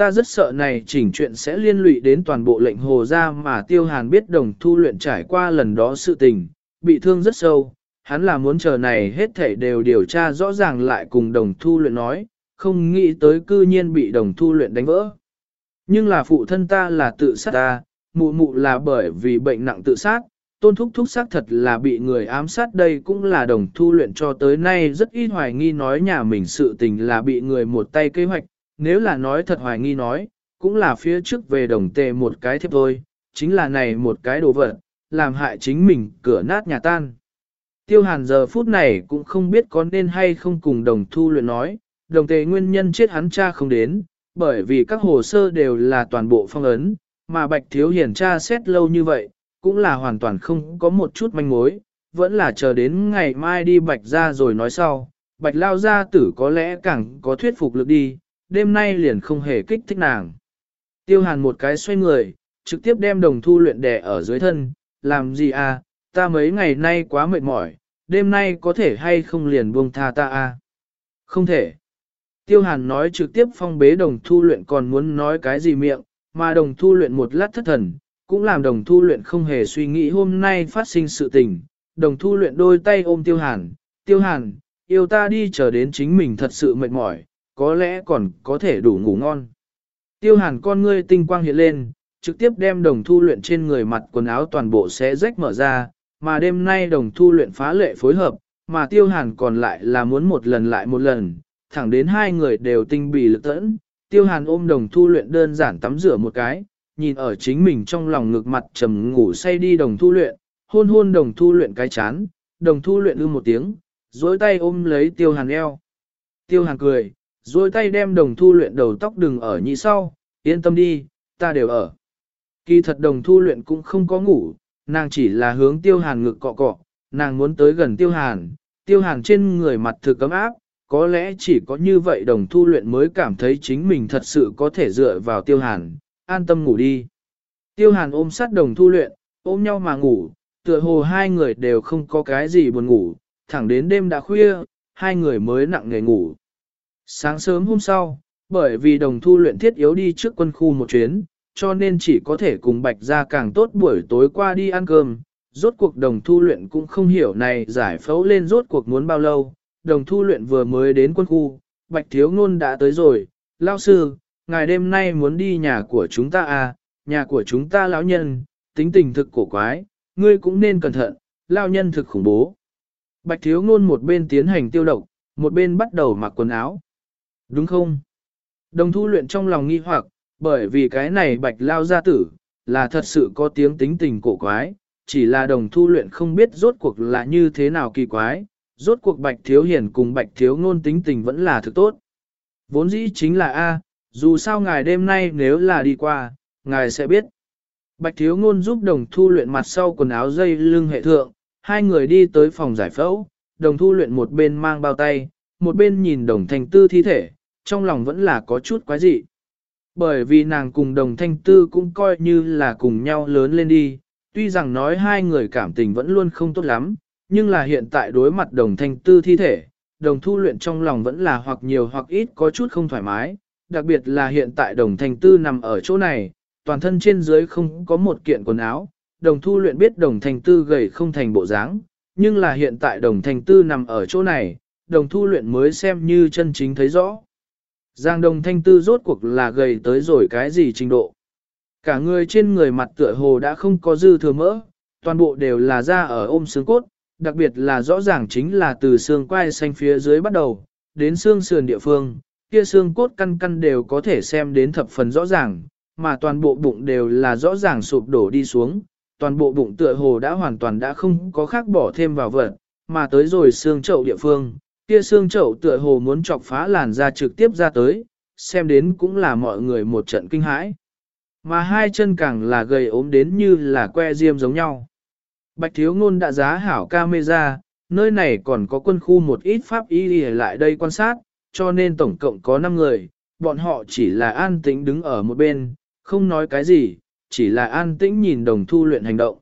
Ta rất sợ này chỉnh chuyện sẽ liên lụy đến toàn bộ lệnh hồ ra mà tiêu hàn biết đồng thu luyện trải qua lần đó sự tình, bị thương rất sâu, hắn là muốn chờ này hết thảy đều điều tra rõ ràng lại cùng đồng thu luyện nói, không nghĩ tới cư nhiên bị đồng thu luyện đánh vỡ. Nhưng là phụ thân ta là tự sát ta, mụ mụ là bởi vì bệnh nặng tự sát, tôn thúc thúc xác thật là bị người ám sát đây cũng là đồng thu luyện cho tới nay rất ít hoài nghi nói nhà mình sự tình là bị người một tay kế hoạch, nếu là nói thật hoài nghi nói, cũng là phía trước về đồng tề một cái thiếp thôi, chính là này một cái đồ vật, làm hại chính mình cửa nát nhà tan. Tiêu hàn giờ phút này cũng không biết có nên hay không cùng đồng thu luyện nói, đồng tề nguyên nhân chết hắn cha không đến, bởi vì các hồ sơ đều là toàn bộ phong ấn, mà bạch thiếu hiển cha xét lâu như vậy, cũng là hoàn toàn không có một chút manh mối, vẫn là chờ đến ngày mai đi bạch ra rồi nói sau, bạch lao gia tử có lẽ càng có thuyết phục lực đi, đêm nay liền không hề kích thích nàng. Tiêu hàn một cái xoay người, trực tiếp đem đồng thu luyện đè ở dưới thân, làm gì à, ta mấy ngày nay quá mệt mỏi, đêm nay có thể hay không liền buông tha ta à? Không thể. Tiêu hàn nói trực tiếp phong bế đồng thu luyện còn muốn nói cái gì miệng, mà đồng thu luyện một lát thất thần, cũng làm đồng thu luyện không hề suy nghĩ hôm nay phát sinh sự tình. Đồng thu luyện đôi tay ôm tiêu hàn, tiêu hàn, yêu ta đi chờ đến chính mình thật sự mệt mỏi, có lẽ còn có thể đủ ngủ ngon. Tiêu hàn con ngươi tinh quang hiện lên, trực tiếp đem đồng thu luyện trên người mặt quần áo toàn bộ sẽ rách mở ra, mà đêm nay đồng thu luyện phá lệ phối hợp, mà tiêu hàn còn lại là muốn một lần lại một lần, thẳng đến hai người đều tinh bì lực tẫn, tiêu hàn ôm đồng thu luyện đơn giản tắm rửa một cái, nhìn ở chính mình trong lòng ngực mặt trầm ngủ say đi đồng thu luyện, hôn hôn đồng thu luyện cái chán, đồng thu luyện ư một tiếng, dối tay ôm lấy tiêu hàn eo. Tiêu hàn cười, duỗi tay đem đồng thu luyện đầu tóc đừng ở nhị sau, yên tâm đi, ta đều ở. Kỳ thật đồng thu luyện cũng không có ngủ, nàng chỉ là hướng tiêu hàn ngực cọ cọ, nàng muốn tới gần tiêu hàn, tiêu hàn trên người mặt thực cấm áp, có lẽ chỉ có như vậy đồng thu luyện mới cảm thấy chính mình thật sự có thể dựa vào tiêu hàn, an tâm ngủ đi. Tiêu hàn ôm sát đồng thu luyện, ôm nhau mà ngủ, tựa hồ hai người đều không có cái gì buồn ngủ, thẳng đến đêm đã khuya, hai người mới nặng nghề ngủ. Sáng sớm hôm sau, bởi vì đồng thu luyện thiết yếu đi trước quân khu một chuyến, cho nên chỉ có thể cùng bạch ra càng tốt buổi tối qua đi ăn cơm. Rốt cuộc đồng thu luyện cũng không hiểu này giải phẫu lên rốt cuộc muốn bao lâu, đồng thu luyện vừa mới đến quân khu, bạch thiếu ngôn đã tới rồi, lao sư, ngài đêm nay muốn đi nhà của chúng ta à, nhà của chúng ta lão nhân, tính tình thực cổ quái, ngươi cũng nên cẩn thận, lao nhân thực khủng bố. Bạch thiếu ngôn một bên tiến hành tiêu độc, một bên bắt đầu mặc quần áo. Đúng không? Đồng thu luyện trong lòng nghi hoặc, bởi vì cái này bạch lao gia tử, là thật sự có tiếng tính tình cổ quái, chỉ là đồng thu luyện không biết rốt cuộc là như thế nào kỳ quái, rốt cuộc bạch thiếu hiển cùng bạch thiếu ngôn tính tình vẫn là thực tốt. Vốn dĩ chính là A, dù sao ngài đêm nay nếu là đi qua, ngài sẽ biết. Bạch thiếu ngôn giúp đồng thu luyện mặt sau quần áo dây lưng hệ thượng, hai người đi tới phòng giải phẫu, đồng thu luyện một bên mang bao tay, một bên nhìn đồng thành tư thi thể, trong lòng vẫn là có chút quái dị. Bởi vì nàng cùng đồng thanh tư cũng coi như là cùng nhau lớn lên đi, tuy rằng nói hai người cảm tình vẫn luôn không tốt lắm, nhưng là hiện tại đối mặt đồng thanh tư thi thể, đồng thu luyện trong lòng vẫn là hoặc nhiều hoặc ít có chút không thoải mái, đặc biệt là hiện tại đồng thanh tư nằm ở chỗ này, toàn thân trên dưới không có một kiện quần áo, đồng thu luyện biết đồng thanh tư gầy không thành bộ dáng, nhưng là hiện tại đồng thanh tư nằm ở chỗ này, đồng thu luyện mới xem như chân chính thấy rõ. Giang đồng thanh tư rốt cuộc là gầy tới rồi cái gì trình độ. Cả người trên người mặt tựa hồ đã không có dư thừa mỡ, toàn bộ đều là da ở ôm xương cốt, đặc biệt là rõ ràng chính là từ xương quai xanh phía dưới bắt đầu, đến xương sườn địa phương, kia xương cốt căn căn đều có thể xem đến thập phần rõ ràng, mà toàn bộ bụng đều là rõ ràng sụp đổ đi xuống, toàn bộ bụng tựa hồ đã hoàn toàn đã không có khác bỏ thêm vào vật, mà tới rồi xương chậu địa phương, kia xương chậu tựa hồ muốn chọc phá làn da trực tiếp ra tới, xem đến cũng là mọi người một trận kinh hãi. Mà hai chân càng là gầy ốm đến như là que diêm giống nhau. Bạch thiếu ngôn đã giá hảo camera, nơi này còn có quân khu một ít pháp y lại đây quan sát, cho nên tổng cộng có 5 người, bọn họ chỉ là an tĩnh đứng ở một bên, không nói cái gì, chỉ là an tĩnh nhìn đồng thu luyện hành động.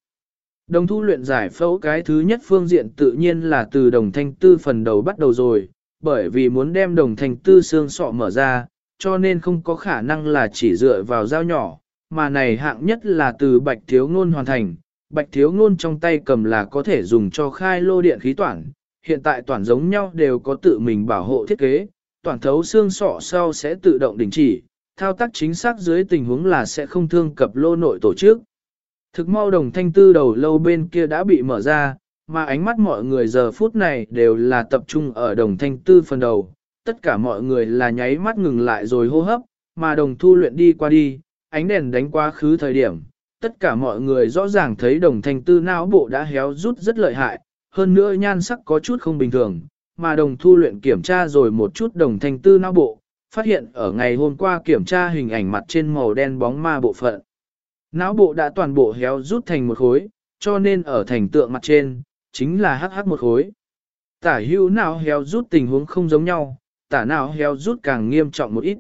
Đồng thu luyện giải phẫu cái thứ nhất phương diện tự nhiên là từ đồng thanh tư phần đầu bắt đầu rồi, bởi vì muốn đem đồng thanh tư xương sọ mở ra, cho nên không có khả năng là chỉ dựa vào dao nhỏ, mà này hạng nhất là từ bạch thiếu ngôn hoàn thành. Bạch thiếu ngôn trong tay cầm là có thể dùng cho khai lô điện khí toàn, hiện tại toàn giống nhau đều có tự mình bảo hộ thiết kế, toàn thấu xương sọ sau sẽ tự động đình chỉ, thao tác chính xác dưới tình huống là sẽ không thương cập lô nội tổ chức. Thực mau đồng thanh tư đầu lâu bên kia đã bị mở ra, mà ánh mắt mọi người giờ phút này đều là tập trung ở đồng thanh tư phần đầu. Tất cả mọi người là nháy mắt ngừng lại rồi hô hấp, mà đồng thu luyện đi qua đi, ánh đèn đánh qua khứ thời điểm. Tất cả mọi người rõ ràng thấy đồng thanh tư não bộ đã héo rút rất lợi hại, hơn nữa nhan sắc có chút không bình thường, mà đồng thu luyện kiểm tra rồi một chút đồng thanh tư não bộ, phát hiện ở ngày hôm qua kiểm tra hình ảnh mặt trên màu đen bóng ma bộ phận. Não bộ đã toàn bộ héo rút thành một khối, cho nên ở thành tượng mặt trên, chính là hắc hắc một khối. Tả hữu não héo rút tình huống không giống nhau, tả não héo rút càng nghiêm trọng một ít.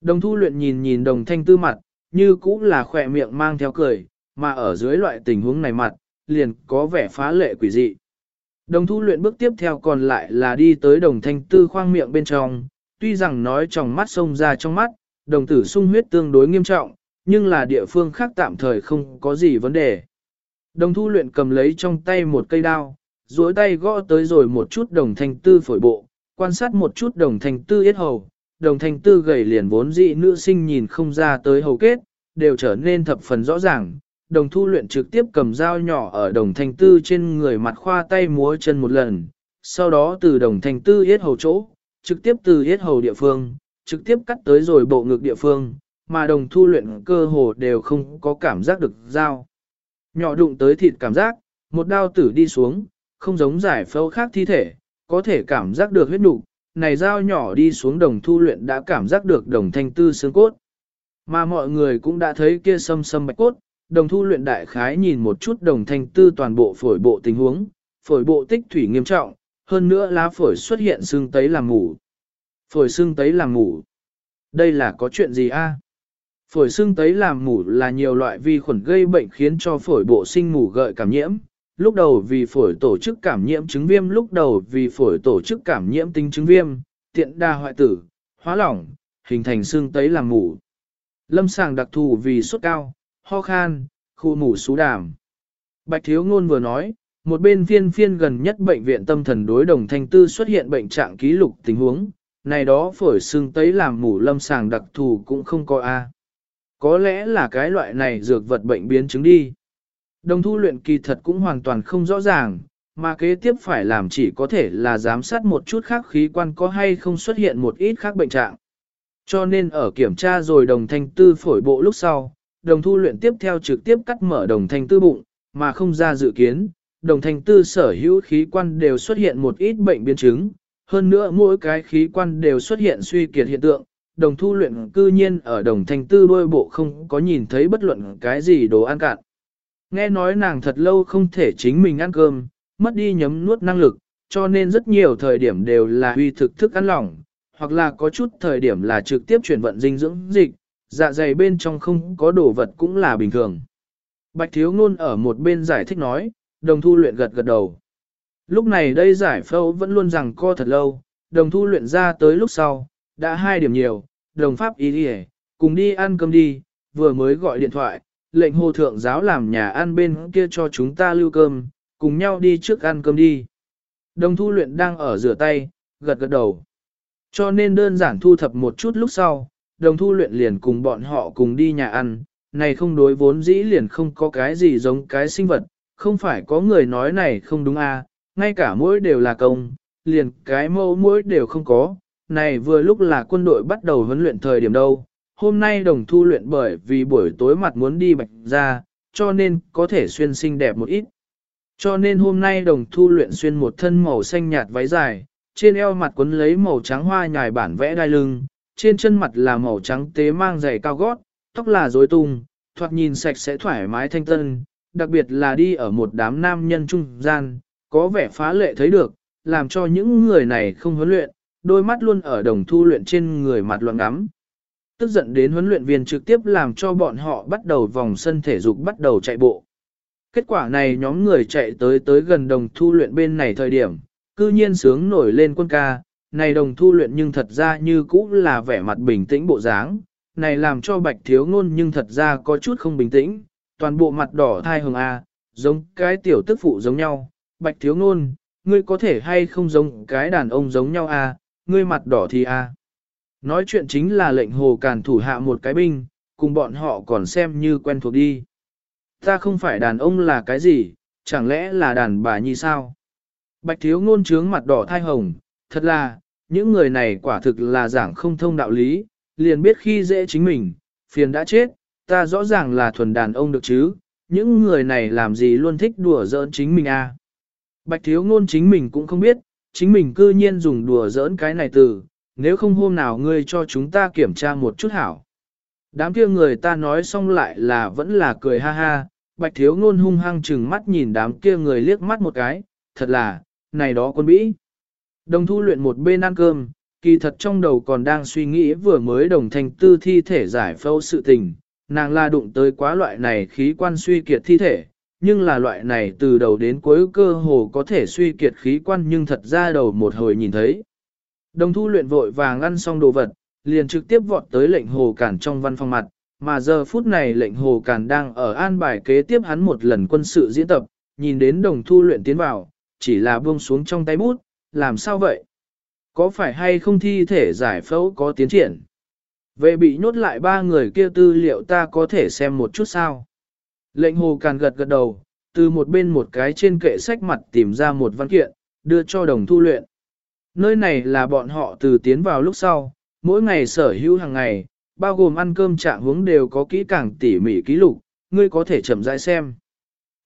Đồng thu luyện nhìn nhìn đồng thanh tư mặt, như cũng là khỏe miệng mang theo cười, mà ở dưới loại tình huống này mặt, liền có vẻ phá lệ quỷ dị. Đồng thu luyện bước tiếp theo còn lại là đi tới đồng thanh tư khoang miệng bên trong, tuy rằng nói trong mắt sông ra trong mắt, đồng tử sung huyết tương đối nghiêm trọng, nhưng là địa phương khác tạm thời không có gì vấn đề. Đồng thu luyện cầm lấy trong tay một cây đao, duỗi tay gõ tới rồi một chút đồng thanh tư phổi bộ, quan sát một chút đồng thanh tư yết hầu, đồng thanh tư gầy liền vốn dị nữ sinh nhìn không ra tới hầu kết, đều trở nên thập phần rõ ràng. Đồng thu luyện trực tiếp cầm dao nhỏ ở đồng thanh tư trên người mặt khoa tay múa chân một lần, sau đó từ đồng thanh tư yết hầu chỗ, trực tiếp từ yết hầu địa phương, trực tiếp cắt tới rồi bộ ngực địa phương, mà đồng thu luyện cơ hồ đều không có cảm giác được dao. Nhỏ đụng tới thịt cảm giác, một đao tử đi xuống, không giống giải phẫu khác thi thể, có thể cảm giác được huyết nục. Này dao nhỏ đi xuống đồng thu luyện đã cảm giác được đồng thanh tư xương cốt. Mà mọi người cũng đã thấy kia sâm sâm bạch cốt, đồng thu luyện đại khái nhìn một chút đồng thanh tư toàn bộ phổi bộ tình huống, phổi bộ tích thủy nghiêm trọng, hơn nữa lá phổi xuất hiện xương tấy làm ngủ. Phổi xương tấy làm ngủ. Đây là có chuyện gì a? Phổi xương tấy làm mủ là nhiều loại vi khuẩn gây bệnh khiến cho phổi bộ sinh mủ gợi cảm nhiễm. Lúc đầu vì phổi tổ chức cảm nhiễm chứng viêm, lúc đầu vì phổi tổ chức cảm nhiễm tính chứng viêm, tiện đa hoại tử, hóa lỏng, hình thành xương tấy làm mủ. Lâm sàng đặc thù vì sốt cao, ho khan, khu mủ xú đàm. Bạch Thiếu Ngôn vừa nói, một bên phiên phiên gần nhất bệnh viện tâm thần đối đồng thanh tư xuất hiện bệnh trạng ký lục tình huống, này đó phổi xương tấy làm mủ lâm sàng đặc thù cũng không có A. Có lẽ là cái loại này dược vật bệnh biến chứng đi. Đồng thu luyện kỳ thật cũng hoàn toàn không rõ ràng, mà kế tiếp phải làm chỉ có thể là giám sát một chút khác khí quan có hay không xuất hiện một ít khác bệnh trạng. Cho nên ở kiểm tra rồi đồng thanh tư phổi bộ lúc sau, đồng thu luyện tiếp theo trực tiếp cắt mở đồng thanh tư bụng, mà không ra dự kiến, đồng thanh tư sở hữu khí quan đều xuất hiện một ít bệnh biến chứng, hơn nữa mỗi cái khí quan đều xuất hiện suy kiệt hiện tượng, đồng thu luyện cư nhiên ở đồng thanh tư đôi bộ không có nhìn thấy bất luận cái gì đồ ăn cạn. Nghe nói nàng thật lâu không thể chính mình ăn cơm, mất đi nhấm nuốt năng lực, cho nên rất nhiều thời điểm đều là huy thực thức ăn lỏng, hoặc là có chút thời điểm là trực tiếp chuyển vận dinh dưỡng dịch, dạ dày bên trong không có đồ vật cũng là bình thường. Bạch Thiếu Ngôn ở một bên giải thích nói, đồng thu luyện gật gật đầu. Lúc này đây giải phẫu vẫn luôn rằng co thật lâu, đồng thu luyện ra tới lúc sau, đã hai điểm nhiều, đồng pháp ý đi cùng đi ăn cơm đi, vừa mới gọi điện thoại, lệnh hồ thượng giáo làm nhà ăn bên kia cho chúng ta lưu cơm, cùng nhau đi trước ăn cơm đi. Đồng thu luyện đang ở rửa tay, gật gật đầu. Cho nên đơn giản thu thập một chút lúc sau, đồng thu luyện liền cùng bọn họ cùng đi nhà ăn, này không đối vốn dĩ liền không có cái gì giống cái sinh vật, không phải có người nói này không đúng à, ngay cả mỗi đều là công, liền cái mẫu mỗi đều không có, này vừa lúc là quân đội bắt đầu huấn luyện thời điểm đâu, hôm nay đồng thu luyện bởi vì buổi tối mặt muốn đi bạch ra, cho nên có thể xuyên xinh đẹp một ít. Cho nên hôm nay đồng thu luyện xuyên một thân màu xanh nhạt váy dài, trên eo mặt quấn lấy màu trắng hoa nhài bản vẽ đai lưng, trên chân mặt là màu trắng tế mang giày cao gót, tóc là rối tung, thoạt nhìn sạch sẽ thoải mái thanh tân, đặc biệt là đi ở một đám nam nhân trung gian, có vẻ phá lệ thấy được, làm cho những người này không huấn luyện, đôi mắt luôn ở đồng thu luyện trên người mặt loạn ngắm. Tức giận đến huấn luyện viên trực tiếp làm cho bọn họ bắt đầu vòng sân thể dục bắt đầu chạy bộ. Kết quả này nhóm người chạy tới tới gần đồng thu luyện bên này thời điểm, cư nhiên sướng nổi lên quân ca, này đồng thu luyện nhưng thật ra như cũ là vẻ mặt bình tĩnh bộ dáng, này làm cho bạch thiếu ngôn nhưng thật ra có chút không bình tĩnh, toàn bộ mặt đỏ thai hồng A, giống cái tiểu tức phụ giống nhau, bạch thiếu ngôn, ngươi có thể hay không giống cái đàn ông giống nhau A, ngươi mặt đỏ thì A. Nói chuyện chính là lệnh hồ càn thủ hạ một cái binh, cùng bọn họ còn xem như quen thuộc đi. Ta không phải đàn ông là cái gì, chẳng lẽ là đàn bà như sao? Bạch thiếu ngôn trướng mặt đỏ thai hồng, thật là, những người này quả thực là giảng không thông đạo lý, liền biết khi dễ chính mình, phiền đã chết, ta rõ ràng là thuần đàn ông được chứ, những người này làm gì luôn thích đùa giỡn chính mình à. Bạch thiếu ngôn chính mình cũng không biết, chính mình cư nhiên dùng đùa giỡn cái này từ, nếu không hôm nào ngươi cho chúng ta kiểm tra một chút hảo. Đám kia người ta nói xong lại là vẫn là cười ha ha, bạch thiếu ngôn hung hăng chừng mắt nhìn đám kia người liếc mắt một cái, thật là, này đó quân bĩ. Đồng thu luyện một bên ăn cơm, kỳ thật trong đầu còn đang suy nghĩ vừa mới đồng thành tư thi thể giải phẫu sự tình, nàng la đụng tới quá loại này khí quan suy kiệt thi thể, nhưng là loại này từ đầu đến cuối cơ hồ có thể suy kiệt khí quan nhưng thật ra đầu một hồi nhìn thấy. Đồng thu luyện vội vàng ăn xong đồ vật, liền trực tiếp vọt tới lệnh hồ cản trong văn phòng mặt, mà giờ phút này lệnh hồ cản đang ở an bài kế tiếp hắn một lần quân sự diễn tập, nhìn đến đồng thu luyện tiến vào, chỉ là buông xuống trong tay bút, làm sao vậy? Có phải hay không thi thể giải phẫu có tiến triển? Về bị nhốt lại ba người kia tư liệu ta có thể xem một chút sao? Lệnh hồ càn gật gật đầu, từ một bên một cái trên kệ sách mặt tìm ra một văn kiện, đưa cho đồng thu luyện. Nơi này là bọn họ từ tiến vào lúc sau, mỗi ngày sở hữu hàng ngày, bao gồm ăn cơm trạng hướng đều có kỹ càng tỉ mỉ ký lục, ngươi có thể chậm rãi xem.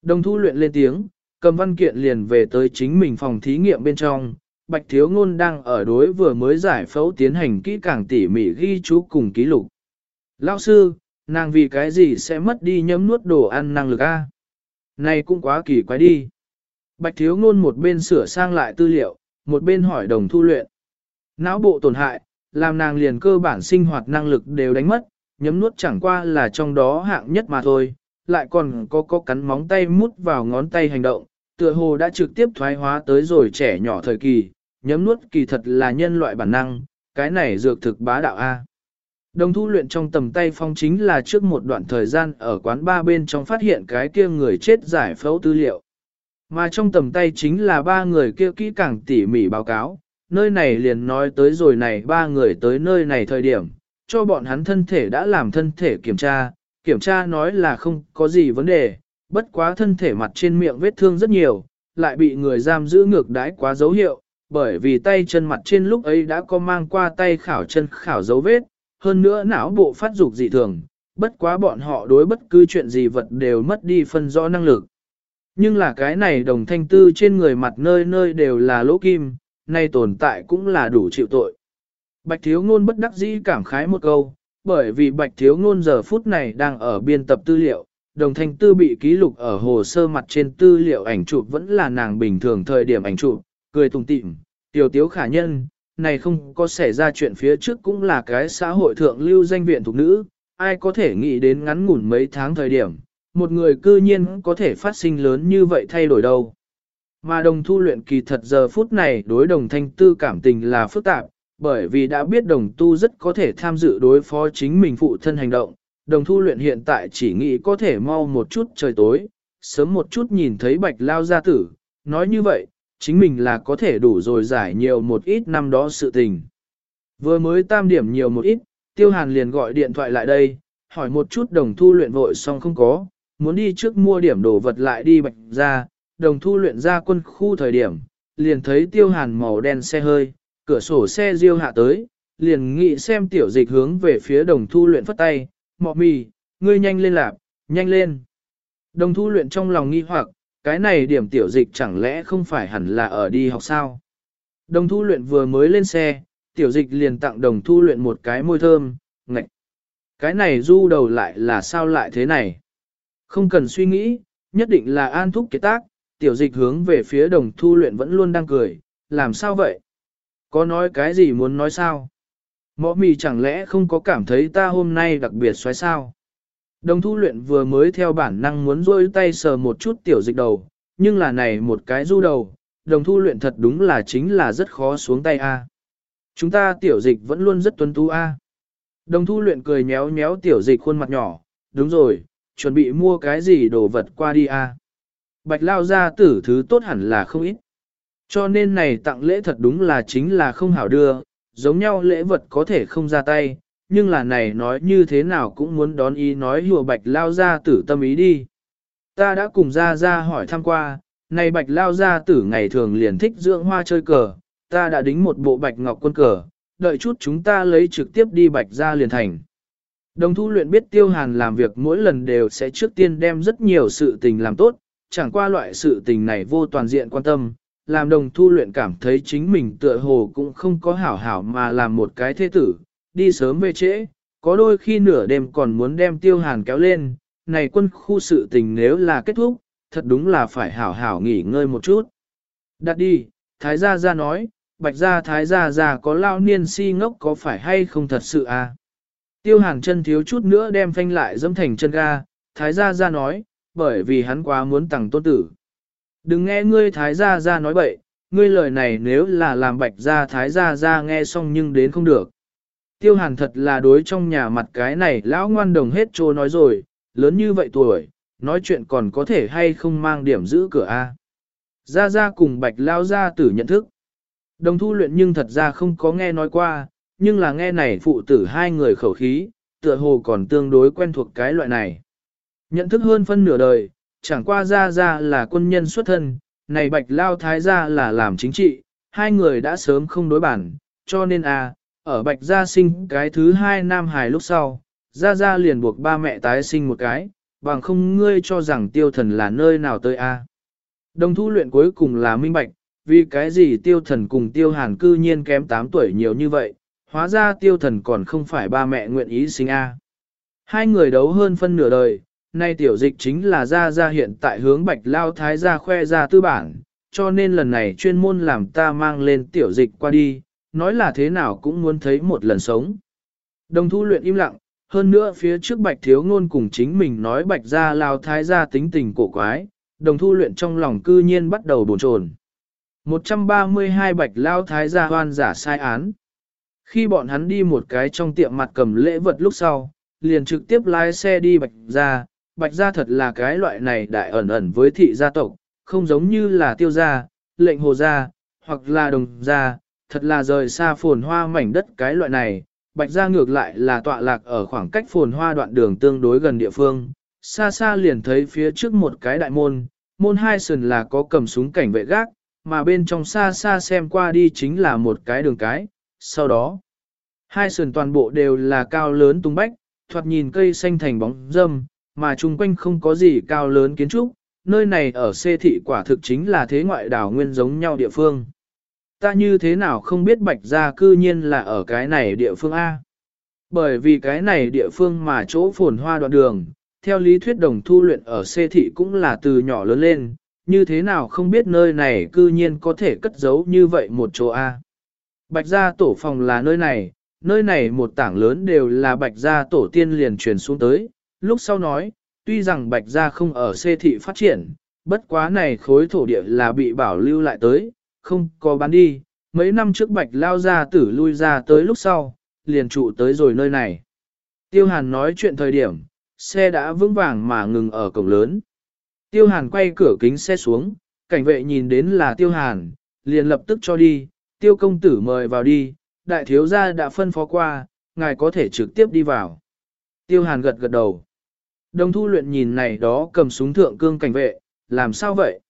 Đồng thu luyện lên tiếng, cầm văn kiện liền về tới chính mình phòng thí nghiệm bên trong, Bạch Thiếu Ngôn đang ở đối vừa mới giải phẫu tiến hành kỹ càng tỉ mỉ ghi chú cùng ký lục. Lão sư, nàng vì cái gì sẽ mất đi nhấm nuốt đồ ăn năng lực a? Này cũng quá kỳ quái đi. Bạch Thiếu Ngôn một bên sửa sang lại tư liệu, một bên hỏi đồng thu luyện. Não bộ tổn hại, làm nàng liền cơ bản sinh hoạt năng lực đều đánh mất, nhấm nuốt chẳng qua là trong đó hạng nhất mà thôi, lại còn có có cắn móng tay mút vào ngón tay hành động, tựa hồ đã trực tiếp thoái hóa tới rồi trẻ nhỏ thời kỳ, nhấm nuốt kỳ thật là nhân loại bản năng, cái này dược thực bá đạo A. Đồng thu luyện trong tầm tay phong chính là trước một đoạn thời gian ở quán ba bên trong phát hiện cái kia người chết giải phẫu tư liệu. Mà trong tầm tay chính là ba người kia kỹ càng tỉ mỉ báo cáo, nơi này liền nói tới rồi này ba người tới nơi này thời điểm, cho bọn hắn thân thể đã làm thân thể kiểm tra, kiểm tra nói là không có gì vấn đề, bất quá thân thể mặt trên miệng vết thương rất nhiều, lại bị người giam giữ ngược đãi quá dấu hiệu, bởi vì tay chân mặt trên lúc ấy đã có mang qua tay khảo chân khảo dấu vết, hơn nữa não bộ phát dục dị thường, bất quá bọn họ đối bất cứ chuyện gì vật đều mất đi phân rõ năng lực. Nhưng là cái này đồng thanh tư trên người mặt nơi nơi đều là lỗ kim, nay tồn tại cũng là đủ chịu tội. Bạch thiếu ngôn bất đắc dĩ cảm khái một câu, bởi vì bạch thiếu ngôn giờ phút này đang ở biên tập tư liệu, đồng thanh tư bị ký lục ở hồ sơ mặt trên tư liệu ảnh chụp vẫn là nàng bình thường thời điểm ảnh chụp, cười tùng tịm, tiểu tiếu khả nhân, này không có xảy ra chuyện phía trước cũng là cái xã hội thượng lưu danh viện thuộc nữ, ai có thể nghĩ đến ngắn ngủn mấy tháng thời điểm, một người cư nhiên có thể phát sinh lớn như vậy thay đổi đâu. Mà đồng thu luyện kỳ thật giờ phút này đối đồng thanh tư cảm tình là phức tạp, bởi vì đã biết đồng tu rất có thể tham dự đối phó chính mình phụ thân hành động, đồng thu luyện hiện tại chỉ nghĩ có thể mau một chút trời tối, sớm một chút nhìn thấy bạch lao gia tử, nói như vậy, chính mình là có thể đủ rồi giải nhiều một ít năm đó sự tình. Vừa mới tam điểm nhiều một ít, tiêu hàn liền gọi điện thoại lại đây, hỏi một chút đồng thu luyện vội xong không có, muốn đi trước mua điểm đồ vật lại đi bạch ra, đồng thu luyện ra quân khu thời điểm, liền thấy tiêu hàn màu đen xe hơi, cửa sổ xe riêu hạ tới, liền nghĩ xem tiểu dịch hướng về phía đồng thu luyện phất tay, mọ mì, ngươi nhanh lên lạp, nhanh lên. Đồng thu luyện trong lòng nghi hoặc, cái này điểm tiểu dịch chẳng lẽ không phải hẳn là ở đi học sao? Đồng thu luyện vừa mới lên xe, tiểu dịch liền tặng đồng thu luyện một cái môi thơm, ngạch. Cái này du đầu lại là sao lại thế này? Không cần suy nghĩ, nhất định là an thúc kế tác, tiểu dịch hướng về phía đồng thu luyện vẫn luôn đang cười, làm sao vậy? Có nói cái gì muốn nói sao? Mõ mì chẳng lẽ không có cảm thấy ta hôm nay đặc biệt xoáy sao? Đồng thu luyện vừa mới theo bản năng muốn rôi tay sờ một chút tiểu dịch đầu, nhưng là này một cái du đầu, đồng thu luyện thật đúng là chính là rất khó xuống tay a. Chúng ta tiểu dịch vẫn luôn rất tuấn tú a. Đồng thu luyện cười nhéo nhéo tiểu dịch khuôn mặt nhỏ, đúng rồi, chuẩn bị mua cái gì đồ vật qua đi a. Bạch lao ra tử thứ tốt hẳn là không ít. Cho nên này tặng lễ thật đúng là chính là không hảo đưa, giống nhau lễ vật có thể không ra tay, nhưng là này nói như thế nào cũng muốn đón ý nói hùa bạch lao ra tử tâm ý đi. Ta đã cùng ra ra hỏi thăm qua, này bạch lao ra tử ngày thường liền thích dưỡng hoa chơi cờ, ta đã đính một bộ bạch ngọc quân cờ, đợi chút chúng ta lấy trực tiếp đi bạch ra liền thành. Đồng thu luyện biết tiêu hàn làm việc mỗi lần đều sẽ trước tiên đem rất nhiều sự tình làm tốt, chẳng qua loại sự tình này vô toàn diện quan tâm, làm đồng thu luyện cảm thấy chính mình tựa hồ cũng không có hảo hảo mà làm một cái thế tử, đi sớm về trễ, có đôi khi nửa đêm còn muốn đem tiêu hàn kéo lên, này quân khu sự tình nếu là kết thúc, thật đúng là phải hảo hảo nghỉ ngơi một chút. Đặt đi, Thái Gia Gia nói, Bạch Gia Thái Gia Gia có lao niên si ngốc có phải hay không thật sự à? Tiêu hàn chân thiếu chút nữa đem phanh lại dẫm thành chân ga, Thái Gia Gia nói, bởi vì hắn quá muốn tặng tôn tử. Đừng nghe ngươi Thái Gia Gia nói bậy, ngươi lời này nếu là làm Bạch Gia Thái Gia Gia nghe xong nhưng đến không được. Tiêu hàn thật là đối trong nhà mặt cái này lão ngoan đồng hết trô nói rồi, lớn như vậy tuổi, nói chuyện còn có thể hay không mang điểm giữ cửa A. Gia Gia cùng Bạch Lao Gia tử nhận thức. Đồng thu luyện nhưng thật ra không có nghe nói qua, nhưng là nghe này phụ tử hai người khẩu khí, tựa hồ còn tương đối quen thuộc cái loại này. Nhận thức hơn phân nửa đời, chẳng qua Gia Gia là quân nhân xuất thân, này Bạch Lao Thái Gia là làm chính trị, hai người đã sớm không đối bản, cho nên a ở Bạch Gia sinh cái thứ hai nam hài lúc sau, Gia Gia liền buộc ba mẹ tái sinh một cái, bằng không ngươi cho rằng tiêu thần là nơi nào tới a? Đồng thu luyện cuối cùng là minh bạch, vì cái gì tiêu thần cùng tiêu hàn cư nhiên kém 8 tuổi nhiều như vậy, hóa ra tiêu thần còn không phải ba mẹ nguyện ý sinh a? Hai người đấu hơn phân nửa đời, nay tiểu dịch chính là Gia Gia hiện tại hướng bạch lao thái gia khoe ra tư bản, cho nên lần này chuyên môn làm ta mang lên tiểu dịch qua đi, nói là thế nào cũng muốn thấy một lần sống. Đồng thu luyện im lặng, hơn nữa phía trước bạch thiếu ngôn cùng chính mình nói bạch ra lao thái gia tính tình cổ quái, đồng thu luyện trong lòng cư nhiên bắt đầu bồn chồn. 132 bạch lao thái gia hoan giả sai án. Khi bọn hắn đi một cái trong tiệm mặt cầm lễ vật lúc sau, liền trực tiếp lái xe đi bạch ra, bạch ra thật là cái loại này đại ẩn ẩn với thị gia tộc, không giống như là tiêu gia, lệnh hồ gia, hoặc là đồng gia, thật là rời xa phồn hoa mảnh đất cái loại này, bạch gia ngược lại là tọa lạc ở khoảng cách phồn hoa đoạn đường tương đối gần địa phương, xa xa liền thấy phía trước một cái đại môn, môn hai sườn là có cầm súng cảnh vệ gác, mà bên trong xa xa xem qua đi chính là một cái đường cái, sau đó, hai sườn toàn bộ đều là cao lớn tung bách, thoạt nhìn cây xanh thành bóng dâm, mà chung quanh không có gì cao lớn kiến trúc, nơi này ở xê thị quả thực chính là thế ngoại đảo nguyên giống nhau địa phương ta như thế nào không biết bạch gia cư nhiên là ở cái này địa phương A. Bởi vì cái này địa phương mà chỗ phồn hoa đoạn đường, theo lý thuyết đồng thu luyện ở xê thị cũng là từ nhỏ lớn lên, như thế nào không biết nơi này cư nhiên có thể cất giấu như vậy một chỗ A. Bạch gia tổ phòng là nơi này, nơi này một tảng lớn đều là bạch gia tổ tiên liền truyền xuống tới, lúc sau nói, tuy rằng bạch gia không ở xê thị phát triển, bất quá này khối thổ địa là bị bảo lưu lại tới, không có bán đi, mấy năm trước bạch lao ra tử lui ra tới lúc sau, liền trụ tới rồi nơi này. Tiêu hàn nói chuyện thời điểm, xe đã vững vàng mà ngừng ở cổng lớn. Tiêu hàn quay cửa kính xe xuống, cảnh vệ nhìn đến là tiêu hàn, liền lập tức cho đi, tiêu công tử mời vào đi, đại thiếu gia đã phân phó qua, ngài có thể trực tiếp đi vào. Tiêu hàn gật gật đầu. Đồng thu luyện nhìn này đó cầm súng thượng cương cảnh vệ, làm sao vậy?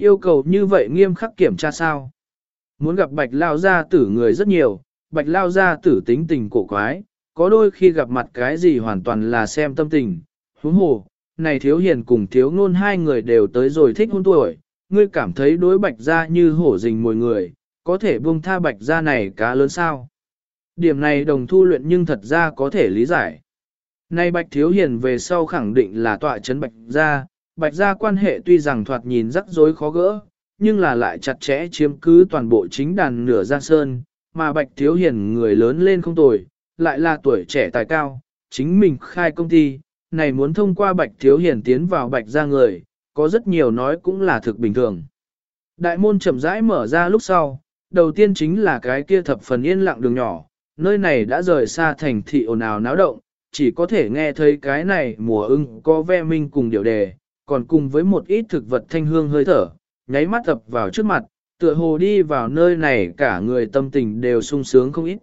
Yêu cầu như vậy nghiêm khắc kiểm tra sao? Muốn gặp bạch lao gia tử người rất nhiều, bạch lao gia tử tính tình cổ quái, có đôi khi gặp mặt cái gì hoàn toàn là xem tâm tình. Huống hồ, này thiếu hiền cùng thiếu ngôn hai người đều tới rồi thích hôn tuổi, ngươi cảm thấy đối bạch gia như hổ rình mồi người, có thể buông tha bạch gia này cá lớn sao? Điểm này đồng thu luyện nhưng thật ra có thể lý giải. Nay bạch thiếu hiền về sau khẳng định là tọa chấn bạch gia, bạch gia quan hệ tuy rằng thoạt nhìn rắc rối khó gỡ, nhưng là lại chặt chẽ chiếm cứ toàn bộ chính đàn nửa giang sơn, mà bạch thiếu hiền người lớn lên không tồi, lại là tuổi trẻ tài cao, chính mình khai công ty, này muốn thông qua bạch thiếu hiền tiến vào bạch gia người, có rất nhiều nói cũng là thực bình thường. Đại môn chậm rãi mở ra lúc sau, đầu tiên chính là cái kia thập phần yên lặng đường nhỏ, nơi này đã rời xa thành thị ồn ào náo động, chỉ có thể nghe thấy cái này mùa ưng có ve minh cùng điều đề, còn cùng với một ít thực vật thanh hương hơi thở, nháy mắt tập vào trước mặt, tựa hồ đi vào nơi này cả người tâm tình đều sung sướng không ít.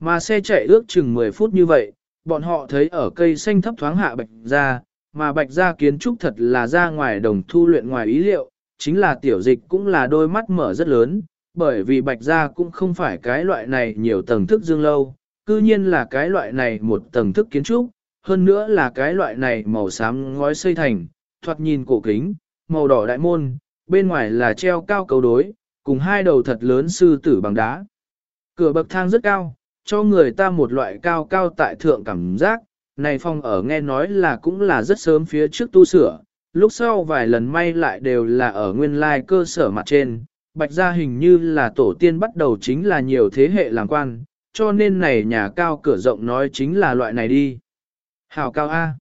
Mà xe chạy ước chừng 10 phút như vậy, bọn họ thấy ở cây xanh thấp thoáng hạ bạch ra, mà bạch ra kiến trúc thật là ra ngoài đồng thu luyện ngoài ý liệu, chính là tiểu dịch cũng là đôi mắt mở rất lớn, bởi vì bạch ra cũng không phải cái loại này nhiều tầng thức dương lâu, cư nhiên là cái loại này một tầng thức kiến trúc, hơn nữa là cái loại này màu xám ngói xây thành, thoạt nhìn cổ kính, màu đỏ đại môn, bên ngoài là treo cao cầu đối, cùng hai đầu thật lớn sư tử bằng đá. Cửa bậc thang rất cao, cho người ta một loại cao cao tại thượng cảm giác, này phong ở nghe nói là cũng là rất sớm phía trước tu sửa, lúc sau vài lần may lại đều là ở nguyên lai cơ sở mặt trên, bạch gia hình như là tổ tiên bắt đầu chính là nhiều thế hệ làm quan, cho nên này nhà cao cửa rộng nói chính là loại này đi. Hảo cao A.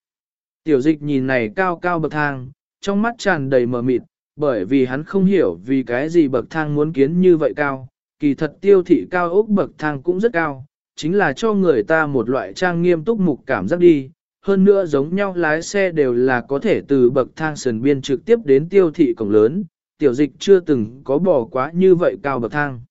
Tiểu dịch nhìn này cao cao bậc thang, trong mắt tràn đầy mờ mịt, bởi vì hắn không hiểu vì cái gì bậc thang muốn kiến như vậy cao, kỳ thật tiêu thị cao ốc bậc thang cũng rất cao, chính là cho người ta một loại trang nghiêm túc mục cảm giác đi. Hơn nữa giống nhau lái xe đều là có thể từ bậc thang sườn biên trực tiếp đến tiêu thị cổng lớn, tiểu dịch chưa từng có bỏ quá như vậy cao bậc thang.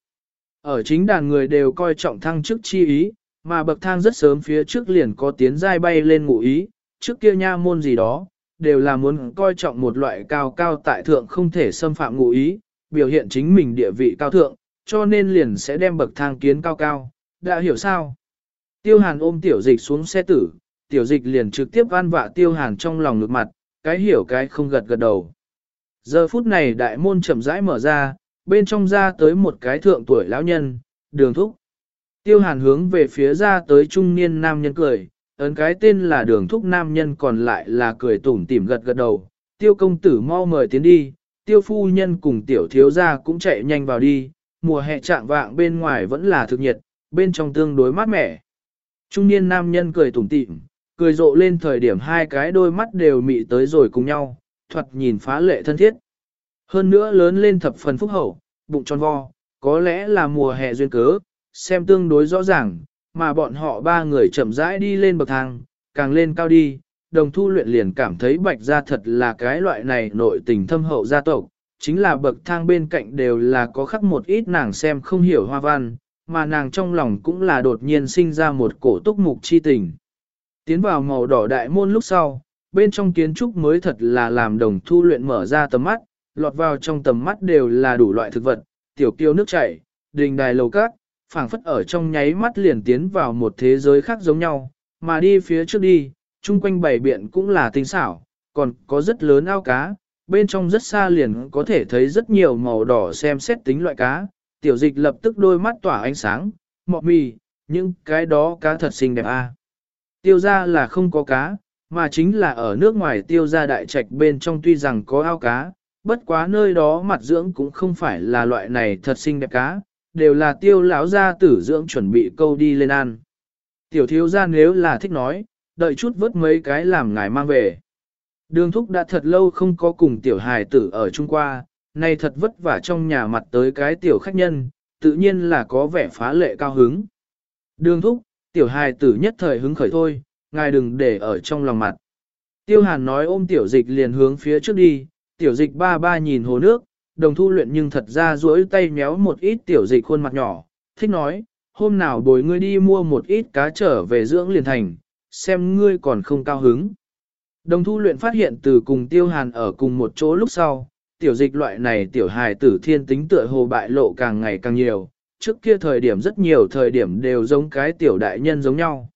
Ở chính đàn người đều coi trọng thăng chức chi ý, mà bậc thang rất sớm phía trước liền có tiến giai bay lên ngụ ý, trước kia nha môn gì đó, đều là muốn coi trọng một loại cao cao tại thượng không thể xâm phạm ngụ ý, biểu hiện chính mình địa vị cao thượng, cho nên liền sẽ đem bậc thang kiến cao cao, đã hiểu sao? Tiêu hàn ôm tiểu dịch xuống xe tử, tiểu dịch liền trực tiếp van vạ tiêu hàn trong lòng ngược mặt, cái hiểu cái không gật gật đầu. Giờ phút này đại môn chậm rãi mở ra, bên trong ra tới một cái thượng tuổi lão nhân, đường thúc. Tiêu hàn hướng về phía ra tới trung niên nam nhân cười, ấn cái tên là đường thúc nam nhân còn lại là cười tủm tỉm gật gật đầu. Tiêu công tử mau mời tiến đi, tiêu phu nhân cùng tiểu thiếu gia cũng chạy nhanh vào đi, mùa hè trạng vạng bên ngoài vẫn là thực nhiệt, bên trong tương đối mát mẻ. Trung niên nam nhân cười tủm tỉm, cười rộ lên thời điểm hai cái đôi mắt đều mị tới rồi cùng nhau, thoạt nhìn phá lệ thân thiết. Hơn nữa lớn lên thập phần phúc hậu, bụng tròn vo, có lẽ là mùa hè duyên cớ, xem tương đối rõ ràng, mà bọn họ ba người chậm rãi đi lên bậc thang, càng lên cao đi, đồng thu luyện liền cảm thấy bạch gia thật là cái loại này nội tình thâm hậu gia tộc, chính là bậc thang bên cạnh đều là có khắc một ít nàng xem không hiểu hoa văn, mà nàng trong lòng cũng là đột nhiên sinh ra một cổ túc mục chi tình. Tiến vào màu đỏ đại môn lúc sau, bên trong kiến trúc mới thật là làm đồng thu luyện mở ra tầm mắt, lọt vào trong tầm mắt đều là đủ loại thực vật, tiểu kiêu nước chảy, đình đài lầu cát, phảng phất ở trong nháy mắt liền tiến vào một thế giới khác giống nhau, mà đi phía trước đi, chung quanh bảy biện cũng là tinh xảo, còn có rất lớn ao cá, bên trong rất xa liền có thể thấy rất nhiều màu đỏ xem xét tính loại cá, tiểu dịch lập tức đôi mắt tỏa ánh sáng, mọ mì, những cái đó cá thật xinh đẹp a. À. Tiêu ra là không có cá, mà chính là ở nước ngoài tiêu ra đại trạch bên trong tuy rằng có ao cá, bất quá nơi đó mặt dưỡng cũng không phải là loại này thật xinh đẹp cá, đều là tiêu lão gia tử dưỡng chuẩn bị câu đi lên ăn. Tiểu thiếu gia nếu là thích nói, đợi chút vớt mấy cái làm ngài mang về. Đường thúc đã thật lâu không có cùng tiểu hài tử ở Trung Qua, nay thật vất vả trong nhà mặt tới cái tiểu khách nhân, tự nhiên là có vẻ phá lệ cao hứng. Đường thúc, tiểu hài tử nhất thời hứng khởi thôi, ngài đừng để ở trong lòng mặt. Tiêu hàn nói ôm tiểu dịch liền hướng phía trước đi, tiểu dịch ba ba nhìn hồ nước, đồng thu luyện nhưng thật ra duỗi tay méo một ít tiểu dịch khuôn mặt nhỏ, thích nói, hôm nào bồi ngươi đi mua một ít cá trở về dưỡng liền thành, xem ngươi còn không cao hứng. Đồng thu luyện phát hiện từ cùng tiêu hàn ở cùng một chỗ lúc sau, tiểu dịch loại này tiểu hài tử thiên tính tựa hồ bại lộ càng ngày càng nhiều, trước kia thời điểm rất nhiều thời điểm đều giống cái tiểu đại nhân giống nhau.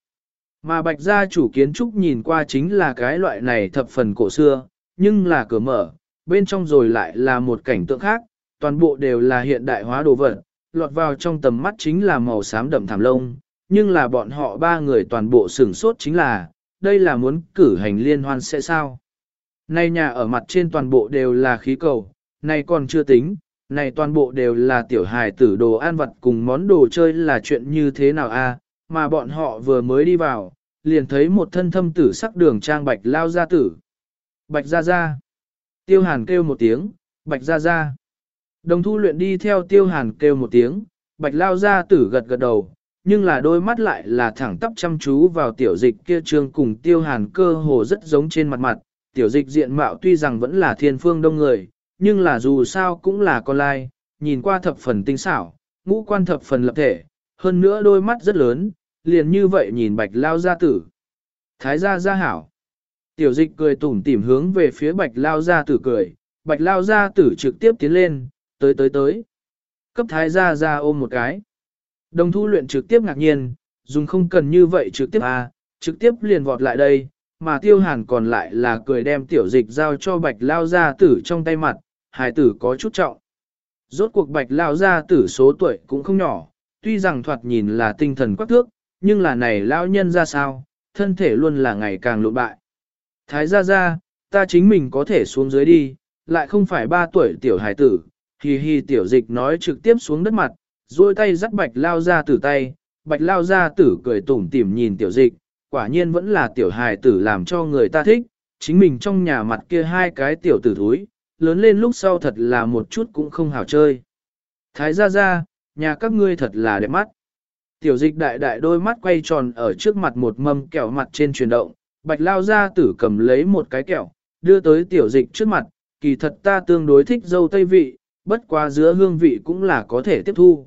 Mà bạch gia chủ kiến trúc nhìn qua chính là cái loại này thập phần cổ xưa, nhưng là cửa mở, bên trong rồi lại là một cảnh tượng khác, toàn bộ đều là hiện đại hóa đồ vật, lọt vào trong tầm mắt chính là màu xám đậm thảm lông, nhưng là bọn họ ba người toàn bộ sửng sốt chính là, đây là muốn cử hành liên hoan sẽ sao. Này nhà ở mặt trên toàn bộ đều là khí cầu, này còn chưa tính, này toàn bộ đều là tiểu hài tử đồ ăn vật cùng món đồ chơi là chuyện như thế nào a? mà bọn họ vừa mới đi vào, liền thấy một thân thâm tử sắc đường trang bạch lao gia tử. Bạch gia gia. Tiêu hàn kêu một tiếng, bạch ra ra. Đồng thu luyện đi theo tiêu hàn kêu một tiếng, bạch lao gia tử gật gật đầu, nhưng là đôi mắt lại là thẳng tắp chăm chú vào tiểu dịch kia trương cùng tiêu hàn cơ hồ rất giống trên mặt mặt. Tiểu dịch diện mạo tuy rằng vẫn là thiên phương đông người, nhưng là dù sao cũng là con lai, nhìn qua thập phần tinh xảo, ngũ quan thập phần lập thể, hơn nữa đôi mắt rất lớn, liền như vậy nhìn bạch lao gia tử. Thái gia gia hảo. Tiểu dịch cười tủm tỉm hướng về phía bạch lao gia tử cười, bạch lao gia tử trực tiếp tiến lên, tới tới tới. Cấp thái gia gia ôm một cái. Đồng thu luyện trực tiếp ngạc nhiên, dùng không cần như vậy trực tiếp à, trực tiếp liền vọt lại đây, mà tiêu hàn còn lại là cười đem tiểu dịch giao cho bạch lao gia tử trong tay mặt, hài tử có chút trọng. Rốt cuộc bạch lao gia tử số tuổi cũng không nhỏ, tuy rằng thoạt nhìn là tinh thần quắc thước, nhưng là này lao nhân ra sao, thân thể luôn là ngày càng lộn bại. Thái gia gia, ta chính mình có thể xuống dưới đi, lại không phải ba tuổi tiểu hài tử, hì hì tiểu dịch nói trực tiếp xuống đất mặt, duỗi tay dắt bạch lao ra tử tay, bạch lao ra tử cười tủm tỉm nhìn tiểu dịch, quả nhiên vẫn là tiểu hài tử làm cho người ta thích, chính mình trong nhà mặt kia hai cái tiểu tử thúi, lớn lên lúc sau thật là một chút cũng không hảo chơi. Thái gia gia, nhà các ngươi thật là đẹp mắt. Tiểu dịch đại đại đôi mắt quay tròn ở trước mặt một mâm kẹo mặt trên chuyển động, bạch lao gia tử cầm lấy một cái kẹo, đưa tới tiểu dịch trước mặt, kỳ thật ta tương đối thích dâu tây vị, bất quá giữa hương vị cũng là có thể tiếp thu.